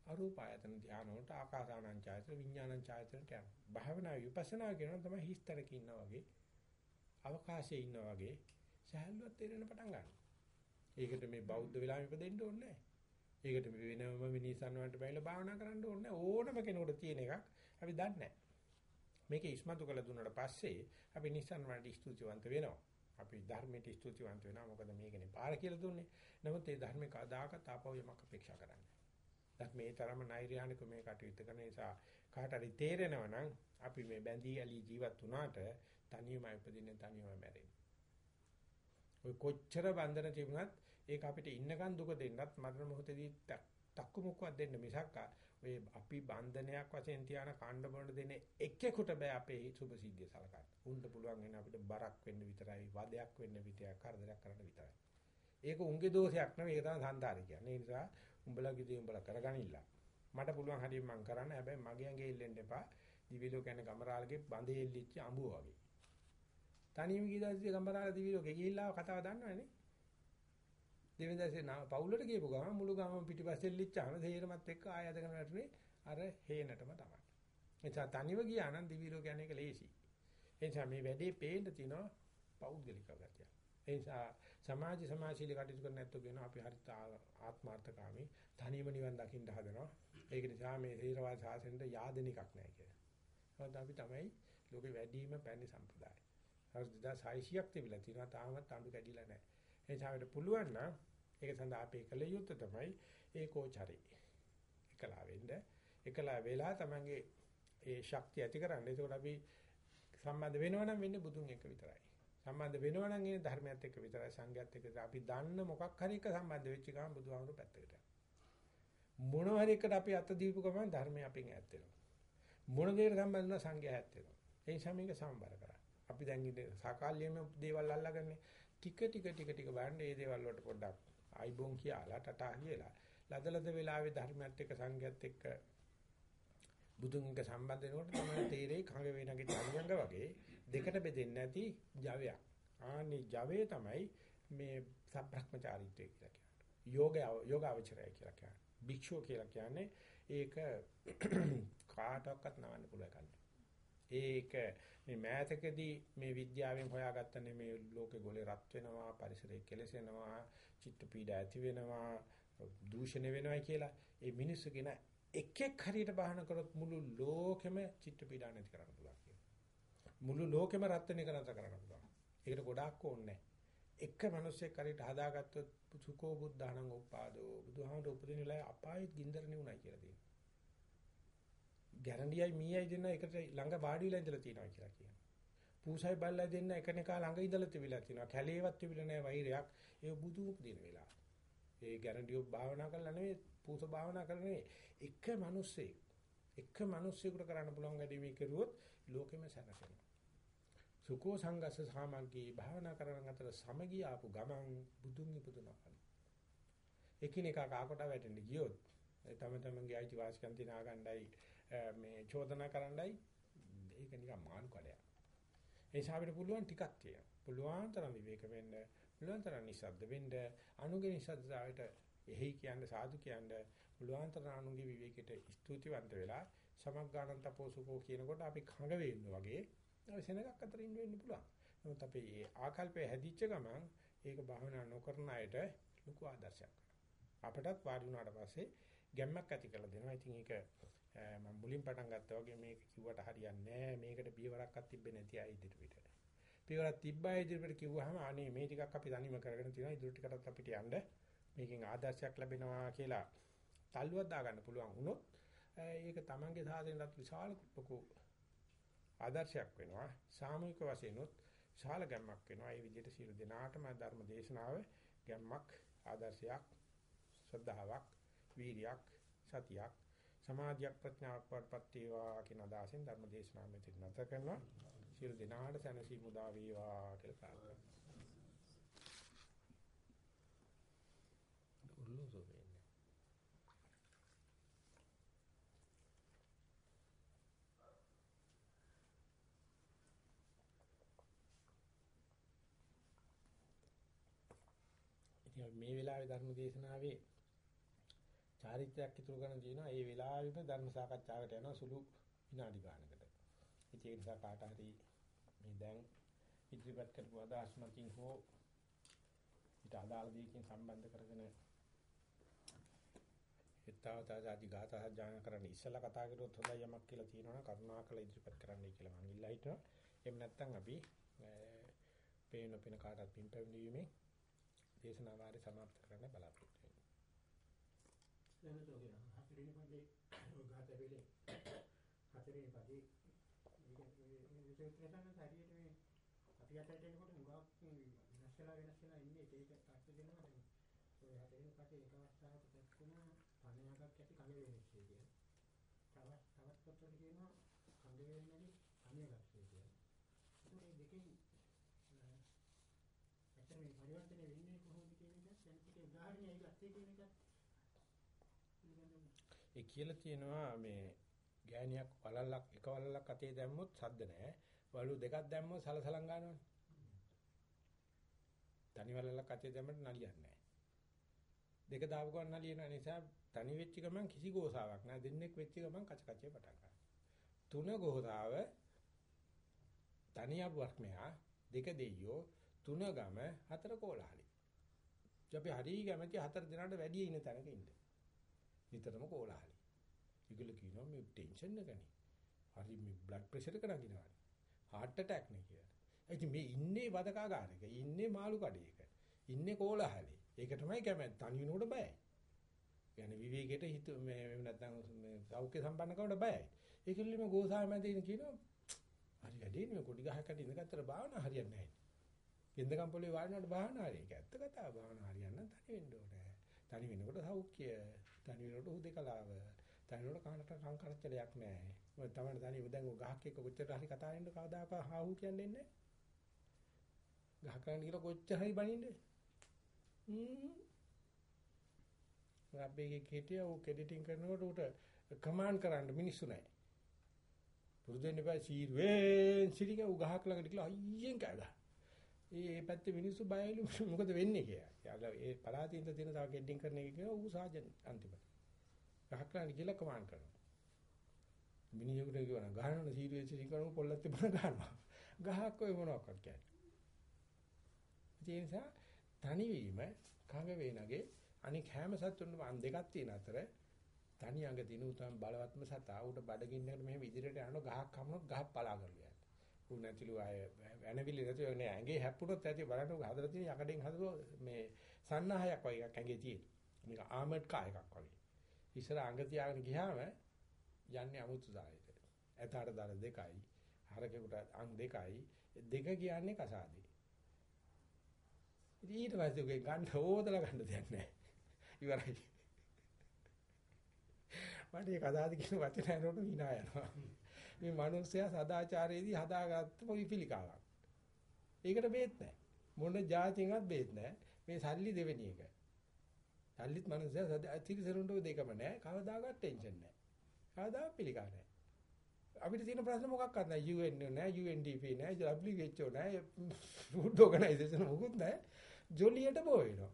අරූප ආයතන ධානය වලට ආකාසානං ඡායතන විඥානං ඡායතනට යනවා. භාවනා විපස්සනා කියනවා තමයි හිස්තරක ඉන්නා වගේ අවකාශයේ ඉන්නා වගේ සහැල්ලුවක් තේරෙන පටන් ගන්නවා. ඒකට මේ බෞද්ධ වෙලාවෙ ඉපදෙන්න ඕනේ නැහැ. ඒකට වෙනම මිනිසන් වලට බැලලා භාවනා කරන්න ඕනේ ඕනම කෙනෙකුට තියෙන එකක් අපි දන්නේ නැහැ. මේක ඉස්මතු කළ දුන්නාට පස්සේ අපි නිසන් වලට ස්තුතිවන්ත වෙනවා. අපි ධර්මයට ස්තුතිවන්ත වෙනවා. මොකද මේකනේ පාර කියලා දුන්නේ. නමුත් ඒ ධර්මේ කදාකත් ආපහු යමක් අපේක්ෂා කරන්නේ. ධර්මයේ තරම නෛර්යානික මේ කටයුත්ත කරන නිසා කාට හරි තේරෙනවා නම් අපි මේ බැඳී ඇලී ජීවත් වුණාට තනියම උපදින්නේ තනියම මැරෙන්නේ. ඔය කොච්චර බන්ධන තිබුණත් ඒක අපිට ඉන්නකන් දුක දෙන්නත් මරණ මොහොතදී තක්කු මුක්කක් දෙන්න මිසක් ඔය අපි බන්ධනයක් වශයෙන් තියාන කාණ්ඩ බොන්න දෙන්නේ එක්කෙකුට බෑ අපේ සුභ සිද්ධිය සලකන්න. උන්ට පුළුවන් වෙන අපිට බරක් වෙන්න විතරයි, වදයක් වෙන්න විතරයි, කරදරයක් කරන්න විතරයි. ඒක උන්ගේ දෝෂයක් නෙවෙයි ඒක තමයි සංසාරය කියන්නේ. ඒ නිසා උඹලගේ දේ උඹලා කරගනින්න. මට පුළුවන් හරියට මං කරන්න. හැබැයි මගේ ඇඟේ ඉල්ලෙන්න එපා. දිවිලෝ කියන්නේ ගමරාලගේ බඳේ ඉල්ලිච්ච අඹුව වගේ. තනියම ගිහලා ගමරාල දිවිලෝගේ ගිහිල්ලා කතාව දන්නවනේ. දෙවෙනිදාසේ පවුලට ගියපු ගමන් මුළු ගමම පිටිපස්සේ ඉල්ලිච්චාම තේරමත් එක්ක ආය අදගෙන වැටුනේ අර හේනටම තමයි. එනිසා තනිව ගියා නම් දිවිලෝ කියන්නේ ඒක ලේසි. එනිසා මේ වැඩේ පේන්න තිනවා පෞද්ගලික ගතිය. ඒ නිසා සමාජ සමාජශීලී කටයුතු කරන නැත්තු කියන අපි හරිත ආත්මార్థකාමී තනියම නිවන් දකින්න හදනවා. ඒක නිසා මේ තේරවාද සාසනෙට yaadෙන එකක් නැහැ කියලා. මොකද අපි තමයි ලෝකේ වැඩිම පැණි සම්ප්‍රදාය. අවුරුදු 2600ක් තිබිලා තියෙනවා තාමත් අඬු කැඩිලා නැහැ. ඒ නිසා අපිට පුළුවන් නම් ඒක සඳහා අපි කළ යුත්තේ තමයි ඒකෝචරේ. එකලා වෙන්න එකලා වෙලා තමන්ගේ ඒ ශක්තිය ඇති කරන්න. ඒකෝට අපි සම්බන්ධ වෙනවා නම් වෙන්නේ බුදුන් එක විතරයි. සම්බන්ධ වෙනවා නම් ඒ ධර්මයත් එක්ක විතරයි සංඝයත් එක්ක අපි දන්න මොකක් හරි එක සම්බන්ධ වෙච්ච ගමන් බුදුහාමුදුරු පැත්තකට මොන හරි එකට අපි අත දීපු ගමන් ධර්මය අපෙන් ඈත් වෙනවා. මොන දෙයකට සම්බන්ධ වෙනවා සංඝය ඈත් වෙනවා. ඒ නිසා මේක සම්බර කරා. අපි දැන් ඉන්නේ සාකාල්යෙම දේවල් අල්ලගන්නේ. ටික ටික ටික ටික බලන්න මේ දේවල් වලට පොඩ්ඩක් ආයිබෝන් කියලා ටටා කියලා. ලදලද වෙලාවේ ධර්මයත් එක්ක සංඝයත් එක්ක බුදුන් එක සම්බන්ධ වෙනකොට තමයි තේරෙයි කඟ වේනගේ ධර්මංග වගේ දෙකට බෙදෙන්නේ නැති ජවයක්. ආනි ජවය තමයි මේ සබ්‍රහ්මචාරීත්වය කියලා කියන්නේ. යෝග යෝගාවචරය කියලා කියන්නේ. භික්ෂුව කියලා කියන්නේ ඒක කාටවත් නවන්න පුළුවන් එකක්. ඒක මේ මෑතකදී මේ විද්‍යාවෙන් හොයාගත්ත මේ ලෝකේ ගොලේ රත් වෙනවා පරිසරය කෙලසෙනවා චිත්ත පීඩා ඇති වෙනවා දූෂණය වෙනවා කියලා ඒ මිනිස්සු කියන එකෙක් හරියට බහන කරොත් මුළු ලෝකෙම චිත්ත පීඩා නැති කරන්න පුළුවන් කියලා. මුළු ලෝකෙම රත් වෙන එක නැතර කරන්න පුළුවන්. ඒකට ගොඩාක් ඕනේ එක මිනිස්සෙක් හරියට හදාගත්තොත් සුකෝ බුද්ධානං උපාදෝ බුදුහාමර උපදින වෙලාවේ අපායෙත් ගින්දර නෙවුණයි කියලා තියෙනවා. ගැරන්ඩියයි මීයයි දෙන්න එකට ළඟ වාඩි වෙලා ඉඳලා තියෙනවා කියලා කියනවා. පූසයි බල්ලා දෙන්න එකනිකා ළඟ ඉඳලා තිබිලා තියෙනවා. කැලේවත් තිබිලා නැහැ වෛරයක්. ඒ බුදු උපදින වෙලාව. ඒ ගැරන්ඩියෝ භාවනා කරලා නෙවෙයි පූස භාවනා කරන්නේ එක මිනිස්සෙක් එක මිනිස්සෙකුට කරන්න පුළුවන් වැඩි මේ කරුවොත් ලෝකෙම සැනසෙනවා. සුකෝ සංගස්ස සාමග්ගී භාවනා කරන අතර සමගිය ආපු ගමන් බුදුන් ඉපදුනා. එකිනෙකා කාකට වැටෙන්න ගියොත් තම තමන්ගේ අයිති වාසිකම් තිනා ගන්නයි මේ චෝදනා කරන්නයි ඒක නිකන් මානු කඩයක්. ඒ නිසා අපිට පුළුවන් ටිකක් තියෙනවා. පුළුවන් තරම් විවේක වෙන්න, පුළුවන් තරම් නිස්සද්ද වෙන්න, අනුගේ නිස්සද්දතාවයට එහි කියන්නේ සාදු කියන්නේ පුළුවන් තරම් අනුගේ විවේකයට ස්තුතිවන්ත වෙලා සමග්ගානන් තපෝසුකෝ කියනකොට අපි කඟ වෙන්න වගේ සෙනගක් අතර ඉන්න වෙන්න පුළුවන්. නමුත් අපි මේ ආකල්පය හැදිච්ච ගමන් ඒක භාවනා නොකරන අයට ලොකු ආදර්ශයක්. අපටත් වාඩි වුණාට පස්සේ ගැම්මක් ඇති කරලා දෙනවා. ඉතින් ඒක මම මුලින් පටන් ගත්තා වගේ මේක කිව්වට හරියන්නේ නැහැ. මේකට පියවරක්වත් තිබෙන්නේ නැති අය ඉදිරියට. පියවරක් තිබ්බා ඉදිරියට කිව්වහම අනේ මේ ටිකක් අපි තනියම කරගෙන තියෙනවා. ඉදිරියට ටිකටත් අපිට යන්න මේකෙන් ආදර්ශයක් ලැබෙනවා කියලා තල්ලුවක් දාගන්න පුළුවන් වුණොත් ඒක තමන්ගේ සාධනෙටත් විශාල ලොකු ආදර්ශයක් වෙනවා. සාමූහික වශයෙන් උත් විශාල ගැම්මක් වෙනවා. ඒ විදිහට සියලු දෙනාටම ධර්ම දේශනාව ගැම්මක් ආදර්ශයක් ශ්‍රද්ධාවක් වීරියක් සතියක් සමාධියක් ප්‍රඥාවක් වඩපත් වේවා කියන අදහසින් ධර්ම දේශනාව මෙතන නැත කරනවා. සියලු දෙනාට සැනසීම උදා වේවා කියලා ප්‍රාර්ථනා මේ වෙලාවේ ධර්ම දේශනාවේ චාරිත්‍රාක් ඉතුරු කරන තියෙනවා. ඒ වෙලාවෙම ධර්ම සාකච්ඡාවට යනවා සුළු විනාඩි ගානකට. ඒ නිසා කාට හරි මේ දැන් ඉදිරිපත් කරපු අදහස් මතින් හෝ ඊට අදාළ දෙයකින් සම්බන්ධ කරගෙන හිතාවතාජාති ගාථා ජාන කරන්න ඉස්සලා කතා කරුවොත් හොඳයි යමක් කියලා තියෙනවනම් කරුණාකර ඉදිරිපත් කරන්නයි කියලා මම ඉල්ලා හිටනවා. එහෙම නැත්නම් අපි පේන පේන කාටත් පින් පැමිණීමේ දේශනාවාරය සමාප්ත කරන්න බලාපොරොත්තු දැන් තෝගෙන හතරවෙනි පදේ ගාත වෙලේ හතරවෙනි පදේ මේක විශේෂයෙන් හරියට මේ අපි අතට එනකොට මුගක් වෙනස් වෙලා වෙනස් වෙලා ඉන්නේ ඒක අර්ථ දෙනවා දැන් ඔය හතරවෙනි පදේ එක අවස්ථාවක දක්වන පණයාවක් ඇති කම වෙනස් කියන. තවත් තවත් පොතේ කියනවා කඳ වෙන්නේ කණියක් කියලා. ඒක දෙකෙන් ඇත්තට මේ පරිවර්තනය වෙන්නේ කොහොමද කියන එක දැන් ටික උදාහරණයක් ගත්තේ කියන එකත් ඒ කියලා තියෙනවා මේ ගෑණියක් වලල්ලක් එක වලල්ලක් අතේ දැම්මොත් සද්ද නැහැ. වලු දෙකක් දැම්මොත් සලසලම් ගන්නවනේ. තනි වලල්ලක් අතේ දැම්මම නලියන්නේ නැහැ. දෙක දාපු ගමන් නලියන නිසා තනි වෙච්ච ගමන් කිසි ගෝසාවක් නැහැ. දෙන්නෙක් වෙච්ච ගමන් කච කචේ පටන් ගන්නවා. තුන ගෝසාව තනියක් වර්ක්මයා දෙක දෙයියෝ තුන ගම හතර කෝලහලි. අපි හරි කැමැති හතර දෙනාට වැඩි ඉන්න තැනක ඉන්න. නිතරම කෝලහලයි. ඒගොල්ලෝ කියනවා මේ ටෙන්ෂන් එකනේ. හරි මේ බ්ලඩ් ප්‍රෙෂර් එක නගිනවානේ. heart attack නේ කියලා. ඉතින් මේ ඉන්නේ වදකාගාරයක, ඉන්නේ මාළු කඩේක, ඉන්නේ කෝලහලේ. ඒක තමයි කැමැත්ත. තනි වෙනකොට බයයි. يعني විවේකයට හිත මේ නැත්නම් මේ සෞඛ්‍ය සම්පන්නකමට බයයි. ඒකෙල්ලෙම ගෝසාව මැදින් කියනවා හරි වැඩේ නේ කොඩි ගහකට ඉඳගත්තර භාවනා හරියන්නේ නැහැ. වින්දකම් පොලේ වාඩිනකොට භාවනා හරිය. ඒක ඇත්ත කතාව භාවනා හරියන්න තනි වෙන්න ඕනේ. තනි වෙනකොට සෞඛ්‍ය, තනි වෙනකොට හුදේකලාව, තනි වෙනකොට කාණට කං කරච්චලයක් නැහැ. මොකද තමයි තනි දැන් ඔය ගහක් එක්ක කොච්චර හරි කතා වෙන්න කවදාකවත් හාහු කියන්නේ නැහැ. ගහ කරන්න කියලා කොච්චර හරි බනින්නේ. හ්ම්. අපේ කෙටිය ਉਹ කෙඩිටින් කරනකොට උට කමාන්ඩ් කරන්න මිනිස්සු නැහැ. පුරුදු වෙන්න එපා සීරුවෙන් සිටික උ ගහක් ළඟට ගිහලා අයියෙන් කෑගා. ඒ පැත්තේ මිනිස්සු බයලු මොකද වෙන්නේ කියලා. යාලා ඒ පළාතින් ඉඳ තියෙන තව ගෙඩ්ඩින් කරන එක කියලා ඌ සාජන් අන්තිමට. ගහක් ළඟට ගිහලා කමාන්ඩ් කරනවා. මිනිහෙකුට කියනවා ගහනවන සීරුවෙන් සිටික කරනකොට පොල්ලත් තිබුණා ගන්නවා. ගහක් ඔය මොනවාක්වත් කියන්නේ. ඒ නිසා තනිවීම කඟ වේනගේ අනික හැම සතුන්ම අන් දෙකක් තියෙන අතර තනි අඟ දින උතම් බලවත්ම සතා උඩ බඩගින්නකට මෙහෙම ඉදිරියට යන ගහක් හමුනොත් ගහක් පලා කරලු යන්නේ. උන් නැතිලු ආය වෙනවිලි නැතුව නේ ඇඟේ හැප්පුණොත් ඇති බලන්න හදලා තියෙන යකඩෙන් හදපුව මේ සන්නහයක් වගේ එකක් ඇඟේ තියෙන. මේක ආමඩ් කා එකක් වගේ. ඉස්සර අඟ තියාගෙන ගියාම යන්නේ අමුතු දායක. ඇතාට දාල දෙකයි, හරකෙකුට අං දෙකයි, දෙක කියන්නේ කසාදේ. ඉතින් ඊට පස්සේ උගේ ගන්න ඕදලා ගන්න දෙයක් නැහැ. ඉවරයි. මට ඒ කතාවද කියන වචන ඇරෙන්න විනා යනවා. මේ මිනිස්සයා සදාචාරයේදී හදාගත්ත පිළිකාවක්. ඒකට බේත් නැහැ. මොන જાතියෙන්වත් බේත් නැහැ. මේ සල්ලි දෙවෙනි එක. සල්ලිත් මිනිස්සයා තිරිසරුන්ට දෙකම නැහැ. කවදාකවත් ටෙන්ෂන් නැහැ. කවදාවත් පිළිකා නැහැ. අපිට තියෙන ප්‍රශ්න මොකක්වත් නැහැ. UN නැහැ, UNDP නැහැ, WHO නැහැ, Food Organization මොකුත් නැහැ. ජොලියට බෝ වෙනවා.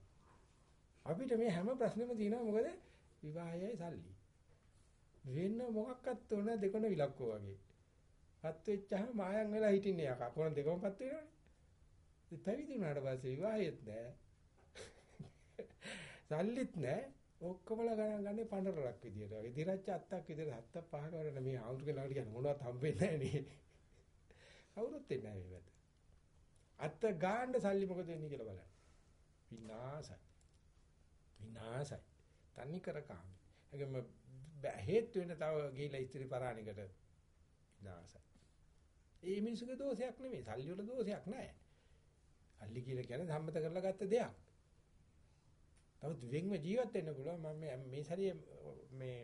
අපිට මේ හැම ප්‍රශ්නෙම තියෙනවා මොකද? විවාහයයි සල්ලි. වෙන මොකක්වත් උන දෙකොන විලක්කෝ වගේ. පත් වෙච්චාම මායම් වෙලා හිටින්නේ යකා. කොන දෙකම පත් වෙනවනේ. ඉතින් පැවිදි වුණාට පස්සේ විවාහයත් නැහැ. සල්ලිත් නැහැ. ඔක්කොමලා ගණන් ගන්නේ පඬරලක් විදියට. වගේ දිරච්ච අත්තක් විදියට හත්ත පහක වරන මේ ආඳුරේ ළඟට යන මොනවත් හම්බෙන්නේ නැහැ නේ. කවුරුත් එන්නේ නැහැ මේකට. අත්ත ගාන්න සල්ලි මොකද වෙන්නේ කියලා බලන්න. විනාසයි. විනාසයි. තනි කර කාමී. ඒකම හේතු වෙන තව ගිහිලා ඉස්ත්‍රි පරාණිකට විනාසයි. ඒ මිනිසුගේ දෝෂයක් නෙමෙයි. සල්ලි වල දෝෂයක් නැහැ. සල්ලි කියලා කියන්නේ සම්මත කරලා ගත්ත දෙයක්. තවත් වෙන්ව ජීවත් වෙන්න පුළුවන් මම මේ සැරේ මේ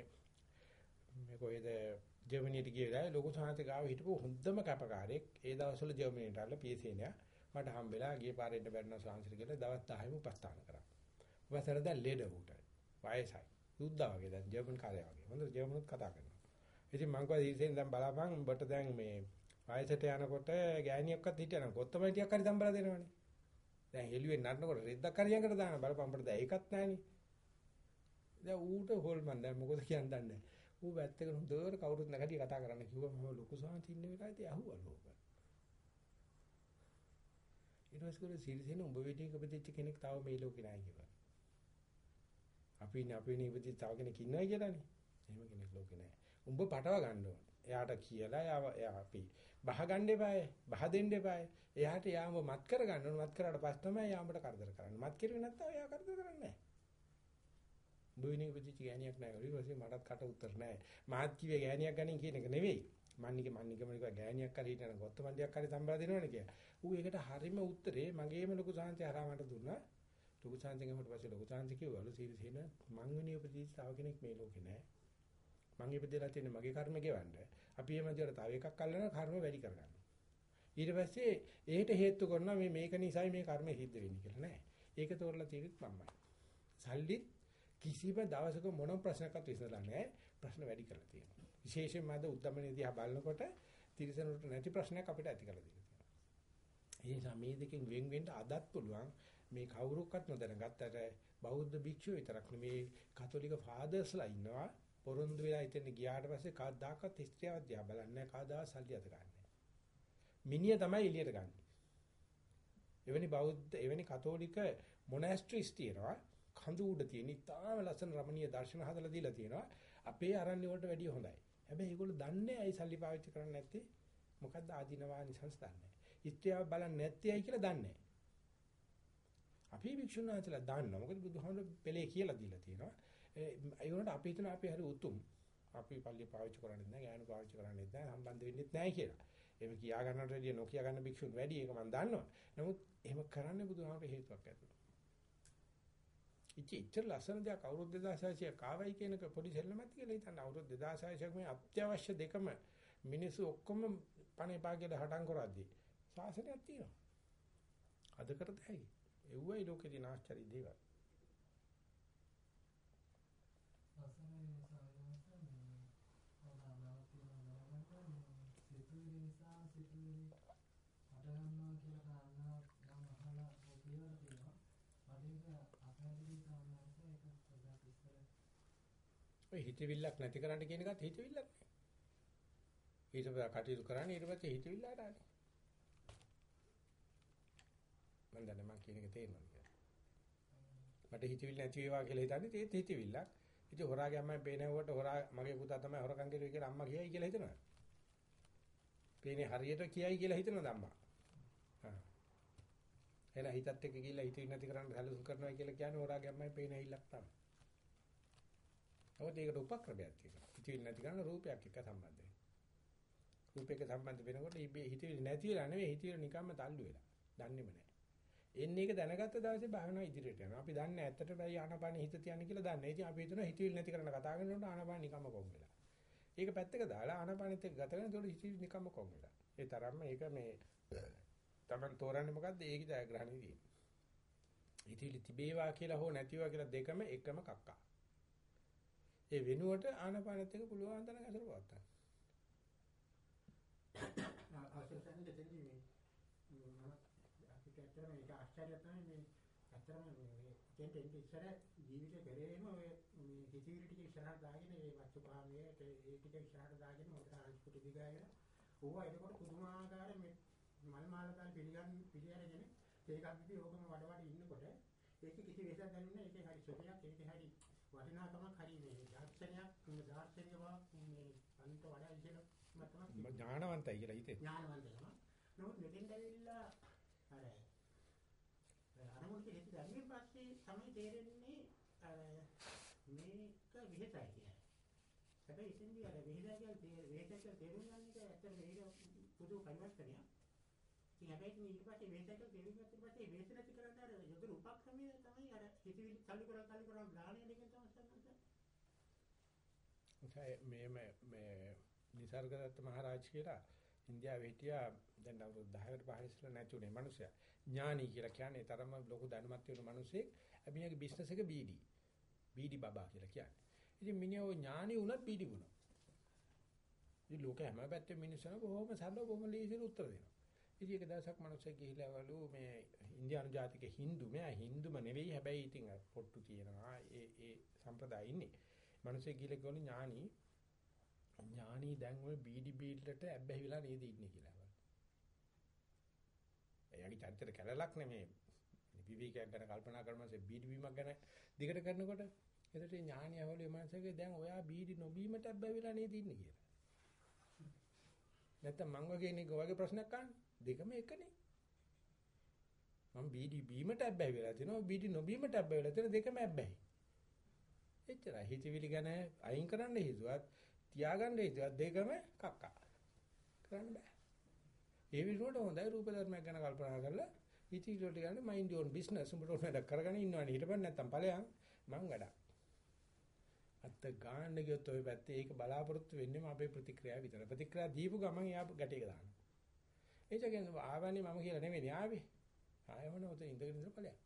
මේ කොහෙද ජර්මනියට ගිය වෙලාවේ ලොකු සාහිත්‍ය ගාව හිටපු හොඳම කැපකාරයෙක් ඒ දවස්වල ජර්මනියට ආලා පීසේනියා මට හම්බෙලා ගිය පාරේ ඉන්න බැරි නම් සාංශර කියලා දවස් 10ම උපස්ථාන කරා. උපස්ථාන දැන් ලේඩ උට. වයසයි. යුද්ධා වගේ දැන් ජර්මන් කාර්යය වගේ. හොඳ ජර්මනුත් කතා කරනවා. ඉතින් මං කිව්වා ඊසෙන් දැන් බලාපන් උඹට දැන් මේ වයසට යනකොට ගෑණියක්වත් හිටියනම් කොත්තම ටිකක් හරි සම්බල දෙනවනේ. දැන් හෙළුවෙන් නටනකොට රෙද්දක් හරියකට දාන බලපන් අපිට දැන් ඒකත් නැහනේ. දැන් ඌට හොල්මන් දැන් මොකද කියන්න දන්නේ ඌ වැත්තක හොඳට කවුරුත් නැගටි කතා කරන්න කිව්වා මම ලොකු සාන්ති ඉන්න වෙලාවේදී අහුවලු ඔබ. ඊට පස්සේ කෝ සිරිසෙන උඹ වෙටින් කපෙච්ච කෙනෙක් තව මේ ලෝකේ නැහැ කියලා. අපි ඉන්නේ අපි ඉන්නේ ඉපදිච්ච තව කෙනෙක් ඉන්නවා කියලානේ. එහෙම කෙනෙක් ලෝකේ නැහැ. උඹ පටව ගන්න ඕන. එයාට කියලා එයා අපි බහ ගන්න එපායි. බහ දෙන්න එපායි. එයාට යාම මත් කර ගන්න ඕන. මත් කරාට පස්සේ තමයි යාමට කරදර කරන්නේ. මත් කෙරුවේ නැත්නම් එයා කරදර කරන්නේ නැහැ. බුයිනේ ඉපදිච්ච ගෑණියක් නැහැ. ඊට පස්සේ මටත් කට උත්තර නැහැ. මාත් කිව්වේ ගෑණියක් ගනින් කියන එක නෙවෙයි. මන්නිගේ මන්නිගම නිකන් ගෑණියක් කරේ හිටන ගොත්ත මණ්ඩියක් කරේ සම්බල දෙනවනේ කියලා. ඌ ඒකට හරිම උත්තරේ මගේම ලොකු සාන්ති හරහා මට දුන්නා. ලොකු සාන්තිගෙන් මට පස්සේ ලොකු සාන්ති කිව්වලු සීරිසේන මං වෙනි උපදීස් තව කෙනෙක් මේ ලෝකේ නැහැ. මං ඉපදෙලා තියෙන මගේ කර්ම ගෙවන්න. අපි එහෙම දිහට තව එකක් අල්ලන කර්ම වැඩි කරගන්න. ඊට පස්සේ ඒකට හේතු කරනවා මේ මේක නිසායි මේ කර්ම සිද්ධ වෙන්නේ කියලා නෑ. ඒක තෝරලා තියෙන්නේ මම්මයි. සල්ලිත් කිසිම දවසක මොන ප්‍රශ්නයක්වත් විසඳලා නෑ. ප්‍රශ්න වැඩි කරලා තියෙනවා. විශේෂයෙන්ම අද උද්දමනයේදී බලනකොට තිරසනුට නැති ප්‍රශ්නයක් අපිට ඇති කරලා දෙනවා. ඒ නිසා මේ දෙකෙන් වෙන් වෙන්න අදත් පුළුවන් මේ කවුරුක්වත් නොදැනගත්තට බෞද්ධ භික්ෂුව විතරක් නෙමේ කතෝලික ෆාදර්ස්ලා ඉන්නවා පොරොන්දු වෙලා ඉතින් ගියාට පස්සේ කවදාකවත් ස්ත්‍රියව දිහා බලන්නේ කවදා සල්ලි අත ගන්නෑ. මිනිය තමයි එළියට ගන්න. එවැනි බෞද්ධ එවැනි කතෝලික මොනාස්ට්‍රිස් තියෙනවා කඳු උඩ තියෙන ඉතාම ලස්සන රමණීය දර්ශන හදලා දීලා තියෙනවා. අපේ ආරණ්‍ය වලට වැඩිය හොඳයි. හැබැයි ඒගොල්ලෝ දන්නේ ඇයි සල්ලි පාවිච්චි කරන්නේ නැත්තේ? මොකද්ද ආධිනවා නිසංස දන්නේ. ඉත්‍යාව බලන්නේ නැත්තේ ඇයි කියලා දන්නේ අපි භික්ෂුන් වහන්සේලා දන්නවා. මොකද බුදුහාමුදුරුවෝ පෙළේ කියලා දීලා තියෙනවා. ඒ වුණාට අපි හිතන අපි හරි උතුම්. අපි පල්ලිය පාවිච්චි කරන්නේ නැහැ, ගෑනු පාවිච්චි කරන්නේ නැහැ, සම්බන්ධ වෙන්නේ නැහැ කියලා. එහෙම කියා ගන්නට වැඩිය නොකිය ගන්න භික්ෂුන් වැඩි ඒක මම දන්නවා. නමුත් එහෙම කරන්න බුදුහාමර හේතුවක් ඇතුළු. ඉච්ච ඉච්චර ලස්සන දෙයක් අවුරුදු 2600 කාවයි කියනක පොඩි සෙල්ලමක් කියලා හිතන්න අවුරුදු 2600ක් මේ අත්‍යවශ්‍ය දෙකම මිනිස්සු ඔක්කොම පණේ පාගේට හටන් කරද්දී ශාසනයක් තියෙනවා. අද කරත හැකි. එව්වයි ලෝකේ ආශ්චර්ය දේවල්. ඔය හිතවිල්ලක් නැති කරන්න කියන එකත් හිතවිල්ලක් නේ. ඊට පස්සේ කටයුතු කරන්නේ ඊට පස්සේ හිතවිල්ලට ආනේ. මම දන්නේ මම කියන එක තේරෙනවද කියලා. මට හිතවිල්ල නැති වේවා කියලා හිතන්නේ ඒත් හිතවිල්ලක්. ඉතින් හොරාගේ අම්මයි පේනවට හොරා මගේ පුතා තමයි හොරකම් කරුවේ කියලා අම්මා කියයි කියලා හිතනවා. පේන්නේ හරියට කියයි කියලා හිතනවද අම්මා? හා. එහෙනම් හිතත් එක්ක ගිහිල්ලා හිතවිලි නැති කරන්න සැලසුම් කරනවා කියලා කියන්නේ හොරාගේ අම්මයි පේන ඇහිල්ලක් තමයි. නමුත් ඒකට උපක්‍රමයක් තියෙනවා. හිතවිලි නැති කරන රූපයක් එක්ක සම්බන්ධ වෙනවා. රූපයක සම්බන්ධ වෙනකොට ඉබේ හිතවිලි නැති වෙලා නෙවෙයි හිතවිලි නිකම්ම තල්ලු වෙලා. දන්නේම නැහැ. එන්නේ ඒක දැනගත්ත දවසේ භාවනාව ඉදිරියට යනවා. අපි දන්නේ ඇත්තට බයි ආනපාන හිත තියන්නේ කියලා දන්නේ. ඉතින් අපි හිතනවා හිතවිලි නැති කරන කතා කරනකොට ආනපාන නිකම්ම කොම් වෙලා. ඒක පැත්තක දාලා ආනපානෙත් එක්ක ගත කරන ඒතකොට හිතවිලි නිකම්ම කොම් වෙලා. ඒ තරම්ම ඒක මේ Taman තෝරන්නේ මොකද්ද? ඒකයි දාග්‍රහණේ තියෙන්නේ. හිතවිලි තිබේවා කියලා හෝ නැතිවා කියලා දෙකම එකම කක්කා. ඒ වෙනුවට ආනපානෙත් එක්ක පුළුවන් තරම් අසර පවත්තා. අවශ්‍යතාවයෙන් දෙන්නේ මේ මම අපිට ඇත්තටම ඒක ආශ්චර්යයක් තමයි මේ ඇත්තටම මේ දෙන්න දෙන්න ඉස්සර ජීවිතේ කරේම ඔය මේ හිතවිලි ටික ඉස්සරහට දාගෙන ඒ වස්තුපාමයේ ඒ ටික ඉස්සරහට දාගෙන මොකද අනිත් දිගාගෙන ඕවා එතකොට පුදුමාකාර මේ මල් මාලතාල් පිළිගන්න පිළිඅරගෙන ඒකක් විදි ඕකම වඩ වඩ ඉන්නකොට ඒක කිසි වෙසක් දැනුන්නේ ඒකේ හරි සොබයක් ඒකේ හරි වටිනාකමක් හරි මේ දාර්ශනිකයක් මේ දාර්ශනික බවක් මේ අන්ත වඩා ඉහළ මතමක් ඥානවන්තයි කියලා හිතේ. ඥානවන්තකම. නමුත් මෙතෙන් අර අරමුණට හිත දැම්මෙන් පස්සේ තමයි තේරෙන්නේ අර මේක විහෙතයි කියලා. හැබැයි ඉතින්දී අර විහෙතයි කියලා විහෙතයි තේරුම් ගන්න එක ඇත්තට මේක පුදු පරිවර්තනයක්. ඉතින් හැබැයි ඊට පස්සේ විහෙතයි තේරුම් ගත්තට පස්සේ විහෙත නැති කරන්න අර යොදන උපක්‍රමය තමයි අර හිතවිලි තල්ලු කරලා තල්ලු කරලා ග්‍රහණය දෙකෙන් තමයි සම්බන්ධ. මේ මේ නිසර්ගදත්ත මහරජ කියලා ඉන්දියාවේ හිටියා දැන් අවුරුදු 10කට පහළ ඉස්සෙල්ලා නැතුනේ මිනිසයා. ඥානි කියලා කියන්නේ තරම ලොකු දැනුමක් තියෙන මිනිසෙක්. අභියගේ බිස්නස් එක බීඩි. බීඩි බබා කියලා කියන්නේ. ඉතින් මිනිහෝ ඥානි වුණත් බීඩි වුණා. ඉතින් ලෝක හැම පැත්තෙම මිනිස්සුන බොහොම සරල බොහොම ලේසියට උත්තර දෙනවා. ඉතින් එක දවසක් මිනිස්සෙක් ගිහිලාවලු මේ ඉන්දියානු ජාතික හින්දු මෙයා හින්දුම නෙවෙයි හැබැයි ඉතින් පොට්ටු තියෙනවා. ඒ ඒ සම්ප්‍රදාය ඉන්නේ. මිනිස්සෙක් ගිහිල්ලා ගෝලි ඥානි ඥානි දැන් ওই බීඩි බීඩලට ඇබ්බැහි වෙලා නේද ඉන්නේ කියලා. එයාගේ චරිතේ කැලලක් නෙමේ. විවිධකයක් ගැන කල්පනා කරනකොට බීඩි බීමක් ගැන දිගට කරනකොට එතකොට ඥානි අවලේ මනසකේ දැන් ඔයා බීඩි නොබීමට ඇබ්බැහි වෙලා නේද ඉන්නේ කියලා. නැත්තම් මං වගේ නේ වගේ ප්‍රශ්නයක් අහන්නේ. දෙකම එකනේ. මම බීඩි බීමට ඇබ්බැහි වෙලා තිනවා බීඩි නොබීමට ඇබ්බැහි වෙලා තියෙන දෙකම ඇබ්බැහි. එච්චරයි. හිතවිලි ගැන අයින් කරන්න හිතුවත් තියාගන්න හිතුවත් දෙකම කක්කා. කරන්න බෑ. ඒ විදිහට හොඳයි රූප ධර්මයක් ගැන කල්පනා කරලා හිතවිලි වලට ගන්න මයින්ඩ් යෝන් බිස්නස් උඹට ඕන වැඩ කරගෙන ඉන්නවනේ හිටපන් නැත්තම් ඵලයන් මං වැඩක්. අත්ත ගන්න ගියොත් ඔය පැත්තේ ඒක බලාපොරොත්තු වෙන්නේම අපේ ප්‍රතික්‍රියාව විතර. ප්‍රතික්‍රියා දීපු ගමන් එයා ගැටේක දානවා. ඒක කියන්නේ ආවන්නේ මම කියලා නෙමෙයි ආවේ. ආයවන උත ඉඳගෙන ඉඳලා ඵලයන්.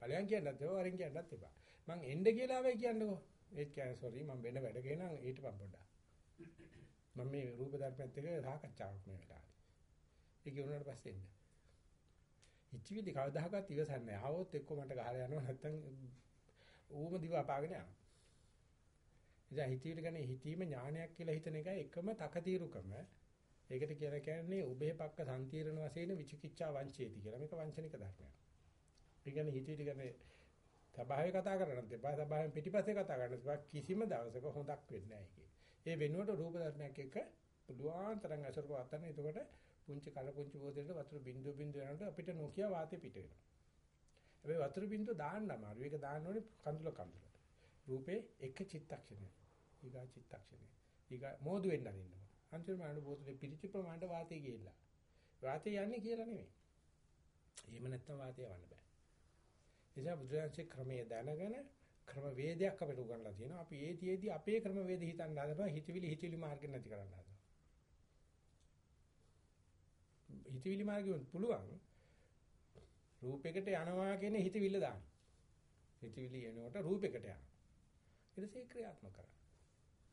ඵලයන් කියන්නත් ඒවා වරින් කියන්නත් එපා. මං එන්න කියලා ආවේ කියන්නකෝ. ඒත් කියන්නේ සෝරි මම වෙන වැඩ ගේනම් ඊට පම්පොඩා. මම මේ රූප ධර්මයත් එක්ක සාකච්ඡාවක් මේ වෙලාවේ. ඒක උනාට පස්සේ එන්න. හිතවිලි කවදාහකත් ඉවසන්නේ නැහැ. ආවොත් එක්ක මට ගහලා යනවා නැත්තම් ඌම දිව අපාගෙන යනවා. ඉතින් හිතවිලි ගැන හිතීම ඥානයක් කියලා හිතන එකයි එකම තකතිරුකම. ඒකට කියලා කියන්නේ උභය පක්ක සම්තිරණ වශයෙන් විචිකිච්ඡා වංචේති කියලා. මේක වංචනික ධර්මයක්. ඒ කියන්නේ හිතවිලි ගැන සබාවේ කතා කරන්නත් එපා. සබාවෙන් පිටිපස්සේ කතා කරන්නත් එපා. කිසිම දවසක හොඳක් වෙන්නේ නැහැ ඒ වෙනුවට රූප ධර්මයක් එක්ක පුළුවන් තරම් අසරප වතන. එතකොට පුංචි කල පුංචි බෝතලෙට වතුර බින්දුව බින්දුව යනකොට අපිට නොකිය වාතේ පිට වෙනවා. හැබැයි වතුර බින්දුව දාන්න අමාරු. ඒක දාන්න ඕනේ කඳුල කඳුලට. රූපේ එක චිත්තක්ෂණය. ඊගා චිත්තක්ෂණය. ඊගා මොහොදු වෙන්න අරින්නවා. අන්තිමට මරණ බෝතලේ පිරිච්ච ප්‍රමාණයට වාතය ගිහිල්ලා. වාතය යන්නේ කියලා නෙමෙයි. එහෙම නැත්නම් වාතය යවන්න බෑ. එනිසා බුදුරජාණන්සේ ක්‍රමයේ දැනගෙන ක්‍රම වේදයක් අපිට උගන්ලා තියෙනවා. අපි ඒතියෙදි අපේ ක්‍රම වේද හිතන්න හදනවා. හිතවිලි හිතවිලි මාර්ගෙ නැති කරන්න හදනවා. හිතවිලි මාර්ගෙ පුළුවන් රූපයකට යනවා කියන හිතවිල්ල දාන්න. හිතවිලි එනකොට රූපයකට යනවා. ඊට පස්සේ ක්‍රියාත්මක කරනවා.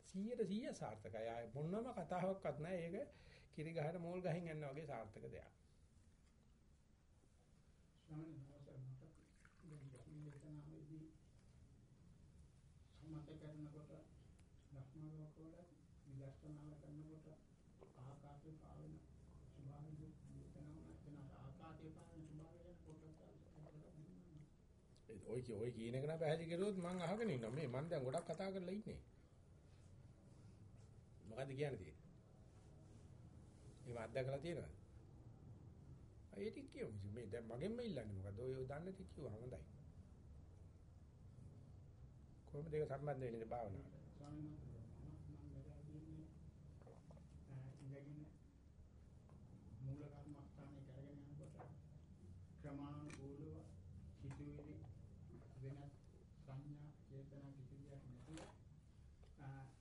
100ට 100 සාර්ථකයි. ආය මොනම කතාවක්වත් නැහැ. ඒක කිරි ගහන මෝල් ගහින් යනවා වගේ සාර්ථක දෙයක්. ස්වාමීන් වහන්සේ මට දැන් වේදනාවේදී සමත කරනකොට ලක්ෂණ ලෝකවල විදර්ශනාව කරනකොට ආකාශේ පාවෙන ස්වභාවය වේදනාව නැත්නම් ආකාශේ පාවෙන ස්වභාවය ගැන පොඩ්ඩක් ඔය ඔය කියන එක නම් පැහැදිලි කරුවොත් මම අහගෙන ඉන්නවා. මේ මම දැන් ගොඩක් කතා කරලා ඉන්නේ. මොකද්ද කියන්නේ තියෙන්නේ? මේ අත්දකලා තියෙනවද? ඒ ටික කියමු. මේ දැන් මගෙන්ම ඉල්ලන්නේ මොකද්ද? ඔය ඔය දන්න ටික කිව්වා හොඳයි. කොහොමද ඒක සම්බන්ධ වෙන්නේ භාවනාවට? ස්වාමීන් වහන්සේ මම මම වැරදින්නේ ඉඳගෙන මූල කර්මස්ථානයේ කරගෙන යනකොට ක්‍රමානුකූලව සිතුවිලි වෙනත් සංඥා චේතනා කිසි දෙයක් නැතුව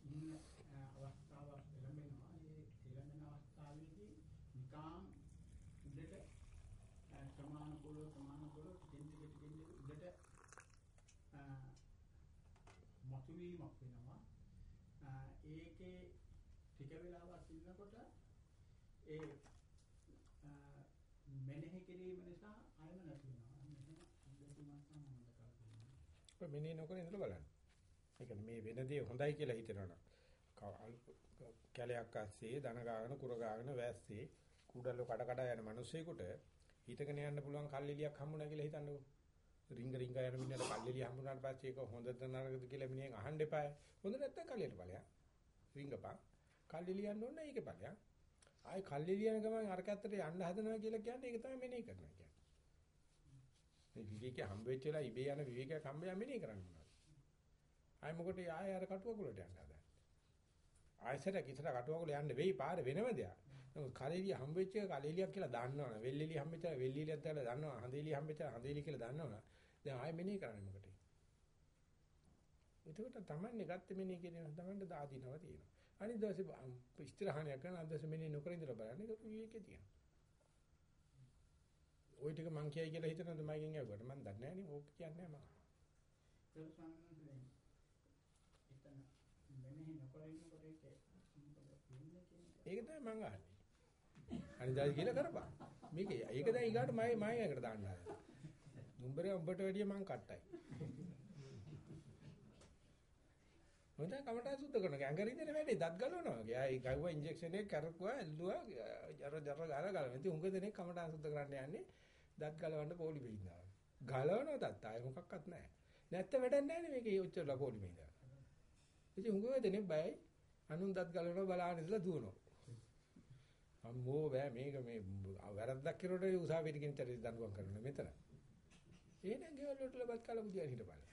ඉන්න අවස්ථාවක් ලැබෙනවා. ඒ ලැබෙන අවස්ථාවේදී නිකාම් උඩට ක්‍රමානුකූලව ක්‍රමානුකූලව ටිකෙන් ටික ටිකෙන් ටික උඩට මතුවීමක් වෙනවා. ඒකේ ටික වෙලාවක් ඉන්නකොට ඒ මෙනෙහි කිරීම නිසා අයම නැති වෙනවා. මෙහෙම දෙතුමක් තමයි මම කරන්නේ. ඔය මෙනේ නොකර ඉඳලා බලන්න. ඒ කියන්නේ මේ වෙන දේ හොඳයි කියලා හිතනවනම් කැලයක් අස්සේ දන ගාගෙන කුර ගාගෙන වැස්සේ කුඩල්ල කඩ කඩ යන මිනිස්සෙකුට හිතගෙන යන්න පුළුවන් කල්ලිලියක් හම්බුණා කියලා හිතන්නකෝ. රිංග රිංග යන මිනිහට කල්ලිලිය හම්බුනාට පස්සේ ඒක හොඳද නරකද කියලා මිනිහෙන් අහන්න එපායි. හොඳ නැත්නම් කල්ලියට ඵලයක්. රිංගපන්. කල්ලිලියන්න ඕනේ ඒකේ ඵලයක්. ආයි කල්ලිලියන ගමන් අර කැත්තට යන්න හදනවා කියලා කියන්නේ ඒක තමයි මෙනෙහි කරනවා කියන්නේ. මේ විවේකයේ හම්බ වෙච්ච වෙලාව ඉබේ යන විවේකයක් හම්බ යන මෙනෙහි කරන්න ඕනේ. ආයි මොකටද ආයෙ අර කටුවකුලට යන්න හදන්නේ. ආයෙසර කිතර කටුවකුල යන්න වෙයි පාර වෙනම දෙයක්. නමුත් කලෙලිය හම්බෙච්ච එක කලෙලියක් කියලා දන්නවනේ. වෙල්ෙලිය හම්බෙච්ච වෙල්ෙලියක් කියලා දන්නවා. හඳෙලිය හම්බෙච්ච හඳෙලි කියලා දන්නවනේ. දැන් ආයෙ මෙනෙහි කරන්නේ මොකටද? එතකොට තමන්නේ ගත්ත මෙනෙහි කියන තමන්ට දාදිනවා තියෙනවා. අනිත් දවසේ ඉස්තරහණයක් කරන අද දවසේ මෙනෙහි නොකර ඉඳලා බලන්න ඒක විවේකේ තියෙනවා. ওই ටික මං කියයි කියලා හිතනද මගෙන් ඇහුවට මං දන්නේ නැහැ නේ ඕක කියන්නේ මම. ඒක සම්මතයෙන් එතන මෙනෙහි නොකර ඉන්නකොට ඒක. ඒක තමයි මං අහන්නේ. අනිදායි කියලා කරපන්. මේක ඒක දැන් ඊගාට මම මම එකට දාන්න හදනවා. නුඹරේ උඹට වැඩිය මං කට්ටයි. මොකද කමටා සුද්ධ කරන ගැංගරින්දේ වැඩි දත් ගලවනවා වගේ. ආයි ගවුවා ඉන්ජෙක්ෂන් එක කරකුවා ඇල්ලුවා ජර ජර ගාලා ගලවන. ඉතින් උඟ දෙනෙක් කමටා සුද්ධ කරන්න යන්නේ දත් ගලවන්න පොලි බෙින්නවා. ගලවනවා දත් ආයේ මොකක්වත් නැහැ. නැත්te වැඩක් නැහැ නේ මේකේ ඔච්චර පොලි බෙින්නවා. ඉතින් උඟ දෙනෙක් බයයි. අනුන් දත් ගලවනවා බලාගෙන ඉඳලා දුවනවා. අම්මෝ බෑ මේක මේ වැරද්දක් කරුවට උසාවියට ගෙනිච්ච දඬුවම් කරනවා මෙතන. එහෙනම් ගෙවල් වලට ලබත් කාලා බුදියන් හිටපළ.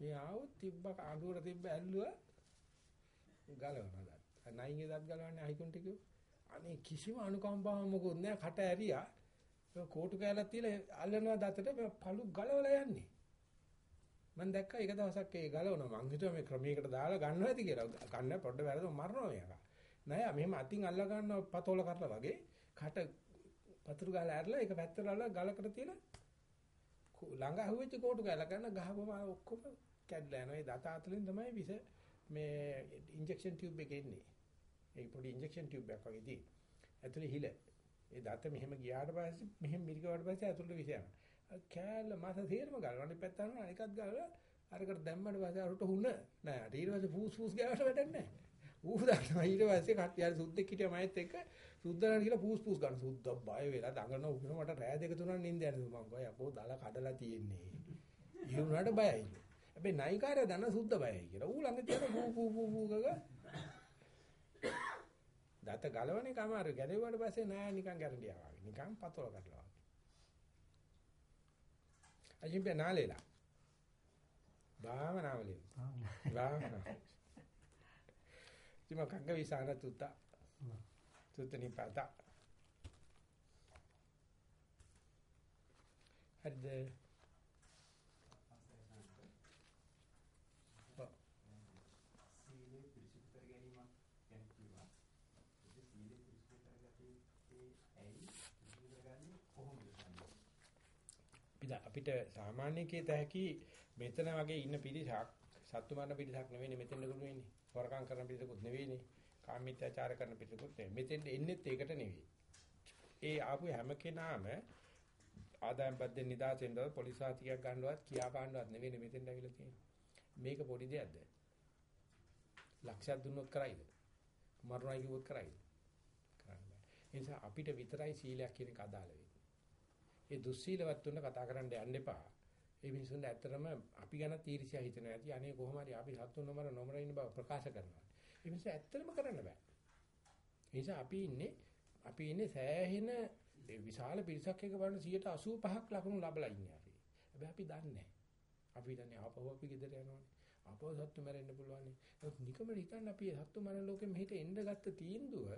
මේ ආවොත් තිබ්බ අඳුර තිබ්බ ඇල්ලුවා ගලවනවා දත්. නයින්ගේ දත් ගලවන්නේ අහිකුන් ටික. අනේ කිසිම අනුකම්පාවක් මොකුත් නැහැ කට ඇරියා. ඒ කෝටු කෑල්ලක් තියලා අල්ලනවා දතට මේ පළු ගලවලා යන්නේ. මම දැක්කා එක දවසක් ඒ ගලවනවා මං හිතුවා මේ ක්‍රමයකට දාලා ගන්නවා ඇති කියලා. ගන්න පොඩ්ඩ වැරදුව මරනවා මේක. නෑ මෙහෙම අතින් අල්ල ගන්නවා පතෝල කරලා වගේ කට පතුරු ගාලා ඇරලා ඒක පැත්තට අල්ලලා ගලකට තියලා ළඟ අහුවෙච්ච කෝටු ගාලා ගන්න ගහපම ඔක්කොම කැඩලා යනවා. ඒ දත අතලින් තමයි විස මේ ඉන්ජෙක්ෂන් ටියුබ් එකේ ඉන්නේ. ඒ පොඩි ඉන්ජෙක්ෂන් ටියුබ් එකක් වගේ තියෙන. ඇතුලේ හිල. ඒ දත මෙහෙම ගියාට පස්සේ මෙහෙම මිරිකුවාට පස්සේ ඇතුලට විස යනවා. කෑල්ල මාස තේරම ගලනවා. අනිත් පැත්ත අරන අනිකත් ගලලා අරකට දැම්මට පස්සේ අරට හුන නෑ. ඊට පස්සේ පූස් පූස් ගාවට වැඩක් නෑ. දානවා ඊට පස්සේ කට්ටිය සුද්දෙක් හිටියා මයිත් එක්ක. සුද්දලන් කියලා පූස් පූස් ගන්න. සුද්ද බය වෙලා දඟන උගෙන මට රෑ දෙක තුනක් නිින්ද යනවා මං ගෝය අපෝ දල කඩලා තියෙන්නේ. ඒ උනාට බයයි. හැබැයි නයිකාරය දන්න සුද්ද බයයි කියලා. ඌ ළඟ තියෙන පූ පූ පූ පූ ගග දත ගලවන්නේ කමාරු ගැලෙව්වට පස්සේ නෑ නිකන් ගැරන්ඩියා වගේ. නිකන් පතොල කරලා වගේ. අජිම්පේ නාලේලා. භාවනාවලින්. භාවනාව ඉතින් කංග විසාන තුත්ත සුත්ත නිපාත. හරිද? අපිට අපිට සාමාන්‍යකේ තැකි මෙතන වගේ ඉන්න පිරිසක් සත්තු මරණ පිරිසක් නෙවෙයිනේ මෙතෙන්ද ගොනු වෙන්නේ. හොරකම් කරන පිරිසකුත් නෙවෙයිනේ. කාමීත්‍යාචාර කරන පිරිසකුත් නෙවෙයි. මෙතෙන්ද එන්නෙත් ඒකට නෙවෙයි. ඒ ආපු හැම කෙනාම ආදායම් බද්දෙන් නිදාසෙන්ද පොලිස් ආතිකයක් ගන්නවත් කියා පාන්නවත් නෙවෙයි මෙතෙන්ද ඇවිල්ලා තියෙන්නේ. මේක පොඩි දෙයක්ද? ලක්ෂයක් දුන්නොත් කරයිද? මරුණයි කිව්වොත් කරයිද? කරන්න බෑ. ඒ නිසා අපිට විතරයි සීලයක් කියන එක අදාළ වෙන්නේ. ඒ දුස්සීලවත් තුන කතා කරන්න යන්න එපා. ඒ මිනිසුන්ට ඇත්තටම අපි ගැන තීර්ෂ්‍යා හිතනවා ඇති. අනේ කොහොම හරි අපි සතුන් නොමර නොමර ඉන්න බව ප්‍රකාශ කරනවා. ඒ නිසා ඇත්තටම කරන්න බෑ. ඒ නිසා අපි ඉන්නේ අපි ඉන්නේ සෑහෙන විශාල පිරිසක් එක බලන 185ක් ලකුණු ලැබලා ඉන්නේ අපි. හැබැයි අපි දන්නේ නැහැ. අපි දන්නේ ආපහු අපි ගෙදර යනවානේ. ආපහු සත්තු මැරෙන්න පුළුවන්. ඒත් නිකම හිතන්න අපි සත්තු මරන ලෝකෙ මෙහෙට එන්න ගත්ත තීන්දුව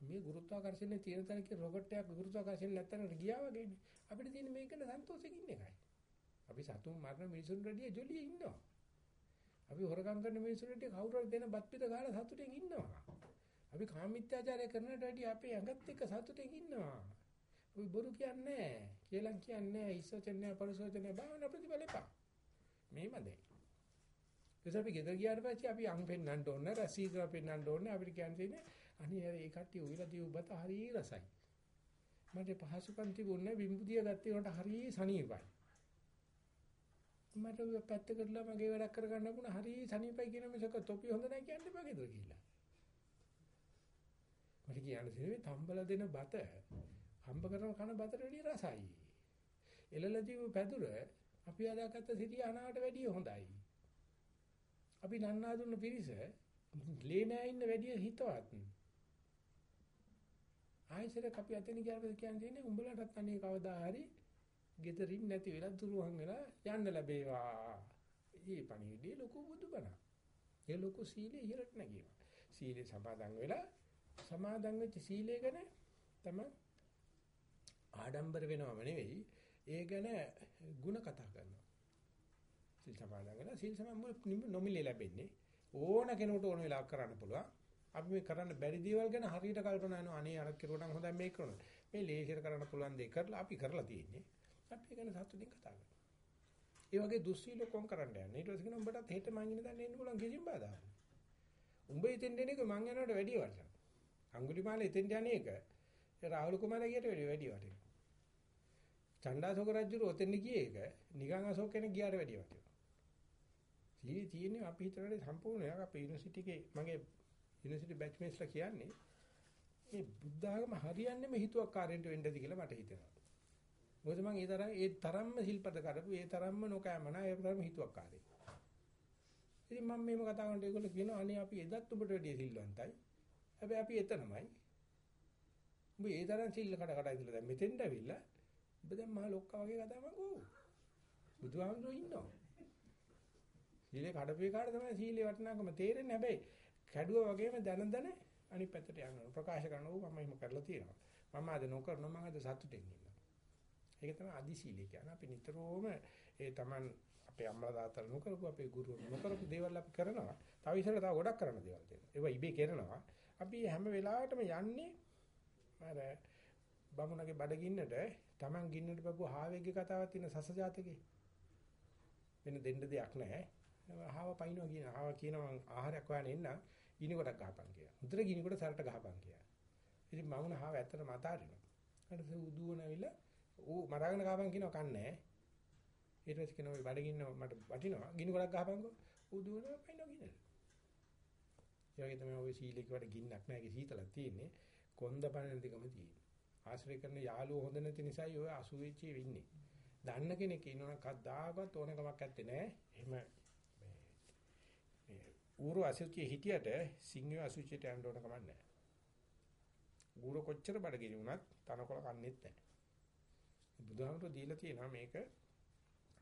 මේ ගුරුත්වාකර්ෂණයේ තියෙන තැනක රොකට් එකක් ගුරුත්වාකර්ෂණ නැත්තන ගියා වගේනේ. අපිට තියෙන මේක ගැන සන්තෝෂයෙන් ඉන්න එකයි. අපි සතුන් මරන මිනිසුන් රැඩිය ජොලිය ඉන්නවා. අපි හොරකම් කරන මිනිසුන් රැඩිය කවුරු හරි දෙන බත් පිට ගාලා සතුටෙන් ඉන්නවා. අපි කාමීත්‍යාචාරය කරනට වැඩිය අපේ ඇඟත් එක්ක සතුටෙන් ඉන්නවා. අපි බොරු කියන්නේ නැහැ. කියලා කියන්නේ නැහැ. ඉස්සචන්නේ පරිසෝචනේ භාවන ප්‍රතිඵල එපා. මේමදේ. ඊට අපි ගෙදර ගියාට පස්සේ අපි අං පෙන්නන්න ඕන, රසීදා පෙන්නන්න ඕන. අපිට කියන්නේ අනේ අර ඒ කට්ටිය උවිලා දී උබත හරි රසයි. මට පහසුකම් තිබුණේ විම්බුදිය ගත්තේ උන්ට හරි සනීපයි. මට ඔය පැත්ත කරලා මගේ වැඩක් කරගන්න පුළුවන් හරි සනීපයි කියන මිසක තොපි හොඳ නැහැ කියන්න එපා ගෙදර ගිහිල්ලා. මට කියන්න තියෙන්නේ තම්බල දෙන බත හම්බ කරන කන බතට වැඩිය රසයි. එළලදී පැදුර අපි අදාගත්ත සිටිය අනාවට වැඩිය හොඳයි. අපි නන්නා දුන්න පිරිස ලේ නෑ ඉන්න වැඩිය හිතවත්. ආයෙසරක් අපි අතන ගියාට කියන්නේ උඹලටත් අනේ කවදා හරි gederin නැති වෙලා දුරුවන් වෙලා යන්න ලැබේවා. ඊ පණිවිඩේ ලොකු බුදුබණ. ඒ ලොකු සීලේ ඉහළට නැගීම. සීලේ සමාදන් වෙලා සමාදන් වෙච්ච සීලය ගැන තමයි ආඩම්බර වෙනවම නෙවෙයි ඒ ගැන ಗುಣ කතා කරනවා. සීල් සමාදන් වෙලා සීල් සමාදන් නොමිලේ ලැබෙන්නේ ඕන කෙනෙකුට ඕන වෙලාවක කරන්න පුළුවන්. අපි මේ කරන්න බැරි දේවල් ගැන හරියට කල්පනා කරනවා. අනේ අර කෙරුවා නම් හොඳයි මේක කරනවා. මේ ලේසියට කරන්න පුළුවන් දේ කරලා අපි කරලා තියෙන්නේ. අපි ගැන සතුටින් කතා කරනවා. ඒ වගේ දුස්සීල කොම් කරන්න යන්නේ. ඊට පස්සේ කියනවා උඹටත් හෙට මං ඉන්න තැන එන්න පුළුවන් කිසිම බාධාවක් නැහැ. උඹ ඉතින් දෙන එක මං යනකොට වැඩි වටිනවා. අඟුලිමාල ඉතින් යන්නේ එක. ඒ රාහුල කුමාරයාට වැඩි වැඩි වටිනවා. චණ්ඩාසෝක රජුර ඔතෙන් ගියේ එක නිකන් අශෝක කෙනෙක් ගියාට වැඩි වටිනවා. සීයේ තියෙන්නේ අපි හිතනනේ සම්පූර්ණයක් අපේ යුනිවර්සිටි එකේ මගේ යුනිවර්සිටි බැච්මේට්ස්ලා කියන්නේ මේ බුද්ධ ආගම හරියන්නේම හිතුවක්කාරයන්ට වෙන්නද කියලා මට හිතෙනවා. මොකද මම ඒ තරම් ඒ තරම්ම සිල්පද කරපු ඒ තරම්ම නොකෑමන ඒ තරම්ම හිතුවක්කාරයෙක්. ඉතින් මම මේව කතා කරනකොට ඒගොල්ලෝ කියනවා අනේ අපි එදත් ඔබට වැඩිය සිල්වන්තයි. හැබැයි අපි එතනමයි. උඹ ඒ තරම් සිල් කඩ කඩ ඉඳලා දැන් මෙතෙන්ට ඇවිල්ලා ඔබ දැන් මහ ලොක්කා වගේ කතා මං ඕ. බුදුහාමුදුරුවෝ ඉන්නවා. සීලේ කඩපේ කාට තමයි සීලේ වටිනාකම තේරෙන්නේ හැබැයි කැඩුවා වගේම දන දන අනිත් පැත්තට යනවා. ප්‍රකාශ කරනවා මම එහෙම කරලා තියෙනවා. මම අද නොකරනවා මම අද සතුටින් ඉන්නවා. ඒක තමයි අදි සීලය කියන්නේ. අපි නිතරම ඒ Taman අපේ අම්මලා තාත්තලා නොකරපු අපේ ගුරුවරු නොකරපු දේවල් අපි කරනවා. තව ඉස්සරහ තව ගොඩක් කරන්න දේවල් තියෙනවා. ඒවා ඉබේ කරනවා. අපි හැම වෙලාවෙටම යන්නේ අර බමුණගේ බඩගින්නට Taman ගින්නට බබු හාවෙක්ගේ කතාවක් තියෙන සස ජාතකේ. වෙන දෙන්න දෙයක් නැහැ. හාව පයින්නවා කියන හාව කියනවා ආහාරයක් හොයන්න එන්න ගිනි කොටක් ගහපන් කියලා. මුද්‍ර ගිනි කොට සරට ගහපන් කියලා. ඉතින් මම හාව ඇත්තටම අතාරිනවා. ඊට පස්සේ උදුවන ඇවිල්ලා ඌ මරාගෙන ගහපන් කියනවා කන්නේ. ඊට පස්සේ කියනවා මේ බඩගින්න මට වටිනවා ගිනි කොටක් ගහපන්කෝ. උදුවන පයින්නවා ගිනි. ඒ වගේ තමයි ওই සීලේ කිව්වට ගින්නක් නැහැ. ඒකේ සීතලක් තියෙන්නේ. කොන්ද පණ දිගම තියෙන්නේ. ආශ්‍රය කරන යාළුවෝ හොඳ නැති නිසායි ඔය අසුවිච්චි වෙන්නේ. දන්න කෙනෙක් ඉන්නවනම් කද්දාකවත් ඕනකමක් නැත්තේ නෑ. එහෙම ඌරු අසුචි හිටියට සිංහය අසුචියට යන්න ඕන කමක් නැහැ. ඌරු කොච්චර බඩගිනි වුණත් තනකොළ කන්නේත් නැහැ. බුදුහාමුදුරුවෝ දීලා තියෙනවා මේක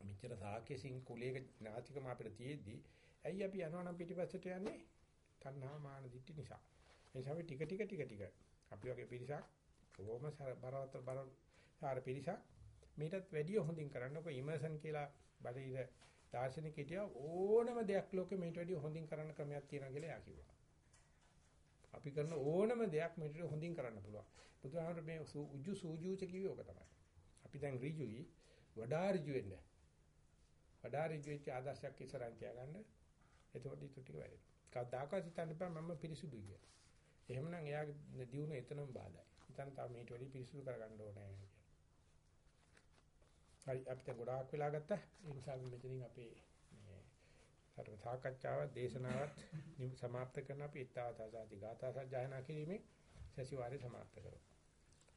මෙච්චර සාක්‍ය සිං කුලයක ඥාතිකම අපිට තියෙද්දි ඇයි අපි යනවා නම් පිටිපස්සට යන්නේ? තණ්හා මාන දිට්ඨි නිසා. ඒ නිසා අපි ටික ටික ටික ටික අපි වගේ පිරිසක් ඕම බරවත බර සාර පිරිසක් මේකටත් වැඩිය හොඳින් කරන්න ඔක ඉමර්සන් කියලා බටහිර දාර්ශනික හිටියා ඕනම දෙයක් ලෝකෙ මේට වැඩිය හොඳින් කරන්න ක්‍රමයක් තියෙනවා කියලා එයා කිව්වා. අපි කරන ඕනම දෙයක් මේට හොඳින් කරන්න පුළුවන්. බුදුහාමර මේ උජු සූජුච කිව්වේ ඕක තමයි. අපි දැන් ඍජුයි වඩා ඍජු වෙන්න. වඩා ඍජු වෙච්ච ආදර්ශයක් ඉස්සරහින් තියාගන්න. එතකොට ඊට ටික වැඩි. කවදාකවත් හිතන්න බෑ මම පිරිසුදුයි කියලා. එහෙමනම් එයාගේ දියුණුව එතනම බාධායි. හිතන්න තාම මේට වැඩි පිරිසුදු කරගන්න ඕනේ කියලා. හරි අපිට ගොඩාක් වෙලා ගත්තා. ඒ නිසා අපි මෙතනින් අපේ මේ සර්ව සාකච්ඡාව දේශනාවත් සමාප්ත කරන අපි ඊතාවතාසාති ගාථා සජ්ජායනා කිරීමේ සතිವಾರේ සමාප්ත කරමු.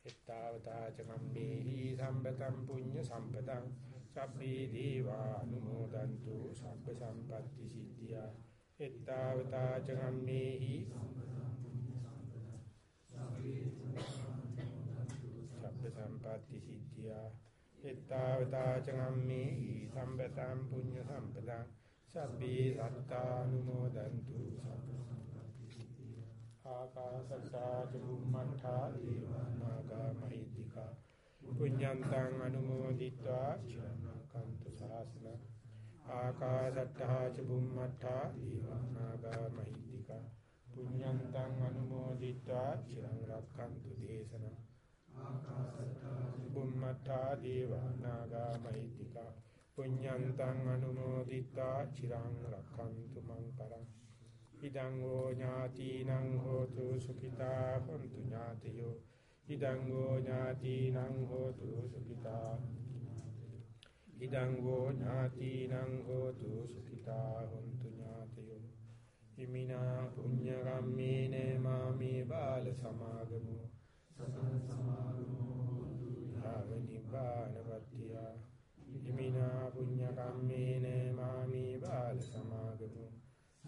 ඊතාවතා චම්මේහි සම්පතම් පුඤ්ඤ සම්පතං සබ්බේ දීවා අනුමෝදන්තු සබ්බ සම්පatti සිද්ධියා. ඊතාවතා චම්මේහි සබ්බ සම්පatti සිද්ධියා. එත්තාවතා චගම්මේ සම්පතං පුඤ්ඤ සම්පතං සබ්බේ සත්තානුමෝදන්තු ආකාසට්ටා චුම්මට්ටා දේවානාගා මහිද්దికා පුඤ්ඤන්තං අනුමෝදිත්වා චිරන්කන්තු සාසන. ආකාසට්ටා චුම්මට්ටා දේවානාගා මහිද්దికා පුඤ්ඤන්තං අනුමෝදිත්වා චිරන්කන්තු දේශන. ආකාසට්ටා චුම්මට්ටා දේවානාගා මහිද්దికා පුඤ්ඤන්තං අනුමෝදිත්වා චිරන්කන්තු මං පරං ඉදං ෝ ඥාතිනං හෝතු සුඛිතා හොන්තු ඥාතියෝ. ඉදං ෝ ඥාතිනං හෝතු සුඛිතා. ඉදං ෝ ඥාතිනං හෝතු සුඛිතා හොන්තු ඥාතියෝ. ඉමිනා පුඤ්ඤ කම්මේන මාමේ බාල සමාගමෝ. නිබ්බානපත්තිය ඉමිනා පුඤ්ඤ කම්මේන මාමි බාල සමාගමු.